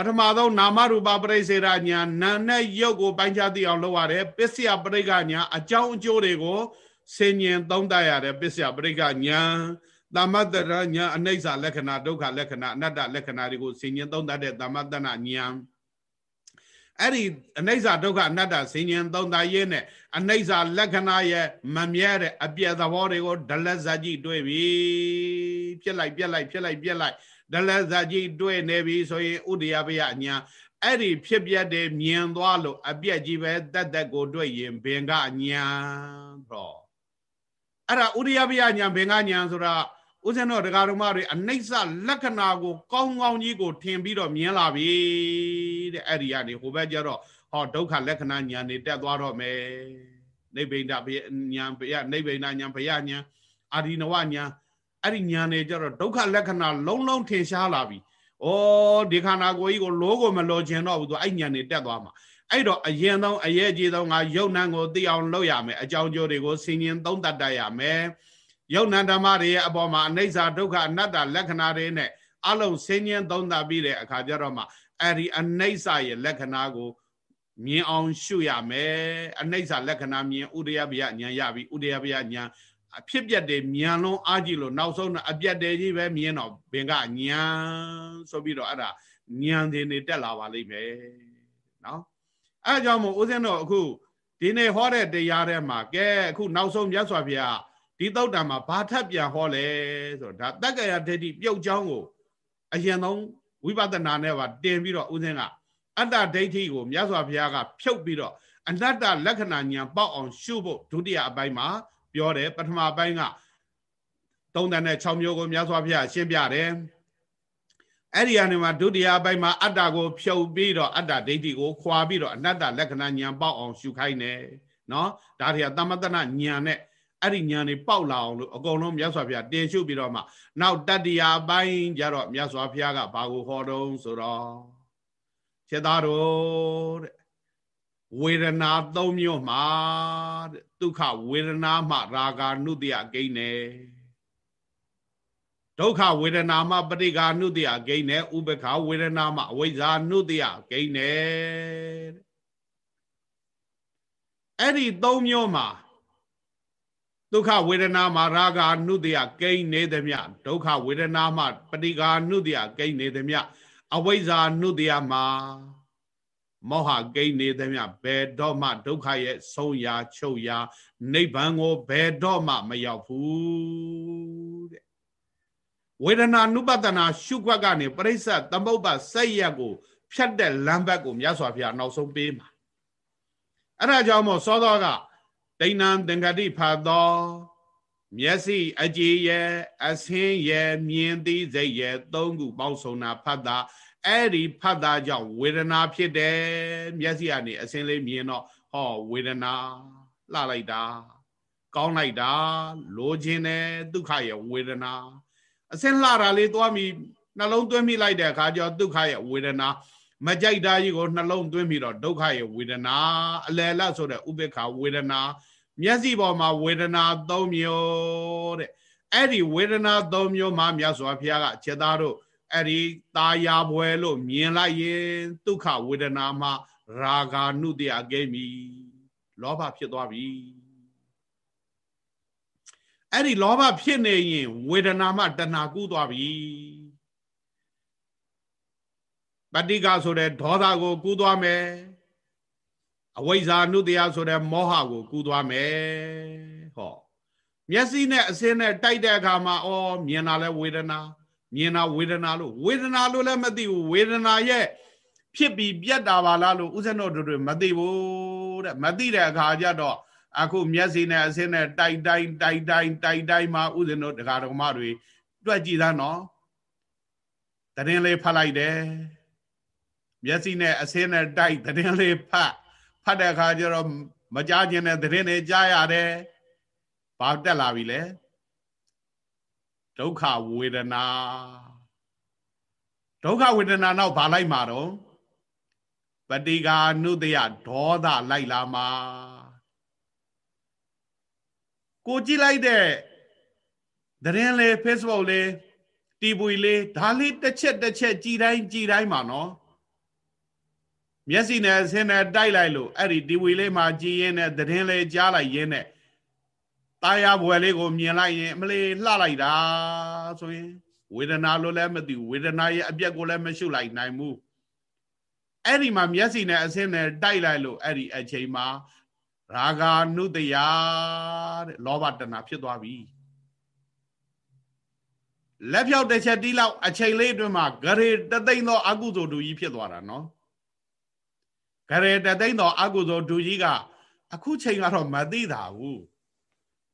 ပထမဆုံးနာမရူပပရိစေရညာနာနဲ့ရုပ်ကိုပိုင်းခြားသိအောင်လုပ်ရတယ်ပစ္စယပရိကညာအကြောင်းအကျိုးတွေကိုဆင်ញင်သုံးသပ်ရတယ်ပစ္စယပရိကညာသမ္မတရညာအနိစ္စလက္ခဏာဒုက္ခလက္ခဏာအနတ္တလက္ခဏာတွေကိုဆင်ញင်သုံးသပ်တဲ့သမ္မတနာညာ အဲ့ဒီအနိစ္စဒုက္ခအနတ္တဆင်ញင်သုံးသပ်ရေးနဲ့အနိစ္စလက္ခဏာရဲ့မမြဲတဲ့အပြည့်သဘောတွေကိုဒလဇတ်ကြီးတွေ့ပြီဖြစ်လိုက်ပြက်လိုက်ဖြစ်လိုက်ပြက်လိုက်ဒလဇာကြီးတွေ့နေပြီဆိုရင်ဥဒယပယညာအဲ့ဒီဖြစ်ပြတဲ့မြင်သွားလို့အပြက်ကြီးပဲတက်တက်ကိုတွေ့ရင်ဘင်ကညာတော့အဲ့ဒါဥဒယပယညာဘင်ကညာဆိုတာ ဥစဉ်တော့ဒကာတော်မတွေအနိစ္စလက္ခဏာကိုကောင်းကောင်းကြီးကိုထင်ပြီးတော့မြင်လာပြီတဲ့အဲ့ဒီကနေဟိုဘက်ကျတော့ဟောဒုက္ခလက္ခဏာညာနေတက်သွားတော့မယ်နိဗ္ဗိန္ဒဘယညာဘယနိဗ္ဗိန္ဒညာဘယညာအာဒီနဝညာအဲ့ဒီညာနေကြတော့ဒုက္ခလက္ခဏာလုံးလုံးထင်ရှားလာပြီ။ဩဒီခန္ဓာကိုယ်ကြီးကိုလိုးကိုမလိုချင်တော့ဘူးသူအဲ့ညာနေတက်သွားမှာ။အဲ့တော့အရင်ဆုံးအရေးကြီးဆုံးငါယုတ်နံကိုသိအောင်လုပ်ရမယ်အကြောင်းကျိုးတွေကိုဆင်ញင်သုံးသပ်တတ်ရမယ်။ ယုတ်နံဓမ္မတွေရဲ့အပေါ်မှာအနိစ္စဒုက္ခအနတ္တလက္ခဏာတွေနဲ့အလုံးဆင်ញင်သုံးသပ်ပြီးတဲ့အခါကျတော့မှအဲ့ဒီအနိစ္စရဲ့လက္ခဏာကိုမြင်အောင်ရှုရမယ်အနိစ္စလက္ခဏာမြင်ဥဒယဗျာဉာဏ်ရပြီဥဒယဗျာဉာဏ်အဖြစ်ပြက်တွေမြန်လုံးအားကြည့်လို့နောက်ဆုံးအပြက်တွေကြီးပဲမြင်တော့ဘင်ကညံဆိုပြီးတော့အဲ့ဒါညံတင်နေတက်လာပါလိမ့်မယ်နော်အဲကြောင့်မို့ဦးဇင်းတို့အခုဒီနေ့ဟောတဲ့တရားထဲမှာကဲအခုနောက်ဆုံးမြတ်စွာဘုရား ဒီသုတ်တံမှာဘာထပ်ပြန်ဟောလဲဆိုတော့ဒါတက္ကရာဒိဋ္ဌိပြုတ်ချောင်းကိုအရင်ဆုံးဝိပဿနာနဲ့ပါတင်ပြီးတော့ဦးဇင်းကအတ္တဒိဋ္ဌိကိုမြတ်စွာဘုရားကဖြုတ်ပြီးတော့အနတ္တလက္ခဏာဉာဏ်ပေါက်အောင်ရှုဖို့ဒုတိယအပိုင်းမှာပြောတယ်ပထမပိုင်းက36မျိုးကိုမြတ်စွာဘုရားရှင်းပြတယ်အဲ့ဒီအနေမှာဒုတိယပိုင်းမှာအတ္တကိုဖြုတ်ပြီးတော့အတ္တဒိဋ္ဌိကိုခွာပြီးတော့အနတ္တလက္ခဏာဉာဏ်ပေါက်အောင်ရှုခိုင်းတယ်နော်ဒါတွေကသမတနာဉာဏ်နဲ့ အဲ့ဒီဉာဏ်တွေပေါက်လာအောင်လို့အကုန်လုံးမြတ်စွာဘုရားတင်ရှုပြီးတော့မှနောက်တတိယပိုင်းကျတော့မြတ်စွာဘုရားကဘာကိုဟောတုံးဆိုတော့ခြေသားတို့တဲ့ဝေဒနာ၃မျိုးမှာတဲ့ဒုက္ခဝေဒနာမှ ရာဂာနုတ္တိယဂိမ်းနေဒုက္ခဝေဒနာမှပရိကာနုတ္တိယဂိမ်းနေဥပ္ပခဝေဒနာမှအဝိဇ္ဇာနုတ္တိယဂိမ်းနေအဲ့ဒီ၃မျိုးမှာ ဒုက္ခဝေဒနာမှာရာဂာနုတ္တိယဂိမ်းနေသည်မြဒုက္ခဝေဒနာမှပရိကာနုတ္တိယဂိမ်းနေသည်မြအဝိဇ္ဇာနုတ္တိယမှာမောဟကိန်းနေသမျှဘယ်တော့မှဒုက္ခရဲ့ဆုံးရာချုပ်ရာနိဗ္ဗာန်ကိုဘယ်တော့မှမရောက်ဘူးတဲ့ဝေဒနာနုပတနာရှုခွက်ကနေပရိစ္ဆသမုပ္ပါစိတ်ရက်ကိုဖြတ်တဲ့လမ်းဘက်ကိုမြတ်စွာဘုရားနောက်ဆုံးပေးမှာအဲ့ဒါကြောင့်မို့စောသောက ဒိဏံသင်္ကတိဖတ်သောမျက်စိအကြည်ရဲ့အဆင်းရဲ့မြင်သိစိတ်ရဲ့သုံးခုပေါင်းစုံတာဖတ်တာအဲ့ဒီဖတ်တာကြောင့်ဝေဒနာဖြစ်တယ်မျက်စိကနေအစင်းလေးမြင်တော့ဟောဝေဒနာလှလိုက်တာ ကောင်းလိုက်တာ လိုချင်တယ်ဒုက္ခရဲ့ဝေဒနာအစင်းလှတာလေးသွားပြီးနှလုံးသွင်းမိလိုက်တဲ့အခါကျတော့ဒုက္ခရဲ့ဝေဒနာ မကြိုက်တာကြီးကိုနှလုံးသွင်းပြီးတော့ဒုက္ခရဲ့ဝေဒနာအလယ်လတ်ဆိုတဲ့ဥပေက္ခဝေဒနာမျက်စိပေါ်မှာဝေဒနာ၃မျိုးတဲ့အဲ့ဒီဝေဒနာ၃မျိုးမှာမြတ်စွာဘုရားကခြေသားတို့အဲ့ဒီตาယာပွဲလို့မြင်လိုက်ရင်ဒုက္ခဝေဒနာမှာရာဂာနုတ္တယကိမိလောဘဖြစ်သွားပြီအဲ့ဒီလောဘဖြစ်နေရင်ဝေဒနာမှတဏှာကူးသွားပြီ ပဋိကဆိုတဲ့ဒေါသကို ကူးသွားမယ်အဝိဇ္ဇာနုတရားဆိုတဲ့မောဟကို ကူးသွားမယ်ဟောမျက်စိနဲ့အစင်းနဲ့တိုက်တဲ့အခါမှာဩမြင်တာလဲဝေဒနာမြင်တာဝေဒနာလို့ဝေဒနာလို့လည်းမသိဘူးဝေဒနာရဲ့ဖြစ်ပြီးပြတ်တာပါလားလို့ဥစ္စာတော်တို့တွေမသိဘူးတဲ့မသိတဲ့အခါကျတော့အခုမျက်စိနဲ့အစင်းနဲ့တိုက်တိုင်းတိုက်တိုင်းတိုက်တိုင်းမှာဥစဉ်တို့ဒကာဒကမတွေတွက်ကြည့်သားနော်တရင်လေးဖတ်လိုက်တယ် မျက်စိနဲ့အစင်းနဲ့တိုက်တရင်လေးဖတ်ဖတ်တဲ့အခါကျတော့မကြားခြင်းတဲ့တရင်တွေကြားရတယ်ဘာတက်လာပြီလဲဒုက္ခဝေဒနာဒုက္ခဝေဒနာနောက်ဘာလိုက်မှာတော့ပတိကာနုတယဒေါသလိုက်လာမှာကိုကြည့်လိုက်တဲ့သတင်းလေ Facebook လေ TV လေးဒါလေးတစ်ချက်တစ်ချက်ကြည်တိုင်းကြည်တိုင်းမှာနော် မျက်စိနဲ့ဆင်းနဲ့တိုက်လိုက်လို့အဲ့ဒီ TV လေးမှာကြည်ရင်းနဲ့သတင်းလေးကြားလိုက်ရင်းနဲ့ตายရဘွယ်လေးကိုမြင်လိုက်ရင်အမလေးလှလိုက်တာဆိုရင်ဝေဒနာလို့လည်းမသိဝေဒနာရဲ့အပြက်ကိုလည်းမရှုလိုက်နိုင်ဘူးအဲ့ဒီမှာမျက်စိနဲ့အဆင်းနဲ့တိုက်လိုက်လို့အဲ့ဒီအချိန်မှာရာဂာနုတယတဲ့လောဘတဏဖြစ်သွားပြီလက်ဖြောက်တစ်ချက်တီးလောက်အချိန်လေးအတွင်းမှာဂရေတသိမ့်သောအကုသိုလ်ဒူကြီးဖြစ်သွားတာနော် ဂရေတသိမ့်သောအကုသိုလ်ဒူကြီးကအခုချိန်ကတော့မသိတာဘူး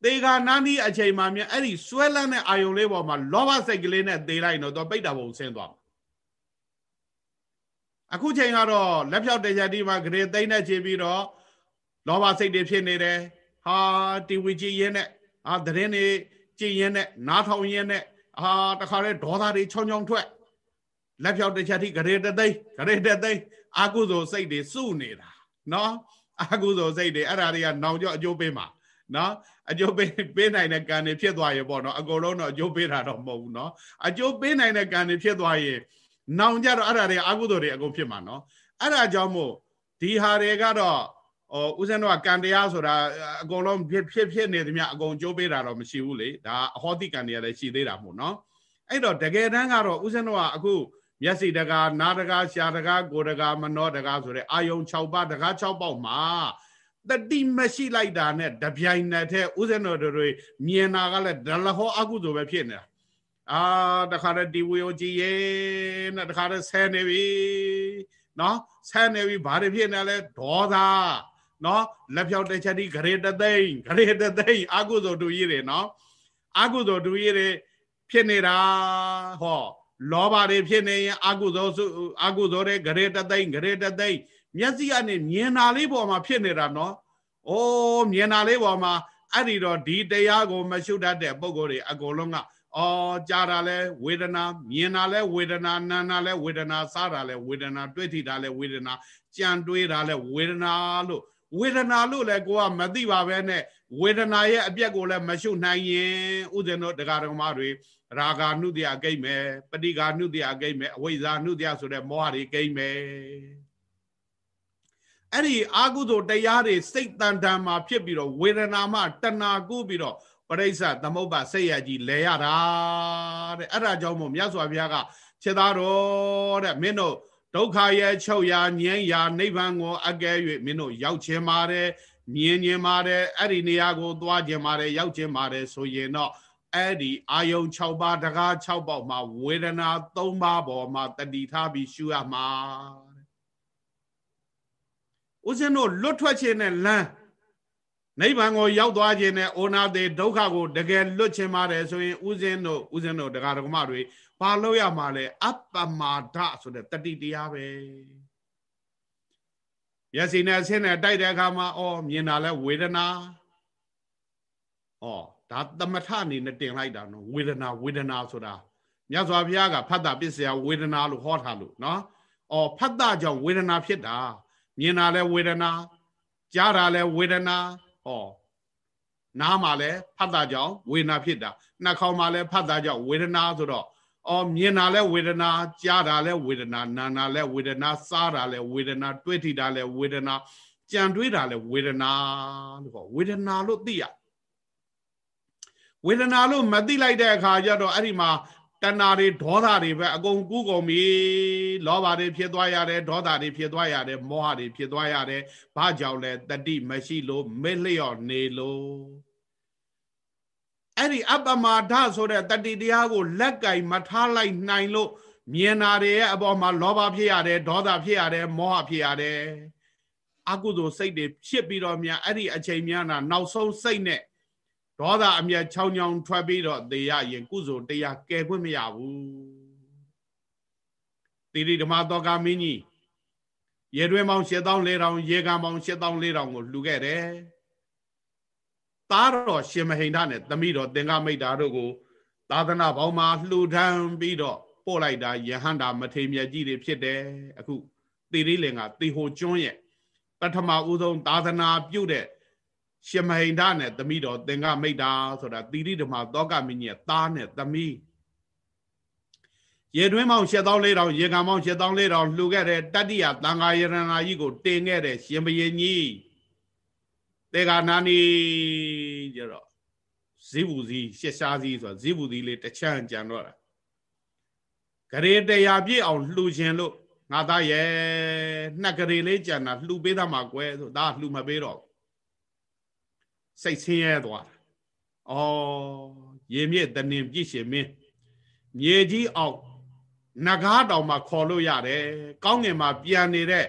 သေခါနာနီးအချိန်မှာမြအဲ့ဒီဆွဲလန်းတဲ့အာယုံလေးပေါ်မှာလောဘစိတ်ကလေးနဲ့သေလိုက်တော့တော့ပိတ်တာပုံဆင်းသွားအခုချိန်ကတော့လက်ဖြောက်တရတိမှာဂရေသိမ့်နဲ့ခြေပြီးတော့လောဘစိတ်တွေဖြစ်နေတယ်ဟာတီဝီကြည်ရင်နဲ့အာသတင်းတွေကြည်ရင်နဲ့နားထောင်ရင်နဲ့အာတခါလေဒေါသတွေချောင်းချောင်းထွက်လက်ဖြောက်တရတိဂရေတသိမ့်ဂရေတသိမ့် အာကုသိုလ်စိတ်တွေစုနေတာနော်အာကုသိုလ်စိတ်တွေအဲ့ဒါတွေကနောင်ကျော့အကျိုးပေးမှာနော်အကျိုးပေးပေးနိုင်တဲ့ကံတွေဖြစ်သွားရေပေါ့နော်အကုန်လုံးတော့အကျိုးပေးတာတော့မဟုတ်ဘူးနော်အကျိုးပေးနိုင်တဲ့ကံတွေဖြစ်သွားရင်နောင်ကြတော့အဲ့ဒါတွေအာကုသိုလ်တွေအကုန်ဖြစ်မှာနော်အဲ့ဒါကြောင့်မို့ဒီဟာတွေကတော့ဟိုဦးဇင်းတို့ကကံတရားဆိုတာအကုန်လုံးဖြစ်ဖြစ်ဖြစ်နေသမျှအကုန်ကြိုးပေးတာတော့မရှိဘူးလေဒါအဟောတိကံတွေကလည်းရှိသေးတာမို့နော်အဲ့တော့တကယ်တမ်းကတော့ဦးဇင်းတို့ကအခု မျက်စိတကာနားတကာရှားတကာကိုယ်တကာမနှောတကာဆိုတဲ့အာယုံ6ပါးတကာ6ပေါက်မှာတတိမရှိလိုက်တာနဲ့တပြိုင်နက်တည်းဥစဉ်တော်တွေမြင်တာကလည်းဒလဟောအကုသိုလ်ပဲဖြစ်နေတာအာတခါတည်းဒီဝေယကြည်ရဲ့နဲ့တခါတည်းဆဲနေပြီနော်ဆဲနေပြီဘာတွေဖြစ်နေလဲဒေါသနော်လက်ဖြောက်တစ်ချက်ဒီဂရေတသိမ့်ဂရေတသိမ့်အကုသိုလ်တူကြီးတွေနော်အကုသိုလ်တူကြီးတွေဖြစ်နေတာဟော လောဘတွေဖြစ်နေရင်အကုသိုလ်အကုသိုလ်တွေဂရေတသိမ့်ဂရေတသိမ့်မျက်စိကနေမြင်တာလေးပေါ်မှာဖြစ်နေတာနော်။အိုးမြင်တာလေးပေါ်မှာအဲ့ဒီတော့ဒီတရားကို မရှုတတ်တဲ့ပုံကိုယ်တွေအကုန်လုံးကအော်ကြားတာလဲဝေဒနာမြင်တာလဲဝေဒနာနာတာလဲဝေဒနာစားတာလဲဝေဒနာတွေ့ထိတာလဲဝေဒနာကြံတွေးတာလဲဝေဒနာလို့ဝေဒနာလို့လဲကိုကမသိပါပဲနဲ့ဝေဒနာရဲ့အပြက်ကိုလည်းမရှုနိုင်ရင်ဥစဉ်တို့တရားတော်မတွေ ရာဂာနုတ္တိယကိမ့်မယ်ပဋိကာနုတ္တိယကိမ့်မယ်အဝိဇ္ဇာနုတ္တိယဆိုတဲ့မောဟတွေကိမ့်မယ်အဲ့ဒီအာကုသိုလ်တရားတွေစိတ်တန်တန်မှာဖြစ်ပြီးတော့ဝေဒနာမှတဏှာကုပြီးတော့ပရိစ္ဆသမုပ္ပါစိတ်ရကြီးလဲရတာတဲ့အဲ့ဒါကြောင့်မို့မြတ်စွာဘုရားကခြေသားတော်တဲ့မင်းတို့ဒုက္ခရဲ့ချုပ်ရာငြိမ်းရာနိဗ္ဗာန်ကိုအကဲ၍မင်းတို့ရောက်ခြင်းပါတယ်မြင်ခြင်းပါတယ်အဲ့ဒီနေရာကိုသွားခြင်းပါတယ်ရောက်ခြင်းပါတယ်ဆိုရင်တော့ အဲ့ဒီအာယုံ6ပါးတကား6ပေါက်မှာဝေဒနာ3ပါးပေါ်မှာတတိထားပြီးရှုရမှာဦးဇင်းတို့လွတ်ထွက်ခြင်းနဲ့လမ်းနိဗ္ဗာန်ကိုရောက်သွားခြင်းနဲ့အိုနာသေးဒုက္ခကိုတကယ်လွတ်ခြင်းပါတယ်ဆိုရင်ဦးဇင်းတို့ဦးဇင်းတို့တရားဓမ္မတွေဘာလို့ရမှာလဲအပ္ပမာဒဆိုတဲ့တတိတရားပဲမျက်စိနဲ့ဆင်းနဲ့တိုက်တဲ့အခါမှာအော်မြင်တာလဲဝေဒနာအော် ဒါသမထအနေနဲ့တင်လိုက်တာနော်ဝေဒနာဝေဒနာဆိုတာမြတ်စွာဘုရားကဖတ်တာပစ္စယဝေဒနာလို့ဟောထားလို့နော်အော်ဖတ်တာကြောင့်ဝေဒနာဖြစ်တာမြင်တာလဲဝေဒနာကြားတာလဲဝေဒနာဟောနားမှာလဲဖတ်တာကြောင့်ဝေဒနာဖြစ်တာနှာခေါင်းမှာလဲဖတ်တာကြောင့်ဝေဒနာဆိုတော့အော်မြင်တာလဲဝေဒနာကြားတာလဲဝေဒနာနာနာလဲဝေဒနာစားတာလဲဝေဒနာတွေးထိတာလဲဝေဒနာကြံတွေးတာလဲဝေဒနာလို့ခေါ်ဝေဒနာလို့သိရ ဝေဒနာလို့မသိလိုက်တဲ့အခါကျတော့အဲ့ဒီမှာတဏှာတွေဒေါသတွေပဲအကုန်ကူးကုန်ပြီလောဘတွေဖြစ်သွားရတယ်ဒေါသတွေဖြစ်သွားရတယ်မောဟတွေဖြစ်သွားရတယ်ဘာကြောင့်လဲတတိမရှိလို့မေ့လျော့နေလို့အဲ့ဒီအပ္ပမာဒဆိုတဲ့တတိတရားကိုလက်ကင်မထားလိုက်နိုင်လို့မြင်တာတွေရဲ့အပေါ်မှာလောဘဖြစ်ရတယ်ဒေါသဖြစ်ရတယ်မောဟဖြစ်ရတယ်အကုသိုလ်စိတ်တွေဖြစ်ပြီးတော့များအဲ့ဒီအချိန်များနာနောက်ဆုံးစိတ်နဲ့ ဒေါသအမျက်ချောင်းချောင်းထွက်ပြီးတော့သေရရင်ကုသိုလ်တရားကယ်ခွင့်မရဘူးတိရိဓမ္မတောကမင်းကြီးရေတွင်ပေါင်း7400ရေကံပေါင်း7400ကိုလှူခဲ့တယ်သားတော်ရှင်မဟိန္ဒနဲ့သမီးတော်သင်္ကမိတ်တာတို့ကို သာသနာပေါင်းမှာလှူဒန်းပြီးတော့ပို့လိုက်တာယဟန္တာမထေမြတ်ကြီးတွေဖြစ်တယ်အခုတိရိလင်ကတေဟိုကျွန်းရဲ့ပထမဦးဆုံးသာသနာပြုတဲ့ ရှင်မဟိန္ဒနဲ့သမီးတော်သင်္ကမိတ်တာဆိုတာတိရိဓမ္မသောကမင်းကြီးရဲ့သားနဲ့သမီးရေတွင်းပေါင်း7400ရေကံပေါင်း7400လှူခဲ့တဲ့တတ္တိယသံဃာယရဏာကြီးကိုတင်ခဲ့တဲ့ရှင်ဘရင်ကြီးတေဂာနာနီကြတော့ဇိဘူးစီရှစ်ရှားစီဆိုတာဇိဘူးစီလေးတစ်ချမ်းကြံတော့တာဂရေတရားပြည့်အောင်လှူခြင်းလို့ငါသားရဲ့နှစ်ဂရေလေးကြံတာလှူပေးသားမှာကွယ်ဆိုဒါလှူမပေးတော့ စိတ်ဆင်းရဲသွားတာ။အော်ရေမြင့်တနင်ပြည့်ရှင်မင်းမြေကြီးအောက်နဂါးတောင်မှခေါ်လို့ရတယ်။ကောင်းငင်မှာပြန်နေတဲ့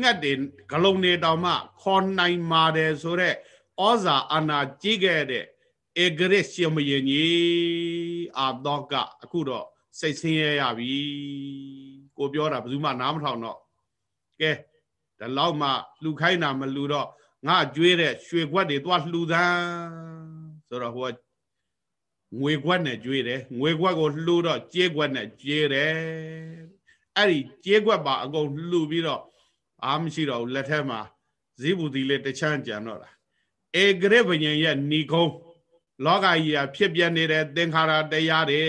ငှက်တွေဂလုံနေတောင်မှခေါ်နိုင်ပါတယ်ဆိုတော့ဩဇာအာနာကြီးခဲ့တဲ့ဧကရစ်ရှင်မယင်ကြီးအာတော့ကအခုတော့စိတ်ဆင်းရဲရပြီကိုပြောတာဘယ်သူမှနားမထောင်တော့ကဲဒီလောက်မှလှူခိုင်းတာမလှူတော့ ငါကျွေးတဲ့ရွှေခွက်တွေသွားလှူသန်းဆိုတော့ဟိုကငွေခွက်နဲ့ကျွေးတယ်ငွေခွက်ကိုလှူတော့ကြေးခွက်နဲ့ကြေးတယ်အဲ့ဒီကြေးခွက်ပါအကုန်လှူပြီးတော့အာမရှိတော့ဘူးလက်ထက်မှာဇိဘူးဒီလေးတချမ်းကြံတော့တာဧကရဗညင်ရဲ့ဏီကုံးလောကကြီးကဖြစ်ပြနေတဲ့သင်္ခါရတရားတွေ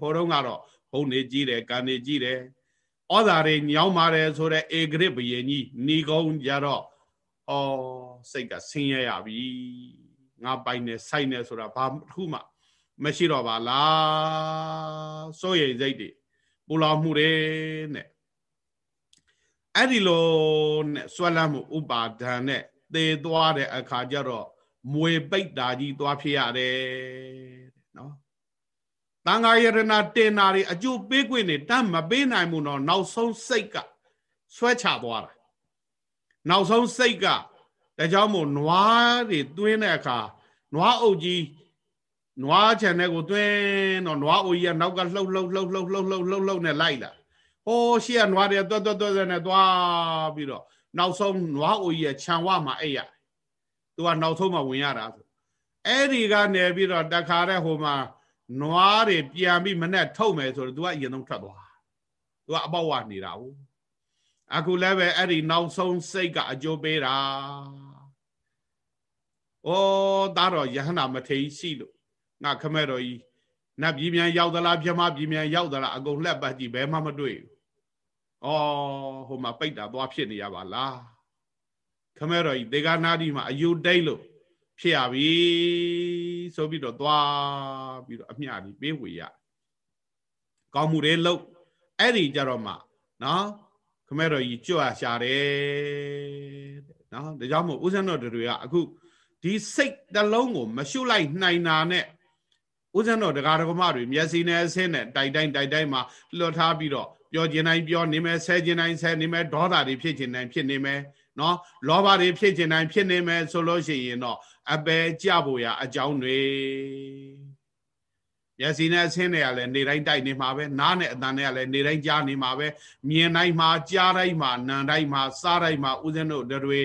ဟိုတုန်းကတော့ဘုံနေကြည့်တယ်ကံနေကြည့်တယ်ဩဇာတွေညောင်းပါတယ်ဆိုတဲ့ဧကရဗယင်ကြီးဏီကုံးကြတော့ ဩစိတ်ကဆင်းရဲရပြီငါပိုင်နေစိုက်နေဆိုတာဘာတစ်ခုမှမရှိတော့ပါလားစိုးရိမ်စိတ်တွေပူလောင်မှုတွေနဲ့အဲ့ဒီလိုနဲ့ဆွဲလမ်းမှုဥပါဒံနဲ့သေသွားတဲ့အခါကျတော့မွေပိတ်တာကြီးသွားဖြစ်ရတယ်နော်တန်ဃာယရဏတင်နာတွေအကျိုးပေးခွင့်နေတတ်မပေးနိုင်ဘူးတော့နောက်ဆုံးစိတ်ကဆွဲချသွားတာ နောက်ဆုံးစိတ်ကဒါကြောင့်မို့နွားတွေတွင်းတဲ့အခါနွားအုပ်ကြီးနွားခြံထဲကိုတွင်းတော့နွားအုပ်ကြီးကနောက်ကလှုပ်လှုပ်လှုပ်လှုပ်လှုပ်လှုပ်လှုပ်လှုပ်နဲ့လိုက်လာဟိုးရှေ့ကနွားတွေတွတ်တွတ်တွတ်နဲ့သွားပြီးတော့နောက်ဆုံးနွားအုပ်ကြီးရဲ့ခြံဝမှာအဲ့ရသူကနောက်ဆုံးမှဝင်ရတာဆိုအဲ့ဒီကနေပြီးတော့တခါတဲ့ဟိုမှာနွားတွေပြန်ပြီးမနဲ့ထုတ်မယ်ဆိုတော့ तू ကအရင်ဆုံးထွက်သွား तू ကအပေါက်ဝနေတာဟုတ် အခုလည်းပဲအဲ့ဒီနောက်ဆုံးစိတ်ကအကျိုးပေးတာဩဒါတော့ယဟနာမထေရှိလို့ငါခမဲ့တော်ကြီးနတ်ပြည်မြန်ရောက်သလားပြမပြည်မြန်ရောက်သလားအကုန်လှက်ပတ်ကြည့်ဘယ်မှမတွေ့ဘူးဩဟိုမှာပိတ်တာသွားဖြစ်နေရပါလားခမဲ့တော်ကြီးဒေဂနာဒီမှာအယူတိတ်လို့ဖြစ်ရပြီဆိုပြီးတော့သွားပြီးတော့အမျှကြီးပေးဝေရကောင်းမှုတွေလုပ်အဲ့ဒီကြတော့မှနော်ခ မဲတော်ကြီးကြွရှာတယ်နော်ဒါကြောင့်မို့ဦးဇင်းတော်တွေကအခုဒီစိတ်တလုံးကိုမရှုလိုက်နိုင်တာနဲ့ဦးဇင်းတော်တရားတော်မတွေမျက်စိနဲ့အဆင်းနဲ့တိုက်တိုင်းတိုက်တိုင်းမှာလွတ်ထားပြီးတော့ပြောကျင်တိုင်းပြောနေမယ်ဆဲကျင်တိုင်းဆဲနေမယ်ဒေါသတွေဖြစ်ကျင်တိုင်းဖြစ်နေမယ်နော်လောဘတွေဖြစ်ကျင်တိုင်းဖြစ်နေမယ်ဆိုလို့ရှိရင်တော့အပယ်ကြဖို့ရအကြောင်းတွေ မျက်စိနဲ့အဆင်းတွေကလည်းနေတိုင်းတိုက်နေမှာပဲနားနဲ့အတန်တွေကလည်းနေတိုင်းကြားနေမှာပဲမြင်တိုင်းမှာကြားတိုင်းမှာနားတိုင်းမှာစားတိုင်းမှာဥစဉ်တို့တွေ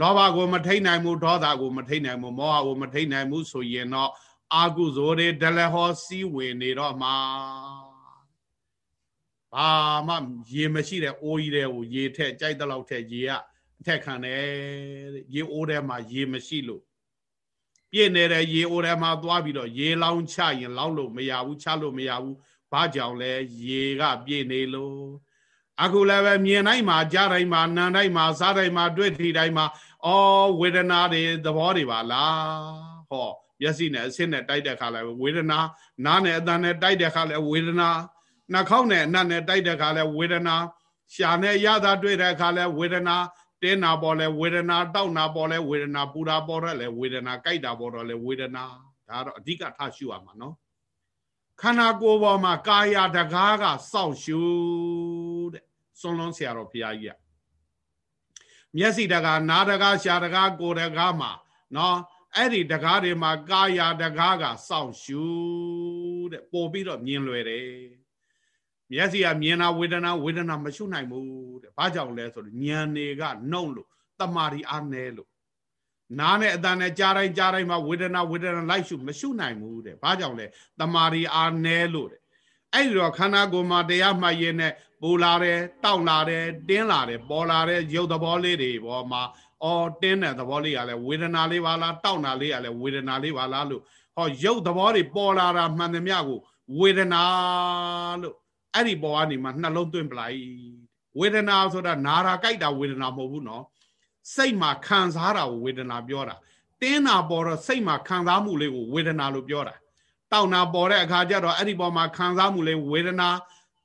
လောဘကိုမထိန်နိုင်ဘူးဒေါသကိုမထိန်နိုင်ဘူးမောဟကိုမထိန်နိုင်ဘူးဆိုရင်တော့အာကုဇောတွေဒလဟောစီးဝင်နေတော့မှာဘာမှရေမရှိတဲ့အိုးကြီးတွေကိုရေထက်ကြိုက်တဲ့လောက်ထက်ရေကအထက်ခံတယ်ရေအိုးထဲမှာရေမရှိလို့ ပြည့်နေတဲ့ရေအိုထဲမှာသွားပြီးတော့ရေလောင်းချရင်လောင်းလို့မရဘူးချလို့မရဘူးဘာကြောင့်လဲရေကပြည့်နေလို့အခုလည်းပဲမြင်တိုင်းမှာကြားတိုင်းမှာနားတိုင်းမှာစားတိုင်းမှာတွေ့ထီတိုင်းမှာအော်ဝေဒနာတွေသဘောတွေပါလားဟောမျက်စိနဲ့အဆင့်နဲ့တိုက်တဲ့ခါလဲဝေဒနာနားနဲ့အသံနဲ့တိုက်တဲ့ခါလဲဝေဒနာနှာခေါင်းနဲ့အနတ်နဲ့တိုက်တဲ့ခါလဲဝေဒနာရှာနဲ့ရတာတွေ့တဲ့ခါလဲဝေဒနာ တင်းနာပေါ်လဲဝေဒနာတောက်နာပေါ်လဲဝေဒနာပူတာပေါ်တော့လဲဝေဒနာကြိုက်တာပေါ်တော့လဲဝေဒနာဒါတော့အဓိကထားရှုရမှာနော်ခန္ဓာကိုယ်ပေါ်မှာကာယတကားကစောင့်ရှုတဲ့စွန်လွန်ဆရာတော်ဘုရားကြီးကမျက်စိတကားနားတကားရှားတကားကိုယ်တကားမှာနော်အဲ့ဒီတကားတွေမှာကာယတကားကစောင့်ရှုတဲ့ပို့ပြီးတော့မြင်လွယ်တယ် မျက်စိကမြင်တာဝေဒနာဝေဒနာမရှုနိုင်ဘူးတဲ့ဘာကြောင့်လဲဆိုတော့ဉာဏ်တွေကနှုံလို့တမာရီအားနဲလို့နားနဲ့အတန်နဲ့ကြားတိုင်းကြားတိုင်းမှာဝေဒနာဝေဒနာလိုက်ရှုမရှုနိုင်ဘူးတဲ့ဘာကြောင့်လဲတမာရီအားနဲလို့တဲ့အဲ့ဒီတော့ခန္ဓာကိုယ်မှာတရားမှတ်ရင်းနဲ့ပူလာတယ်တောက်လာတယ်တင်းလာတယ်ပေါ်လာတယ်ရုပ်သဘောလေးတွေပေါ်မှာအော်တင်းတဲ့သဘောလေးကလည်းဝေဒနာလေးပါလားတောက်နာလေးကလည်းဝေဒနာလေးပါလားလို့ဟောရုပ်သဘောတွေပေါ်လာတာမှန်သမျှကိုဝေဒနာလို့ အဲ့ဒီပေါ်ကနေမှနှလုံးသွင်းပလိုက်ဝေဒနာဆိုတာနာတာကြိုက်တာဝေဒနာမဟုတ်ဘူးနော်စိတ်မှာခံစားတာကိုဝေဒနာပြောတာတင်းနာပေါ်တော့စိတ်မှာခံစားမှုလေးကိုဝေဒနာလို့ပြောတာတောက်နာပေါ်တဲ့အခါကျတော့အဲ့ဒီပေါ်မှာခံစားမှုလေးဝေဒနာ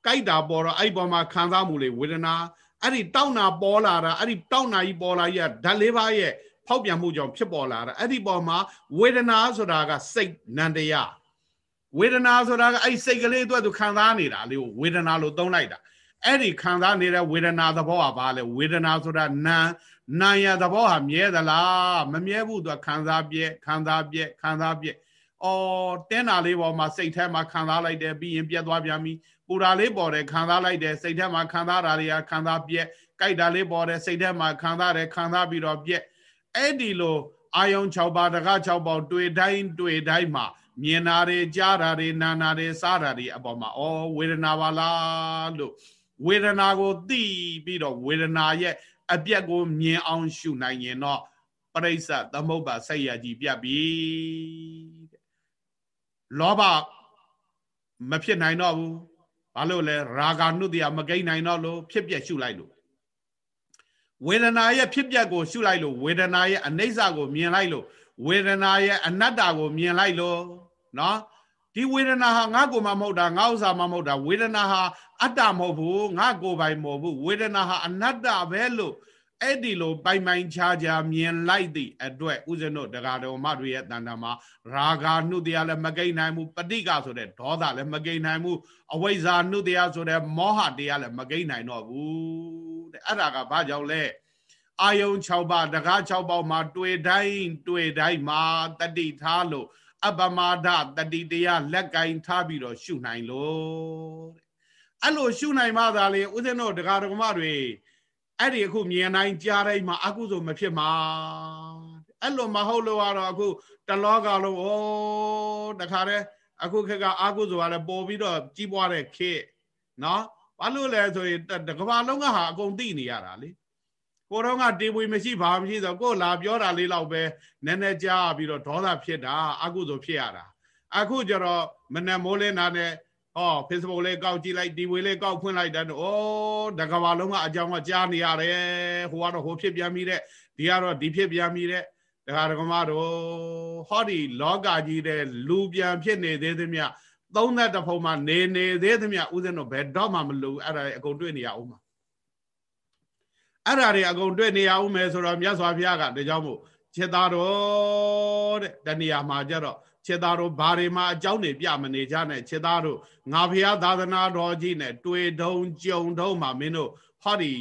ကြိုက်တာပေါ်တော့အဲ့ဒီပေါ်မှာခံစားမှုလေးဝေဒနာအဲ့ဒီတောက်နာပေါ်လာတာအဲ့ဒီတောက်နာကြီးပေါ်လာကြီးကဓာတ်လေးပါးရဲ့ဖောက်ပြန်မှုကြောင့်ဖြစ်ပေါ်လာတာအဲ့ဒီပေါ်မှာဝေဒနာဆိုတာကစိတ်နန္တရား ဝေဒနာဆိုတာကအဲ့စိတ်ကလေးအတွက်သူခံစားနေတာလေးကိုဝေဒနာလို့သုံးလိုက်တာအဲ့ဒီခံစားနေတဲ့ဝေဒနာသဘောကဘာလဲဝေဒနာဆိုတာနာနာရသဘောဟာမြဲသလားမမြဲဘူးသူခံစားပြဲခံစားပြဲခံစားပြဲအော်တင်းတာလေးပေါ်မှာစိတ်ထဲမှာခံစားလိုက်တယ်ပြီးရင်ပြက်သွားပြန်ပြီပူတာလေးပေါ်တယ်ခံစားလိုက်တယ်စိတ်ထဲမှာခံစားတာတွေကခံစားပြက်ကြိုက်တာလေးပေါ်တယ်စိတ်ထဲမှာခံစားတယ်ခံစားပြီးတော့ပြက်အဲ့ဒီလိုအာယုံ6ပါးတကား6ပေါက်တွေ့တိုင်းတွေ့တိုင်းမှာ မြင်တာတွေကြားတာတွေနာတာတွေစားတာတွေအပေါ်မှာဩဝေဒနာပါလားလို့ဝေဒနာကိုသိပြီးတော့ဝေဒနာရဲ့အပြက်ကိုမြင်အောင်ရှုနိုင်ရင်တော့ပရိစ္ဆသမုပ္ပါစိတ်ရကြီးပြတ်ပြီတဲ့လောဘမဖြစ်နိုင်တော့ဘူးဘာလို့လဲရာဂနုတ္တိယမကိန်းနိုင်တော့လို့ဖြစ်ပြက်ရှုလိုက်လို့ဝေဒနာရဲ့ဖြစ်ပြက်ကိုရှုလိုက်လို့ဝေဒနာရဲ့အနိစ္စကိုမြင်လိုက်လို့ ဝေဒနာရဲ့အနတ္တကိုမြင်လိုက်လို့နော်ဒီဝေဒနာဟာငါကိုမှမဟုတ်တာငါဥစ္စာမှမဟုတ်တာဝေဒနာဟာအတ္တမဟုတ်ဘူးငါကိုပိုင်မဟုတ်ဘူးဝေဒနာဟာအနတ္တပဲလို့အဲ့ဒီလိုပိုင်ပိုင်ခြားခြားမြင်လိုက်သည့်အတွက်ဥစဉ်တို့တရားတော်မတွေရဲ့တန်တမှာရာဂာနှုတရားလည်းမကိန်းနိုင်ဘူးပဋိကဆိုတဲ့ဒေါသလည်းမကိန်းနိုင်ဘူးအဝိဇ္ဇာနှုတရားဆိုတဲ့မောဟတရားလည်းမကိန်းနိုင်တော့ဘူးတဲ့အဲ့ဒါကဘာကြောင့်လဲ အာယုံ6ပါးတကား6ပေါက်မှာတွေ့တိုင်းတွေ့တိုင်းမှာတတိထားလို့အပမာဒတတိတရားလက်ကင်ထားပြီးတော့ရှုနိုင်လို့တဲ့အဲ့လိုရှုနိုင်မှသာလေဥစဉ်တို့တရားတော်မတွေအဲ့ဒီအခုမြင်တိုင်းကြားတိုင်းမှာအကုသိုလ်မဖြစ်မှာအဲ့လိုမဟုတ်လို့ကတော့အခုတလောကလုံးဩတခါတည်းအခုခက်ကအကုသိုလ်ကလည်းပေါ်ပြီးတော့ကြီးပွားတဲ့ခေနော်ဘာလို့လဲဆိုရင်တကဘာလုံးကဟာအကုန်သိနေရတာလေ ကိုတော့ကတေပွေမရှိဘာမရှိဆိုကိုလာပြောတာလေးတော့ပဲနည်းနည်းကြားပြီးတော့ဒေါသဖြစ်တာအကုသိုလ်ဖြစ်ရတာအခုကျတော့မနဲ့မိုးလင်းတာနဲ့ဟော Facebook လေးကောက်ကြည့်လိုက်ဒီဝေလေးကောက်ဖွင့်လိုက်တယ်ဩတကဘာလုံးကအကြောင်းကကြားနေရတယ်ဟိုကတော့ဟိုဖြစ်ပြန်ပြီတဲ့ဒီကတော့ဒီဖြစ်ပြန်ပြီတဲ့ဒကာဒကမတို့ဟောဒီလောကကြီးတဲ့လူပြန်ဖြစ်နေသေးသမျှသုံးသက်တဖုံမှာနေနေသေးသမျှဥစဉ်တော့ဘယ်တော့မှမလူအဲ့ဒါအကုန်တွေ့နေရအောင်မှာ အဲ့ဒါတွေအကုန်တွေ့နေရအောင်မယ်ဆိုတော့မြတ်စွာဘုရားကဒါကြောင့်မို့ခြေသားတော်တဲ့တဏှာမှာကြတော့ခြေသားတို့ဘာတွေမှာအကြောင်းတွေပြမနေကြနဲ့ခြေသားတို့ငါဘုရားသာသနာတော်ကြီးနဲ့တွေ့တုံကြုံတုံမှာမင်းတို့ဟောဒီ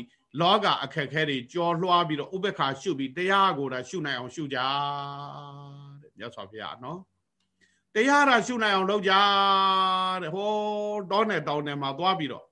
လောကအခက်ခဲတွေကြော်လွှားပြီးတော့ဥပ္ပခါရှုပြီးတရားကိုဒါရှုနိုင်အောင်ရှုကြတဲ့မြတ်စွာဘုရားနော်တရားရာရှုနိုင်အောင်လုပ်ကြတဲ့ဟောတောနဲ့တောင်နဲ့မှာသွားပြီးတော့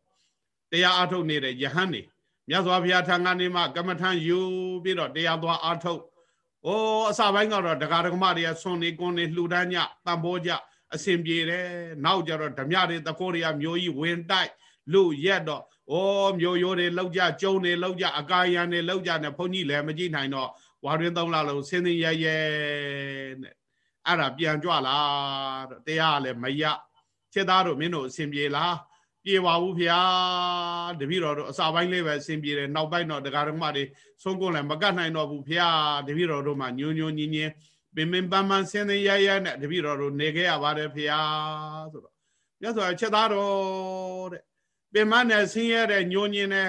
တရားအထုတ်နေတဲ့ယဟန်နေ မြတ်စွာဘုရားထံကနေမှကမ္မထံယူပြီးတော့တရားသွားအထုတ်။အိုးအစပိုင်းကတော့ဒကာဒကမတွေကဆွန်နေကွန်နေလှူဒန်းကြတန်ဖိုးကြအစဉ်ပြေတယ်။နောက်ကြတော့ဓမြတွေတခိုးတွေကမျိုးကြီးဝင်တိုက်လူရက်တော့အိုးမျိုးရိုးတွေလောက်ကြကျုံတွေလောက်ကြအကာယံတွေလောက်ကြနဲ့ဘုန်းကြီးလည်းမကြည့်နိုင်တော့ဝါရင်းသုံးလလုံးဆင်းဆင်းရဲရဲနဲ့အဲ့ဒါပြန်ကြွလာတော့တရားလည်းမရချက်သားတို့မင်းတို့အစဉ်ပြေလား ပြေပါဘူးဖျားတပည့်တော်တို့အစာပိုင်းလေးပဲအဆင်ပြေတယ်နောက်ပိုင်းတော့တရားဓမ္မတွေဆုံးကုန်လည်းမကတ်နိုင်တော့ဘူးဖျားတပည့်တော်တို့မှညွညွညင်းညင်းပင်ပင်ပန်းပန်းဆင်းသင်းရရနဲ့တပည့်တော်တို့နေခဲ့ရပါတယ်ဖျားဆိုတော့မြတ်စွာချက်သားတော်တဲ့ပင်မနဲ့ဆင်းရဲတဲ့ညွညင်းနဲ့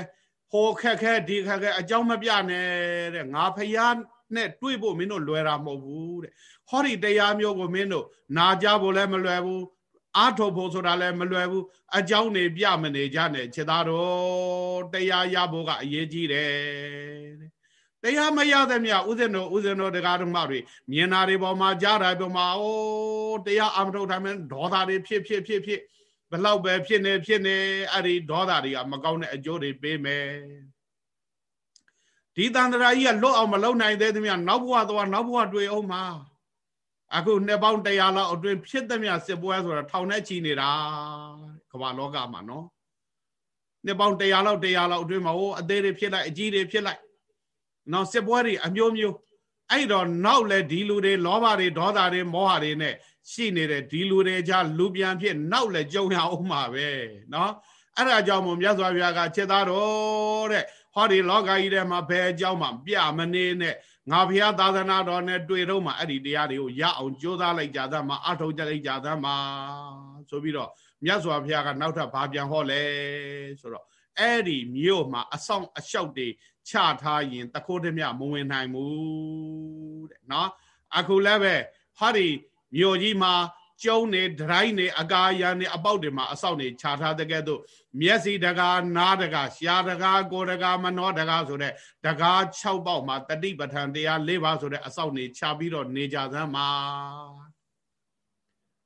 ဟိုခက်ခဲဒီခက်ခဲအကြောင်းမပြနဲ့တဲ့ငါဖျားနဲ့တွေ့ဖို့မင်းတို့လွယ်တာမဟုတ်ဘူးတဲ့ဟောဒီတရားမျိုးကိုမင်းတို့နာကြဖို့လည်းမလွယ်ဘူး အားထုတ်ဖို့ဆိုတာလည်းမလွယ်ဘူးအကြောင်းနေပြမနေကြနဲ့ခြေသားတော်တရားရဖို့ကအရေးကြီးတယ်တရားမရတဲ့မြဥစဉ်တို့ဥစဉ်တို့တရားဓမ္မတွေမြင်တာတွေပေါ်မှာကြားတာပေါ်မှာအိုးတရားအမထုတ်တိုင်းဒေါသတွေဖြစ်ဖြစ်ဖြစ်ဖြစ်ဘလောက်ပဲဖြစ်နေဖြစ်နေအဲ့ဒီဒေါသတွေကမကောင်းတဲ့အကျိုးတွေပေးမယ်ဒီတန်တရာကြီးကလွတ်အောင်မလုပ်နိုင်သေးသမျှနောက်ဘဝသွားနောက်ဘဝတွေ့အောင်မှာ အခုနှစ်ပေါင်း100လောက်အတွင်းဖြစ်သမျှစစ်ပွဲဆိုတာထောင်နဲ့ချီနေတာကမ္ဘာလောကမှာနော်နှစ်ပေါင်း100လောက်100လောက်အတွင်းမှာဟိုအသေးတွေဖြစ်လိုက်အကြီးတွေဖြစ်လိုက်နော်စစ်ပွဲတွေအမျိုးမျိုးအဲ့တော့နောက်လဲဒီလူတွေလောဘတွေဒေါသတွေမောဟတွေနဲ့ရှိနေတဲ့ဒီလူတွေကြားလူပြန်ဖြစ်နောက်လဲကြုံရအောင်မှာပဲနော်အဲ့ဒါကြောင့်မို့မြတ်စွာဘုရားကချက်သားတော်တဲ့ဟောဒီလောကကြီးထဲမှာဘယ်အကြောင်းမှပြမနေနဲ့ ငါဘုရားသာသနာတော်နဲ့တွေ့တော့မှအဲ့ဒီတရားတွေကိုရအောင်ကြိုးစားလိုက်ကြသမှာအထောက်ကြလိုက်ကြသမှာဆိုပြီးတော့မြတ်စွာဘုရားကနောက်ထပ်ဘာပြန်ဟောလဲဆိုတော့အဲ့ဒီမြို့မှာအဆောင်အလျှောက်တွေချထားရင်တခိုးတည်းမြမဝင်နိုင်ဘူးတဲ့နော်အခုလည်းပဲဟာဒီမြို့ကြီးမှာ ကျုံနေဒရိုင်းနေအကာယံနေအပေါက်တွေမှာအဆောက်နေခြာထားတဲ့ကဲ့သို့မျက်စိတကာနားတကာရှားတကာကိုယ်တကာမနောတကာဆိုတဲ့တကာ6ပေါက်မှာတတိပဋ္ဌာန်တရား၄ပါးဆိုတဲ့အဆောက်နေခြာပြီးတော့နေကြသမ်းမှာ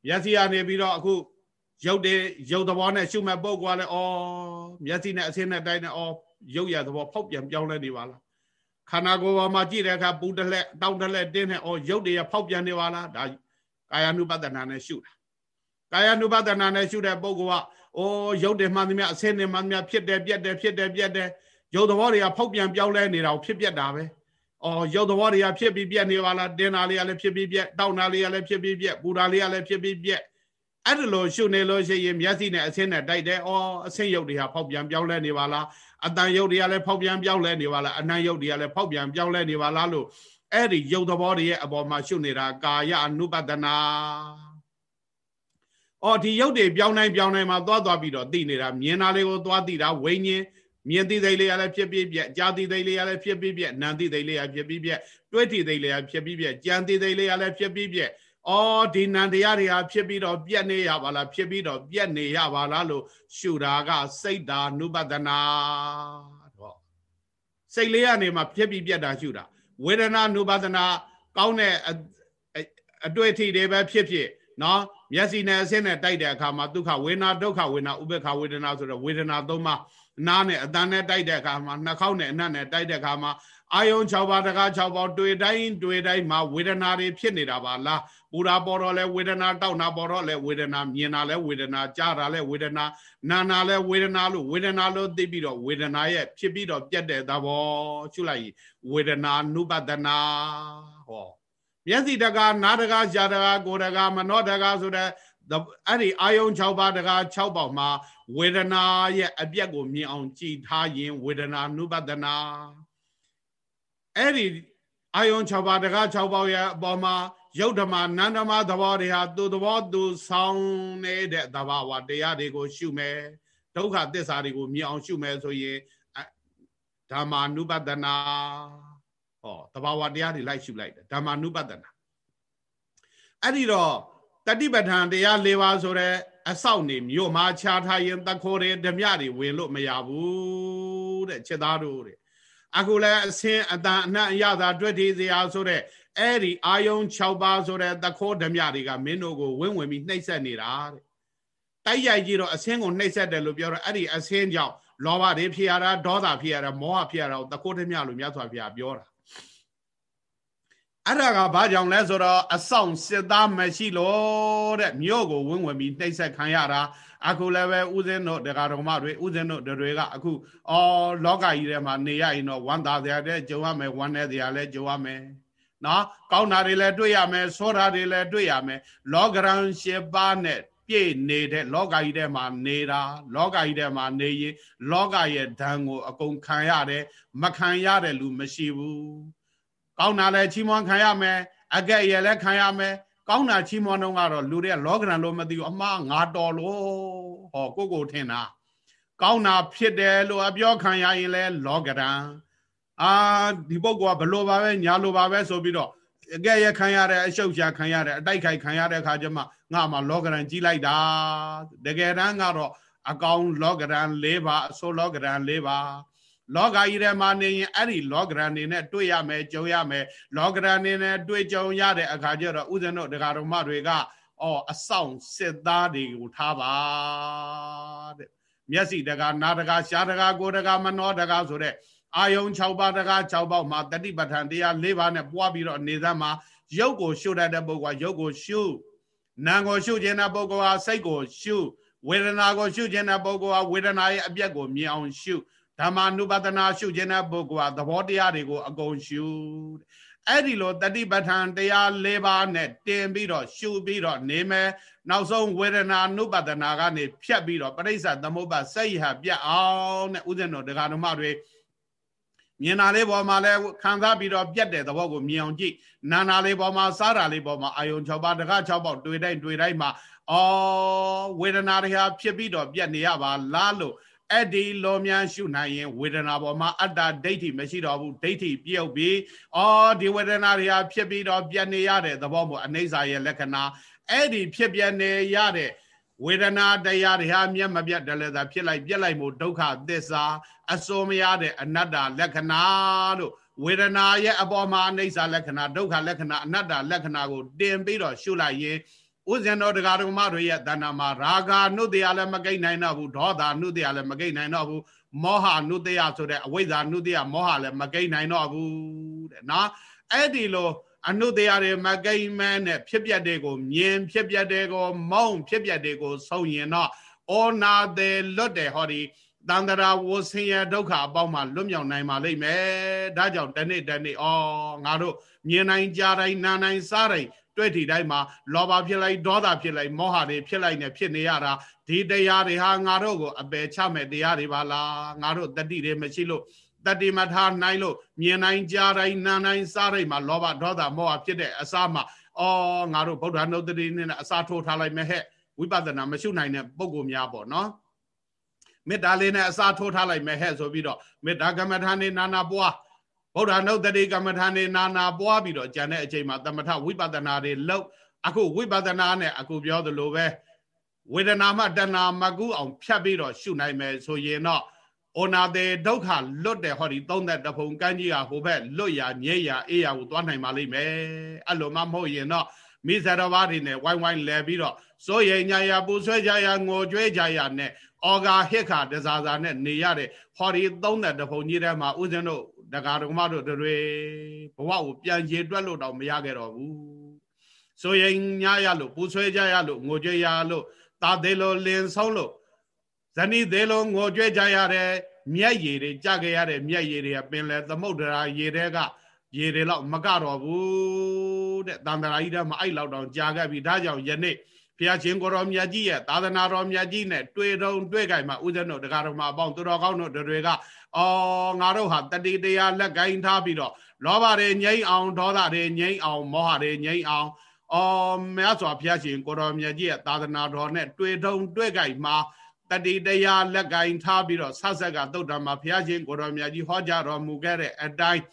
မျက်စိကနေပြီးတော့အခုရုပ်တွေရုပ်သဘောနဲ့ရှုမဲ့ပုဂ္ဂိုလ်ကလည်းဩမျက်စိနဲ့အဆင်းနဲ့တိုင်းနဲ့ဩရုပ်ရသဘောဖောက်ပြန်ပြောင်းလဲနေပါလားခန္ဓာကိုယ်ပေါ်မှာကြည့်တဲ့အခါပူတလက်တောက်တလက်တင်းနဲ့ဩရုပ်တွေရဖောက်ပြန်နေပါလားဒါ ကာယ ानु ပဒနာနဲ့ရှုတာကာယ ानु ပဒနာနဲ့ရှုတဲ့ပုဂ္ဂိုလ်ကအိုးရုပ်တွေမှန်သမျှအဆင်းတွေမှန်သမျှဖြစ်တယ်ပြက်တယ်ဖြစ်တယ်ပြက်တယ်ရုပ်သဘောတွေကဖောက်ပြန်ပြောင်းလဲနေတာကိုဖြစ်ပြက်တာပဲအော်ရုပ်သဘောတွေကဖြစ်ပြီးပြက်နေပါလားတင်းတာလေးကလည်းဖြစ်ပြီးပြက်တောက်တာလေးကလည်းဖြစ်ပြီးပြက်ပူတာလေးကလည်းဖြစ်ပြီးပြက်အဲ့ဒါလို့ရှုနေလို့ရှိရင်မျက်စိနဲ့အဆင်းနဲ့တိုက်တယ်အော်အဆင်းရုပ်တွေဟာဖောက်ပြန်ပြောင်းလဲနေပါလားအတန်ရုပ်တွေကလည်းဖောက်ပြန်ပြောင်းလဲနေပါလားအနံ့ရုပ်တွေကလည်းဖောက်ပြန်ပြောင်းလဲနေပါလားလို့ အဲ့ဒီရုပ်သဘောတွေရဲ့အပေါ်မှာရှုနေတာကာယ ानु ပတနာအော်ဒီရုပ်တွေပြောင်းတိုင်းပြောင်းတိုင်းမှာသွားသွားပြီးတော့သိနေတာမြင်တာလေးကိုသွားသိတာဝိညာဉ်မြင်သိသိလေးရလည်းဖြစ်ပြီးပြက်ကြားသိသိလေးရလည်းဖြစ်ပြီးပြက်နာသိသိလေးရဖြစ်ပြီးပြက်တွေးသိသိလေးရဖြစ်ပြီးပြက်ကြံသိသိလေးရလည်းဖြစ်ပြီးပြက်အော်ဒီနံတရားတွေဟာဖြစ်ပြီးတော့ပြက်နေရပါလားဖြစ်ပြီးတော့ပြက်နေရပါလားလို့ရှုတာကစိတ်တာနုပဒနာတော့စိတ်လေးကနေမှဖြစ်ပြီးပြက်တာရှုတာ ဝေဒနာနုပါဒနာကောင်းတဲ့အတွေ့အထိတွေပဲဖြစ်ဖြစ်နော်မျက်စိနဲ့အဆင်းနဲ့တိုက်တဲ့အခါမှာဒုက္ခဝေဒနာဒုက္ခဝေဒနာဥပေက္ခဝေဒနာဆိုတော့ဝေဒနာသုံးပါးနားနဲ့အတန်နဲ့တိုက်တဲ့အခါမှာနှာခေါင်းနဲ့အနံ့နဲ့တိုက်တဲ့အခါမှာအာယုံ6ပါးတကား6ပါးတွေ့တိုင်းတွေ့တိုင်းမှာဝေဒနာတွေဖြစ်နေတာပါလား ပူတာပေါ်တော့လဲဝေဒနာတောက်တာပေါ်တော့လဲဝေဒနာမြင်တာလဲဝေဒနာကြားတာလဲဝေဒနာနာနာလဲဝေဒနာလို့ဝေဒနာလို့သိပြီးတော့ဝေဒနာရဲ့ဖြစ်ပြီးတော့ပြတ်တဲ့သဘောရှုလိုက်ဝေဒနာနုပဒနာဟောမျက်စိတကားနားတကားရှားတကားကိုယ်တကားမနောတကားဆိုတဲ့အဲ့ဒီအာယုံ6ပါးတကား6ပေါက်မှာဝေဒနာရဲ့အပြက်ကိုမြင်အောင်ကြည်ထားရင်ဝေဒနာနုပဒနာအဲ့ဒီအာယုံ6ပါးတကား6ပေါက်ရဲ့အပေါ်မှာ ယုတ်ဓမ္မနန္ဓမသဘောတွေဟာသူသဘောသူဆောင်နေတဲ့သဘာဝတရားတွေကိုရှုမယ်ဒုက္ခသစ္စာတွေကိုမြင်အောင်ရှုမယ်ဆိုရင်ဓမ္မာနုပဒနာဟောသဘာဝတရားတွေလိုက်ရှုလိုက်တယ်ဓမ္မာနုပဒနာအဲ့ဒီတော့တတိပဋ္ဌာန်တရား၄ပါးဆိုတဲ့အဆောက်နေမြို့မှာခြားထားရင်တခိုးတွေဓမြတွေဝင်လို့မရဘူးတဲ့ချက်သားတို့တဲ့အခုလည်းအစင်းအတန်အနှံ့အရသာတွေ့ထီစရာဆိုတဲ့ အဲ့ဒီအာယုံ6ပါးဆိုတဲ့တခိုးဓမြတွေကမင်းတို့ကိုဝင်းဝင်ပြီးနှိပ်စက်နေတာတဲ့တိုက်ရိုက်ကြည့်တော့အစင်းကိုနှိပ်စက်တယ်လို့ပြောတော့အဲ့ဒီအစင်းကြောင့်လောဘတွေဖြစ်ရတာဒေါသဖြစ်ရတာမောဟဖြစ်ရတာကိုတခိုးဓမြလို့မြတ်စွာဘုရားပြောတာအဲ့ဒါကဘာကြောင့်လဲဆိုတော့အဆောင်စစ်သားမရှိလို့တဲ့မြို့ကိုဝင်းဝင်ပြီးနှိပ်စက်ခံရတာအခုလည်းပဲဥစဉ်တို့တရားတော်မတွေဥစဉ်တို့တွေကအခုအော်လောကကြီးထဲမှာနေရရင်တော့ဝမ်းသာစရာတဲ့ကြုံရမယ်ဝမ်းနည်းစရာလည်းကြုံရမယ် နော်ကောင်းတာတွေလည်းတွေ့ရမယ်ဆိုးတာတွေလည်းတွေ့ရမယ်လောကရန်၈ပါးနဲ့ပြည့်နေတဲ့လောကကြီးထဲမှာနေတာလောကကြီးထဲမှာနေရင်လောကရဲ့ဓာန်ကို အကုန်ခံရတယ်မခံရတဲ့လူမရှိဘူးကောင်းတာလည်းချီးမွမ်းခံရမယ်အကဲ့ရလည်းခံရမယ်ကောင်းတာချီးမွမ်းတော့ကတော့လူတွေကလောကရန်လို့မသိဘူးအမှားငါတော်လို့ဟောကိုကိုထင်တာကောင်းတာဖြစ်တယ်လို့အပြောခံရရင်လည်းလောကရန် အာဒီပုဂ္ဂိုလ်ကဘလို့ပါပဲညာလို့ပါပဲဆိုပြီးတော့အကဲ့ရခံရတဲ့အရှုပ်ရှာခံရတဲ့အတိုက်ခိုက်ခံရတဲ့အခါကျမှငါမှလောကရန်ကြီးလိုက်တာတကယ်တမ်းကတော့အကောင်လောကရန်၄ပါးအစိုးလောကရန်၄ပါးလောကကြီးထဲမှာနေရင်အဲ့ဒီလောကရန်နေနဲ့တွေ့ရမယ်ကြုံရမယ်လောကရန်နေနဲ့တွေ့ကြုံရတဲ့အခါကျတော့ဥဇဏတို့ဒကာတော်မတွေကအော်အဆောင်စစ်သားတွေကိုထားပါတဲ့မျက်စိတကာနာတကာရှားတကာကိုတကာမနောတကာဆိုတဲ့ အာယုံ6ပါးတကား6ပေါက်မှာတတိပဋ္ဌာန်တရား၄ပါးနဲ့ပွားပြီးတော့နေသမှာရုပ်ကိုရှုတတ်တဲ့ပုဂ္ဂိုလ်ကရုပ်ကိုရှုနာမ်ကိုရှုခြင်းတဲ့ပုဂ္ဂိုလ်ဟာစိတ်ကိုရှုဝေဒနာကိုရှုခြင်းတဲ့ပုဂ္ဂိုလ်ဟာဝေဒနာရဲ့အပြက်ကိုမြင်အောင်ရှုဓမ္မနုပဒနာရှုခြင်းတဲ့ပုဂ္ဂိုလ်ဟာသဘောတရားတွေကိုအကုန်ရှုအဲ့ဒီလိုတတိပဋ္ဌာန်တရား၄ပါးနဲ့တင်ပြီးတော့ရှုပြီးတော့နေမယ်နောက်ဆုံးဝေဒနာနုပဒနာကနေဖြတ်ပြီးတော့ပရိစ္ဆသမုပ္ပါစိတ်ဟာပြတ်အောင်တဲ့ဥစဉ်တော်ဒကာဓမ္မတွေ မြင်တာလေးပေါ်မှာလည်းခံစားပြီးတော့ပြက်တဲ့သဘောကိုမြင်အောင်ကြည့်နာနာလေးပေါ်မှာစားတာလေးပေါ်မှာအာယုံ6ပါးတကား6ပေါက်တွေ့တိုင်းတွေ့တိုင်းမှာအော်ဝေဒနာတွေဟာဖြစ်ပြီးတော့ပြက်နေရပါလားလို့အဲ့ဒီလောမြန်ရှုနိုင်ရင်ဝေဒနာပေါ်မှာအတ္တဒိဋ္ဌိမရှိတော့ဘူးဒိဋ္ဌိပြုတ်ပြီးအော်ဒီဝေဒနာတွေဟာဖြစ်ပြီးတော့ပြက်နေရတဲ့သဘောမို့အနိစ္စရဲ့လက္ခဏာအဲ့ဒီဖြစ်ပြနေရတဲ့ ဝေဒနာတရားတွေဟာမျက်မပြတ်တယ်လည်းသာဖြစ်လိုက်ပြက်လိုက်မှုဒုက္ခသစ္စာအစိုးမရတဲ့အနတ္တလက္ခဏာလို့ဝေဒနာရဲ့အပေါ်မှာအနိစ္စလက္ခဏာဒုက္ခလက္ခဏာအနတ္တလက္ခဏာကိုတင်ပြီးတော့ရှုလိုက်ရင်ဥဇဏတော်တရားတော်မတွေရဲ့တဏ္ဍာမှာရာဂာနုတ္တယလည်းမကိတ်နိုင်တော့ဘူးဒေါသနုတ္တယလည်းမကိတ်နိုင်တော့ဘူးမောဟနုတ္တယဆိုတဲ့အဝိဇ္ဇာနုတ္တယမောဟလည်းမကိတ်နိုင်တော့ဘူးတဲ့နော်အဲ့ဒီလို အနုတရားတွေမကိမ့်မဲနဲ့ဖြစ်ပျက်တွေကိုမြင်ဖြစ်ပျက်တွေကိုမုံဖြစ်ပျက်တွေကိုဆုံးရင်တော့ဩနာတယ်လွတ်တယ်ဟောဒီတန္တရာဝဆင်းရဲဒုက္ခအပေါင်းမှာလွတ်မြောက်နိုင်ပါလိမ့်မယ်ဒါကြောင့်တနေ့တနေ့ဩငါတို့မြင်နိုင်ကြားတိုင်းနားနိုင်စားတိုင်းတွေ့ထီတိုင်းမှာလောဘဖြစ်လိုက်ဒေါသဖြစ်လိုက်မောဟတွေဖြစ်လိုက်နေဖြစ်နေရတာဒီတရားတွေဟာငါတို့ကိုအပယ်ချမဲ့တရားတွေပါလားငါတို့တတိတွေမရှိလို့ တတိမထားနိုင်လို့မြင်နိုင်ကြားတိုင်းနားနိုင်စားတိုင်းမှာလောဘဒေါသမောဟဖြစ်တဲ့အစားမှာအော်ငါတို့ဗုဒ္ဓနုတ္တိနဲ့အစားထိုးထားလိုက်မယ်ဟဲ့ဝိပဿနာမရှိနိုင်တဲ့ပုံကိုများပေါ့နော်မေတ္တာလေးနဲ့အစားထိုးထားလိုက်မယ်ဟဲ့ဆိုပြီးတော့မေတ္တာကမ္မထာနေနာနာပွားဗုဒ္ဓနုတ္တိကမ္မထာနေနာနာပွားပြီးတော့ကျန်တဲ့အချိန်မှာသမထဝိပဿနာတွေလောက်အခုဝိပဿနာနဲ့အခုပြောသလိုပဲဝေဒနာမှတဏှာမကူအောင်ဖြတ်ပြီးတော့ရှုနိုင်မယ်ဆိုရင်တော့ ဩနာတေဒုက္ခလွတ်တယ်ဟောဒီသုံးသက်တဖုံကန်းကြီးဟာဟိုဘက်လွတ်ရညဲ့ရအေးရကိုသွားနိုင်ပါလိမ့်မယ်အဲ့လိုမှမဟုတ်ရင်တော့မိစ္ဆာတော်ဘာတွေနဲ့ဝိုင်းဝိုင်းလဲပြီးတော့စိုးရိမ်ညာရပူဆွဲကြရငိုကြွေးကြရနဲ့ဩဃာဟိခတဇာဇာနဲ့နေရတဲ့ဟောဒီသုံးသက်တဖုံကြီးထဲမှာဥစဉ်တို့ဒကာဒကမတို့တွေဘဝကိုပြန်ရေတွက်လို့တော့မရခဲ့တော့ဘူးစိုးရိမ်ညာရလို့ပူဆွဲကြရလို့ငိုကြွေးရလို့တာသေးလို့လင်းဆုံးလို့ ဇနီးသေးလို့ငိုကြွေးကြရတဲ့မြက်ရည်တွေကြခဲ့ရတဲ့မြက်ရည်တွေကပင်လေသမုဒ္ဒရာရေတွေကရေတွေလောက်မကတော့ဘူးတဲ့တန်တရာကြီးတဲ့မှာအဲ့လောက်တောင်ကြာခဲ့ပြီဒါကြောင့်ယနေ့ဘုရားရှင်ကိုတော်မြတ်ကြီးရဲ့သာသနာတော်မြတ်ကြီးနဲ့တွေ့တုံတွေ့ကြိုင်မှာဥဇဏတို့တရားတော်မှာအပေါင်းသူတော်ကောင်းတို့တွေကအော်ငါတို့ဟာတတိတရားလက်ကင်ထားပြီးတော့လောဘတွေငြိမ့်အောင်ဒေါသတွေငြိမ့်အောင်မောဟတွေငြိမ့်အောင်အော်မြတ်စွာဘုရားရှင်ကိုတော်မြတ်ကြီးရဲ့သာသနာတော်နဲ့တွေ့တုံတွေ့ကြိုင်မှာ တတိတရားလက်ကင်ထားပြီးတော့ဆက်ဆက်ကသုတ်တံမှာဘုရားရှင်ကိုရောမြတ်ကြီးဟောကြားတော်မူခဲ့တဲ့အတိုင်း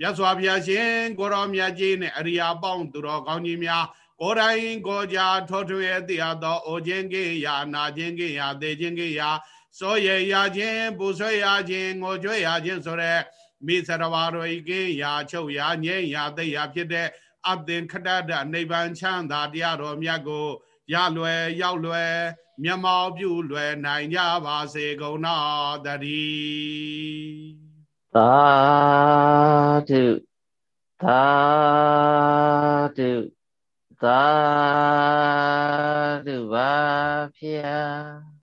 မြတ်စွာဘုရားရှင်ကိုရောမြတ်ကြီးနဲ့အရိယာပေါင်းသူတော်ကောင်းကြီးများကိုယ်တိုင်ကိုကြထောထွေသိရသောအိုခြင်းကိယာနာခြင်းကိယာသေခြင်းကိယာစောရရခြင်းပူဆွဲရခြင်းငိုကြွေးရခြင်းဆိုတဲ့မိသရဝါရောဤကိယာချုပ်ရငြိမ်းရသိရဖြစ်တဲ့အသင်္ခတတနိဗ္ဗာန်ချမ်းသာတရားတော်မြတ်ကိုရလွယ်ရောက်လွယ် မျက်မှောက်ပြုလွယ်နိုင်ကြပါစေကုန်တော်တည်း
သာဓုသာဓုသာဓုပါဖျား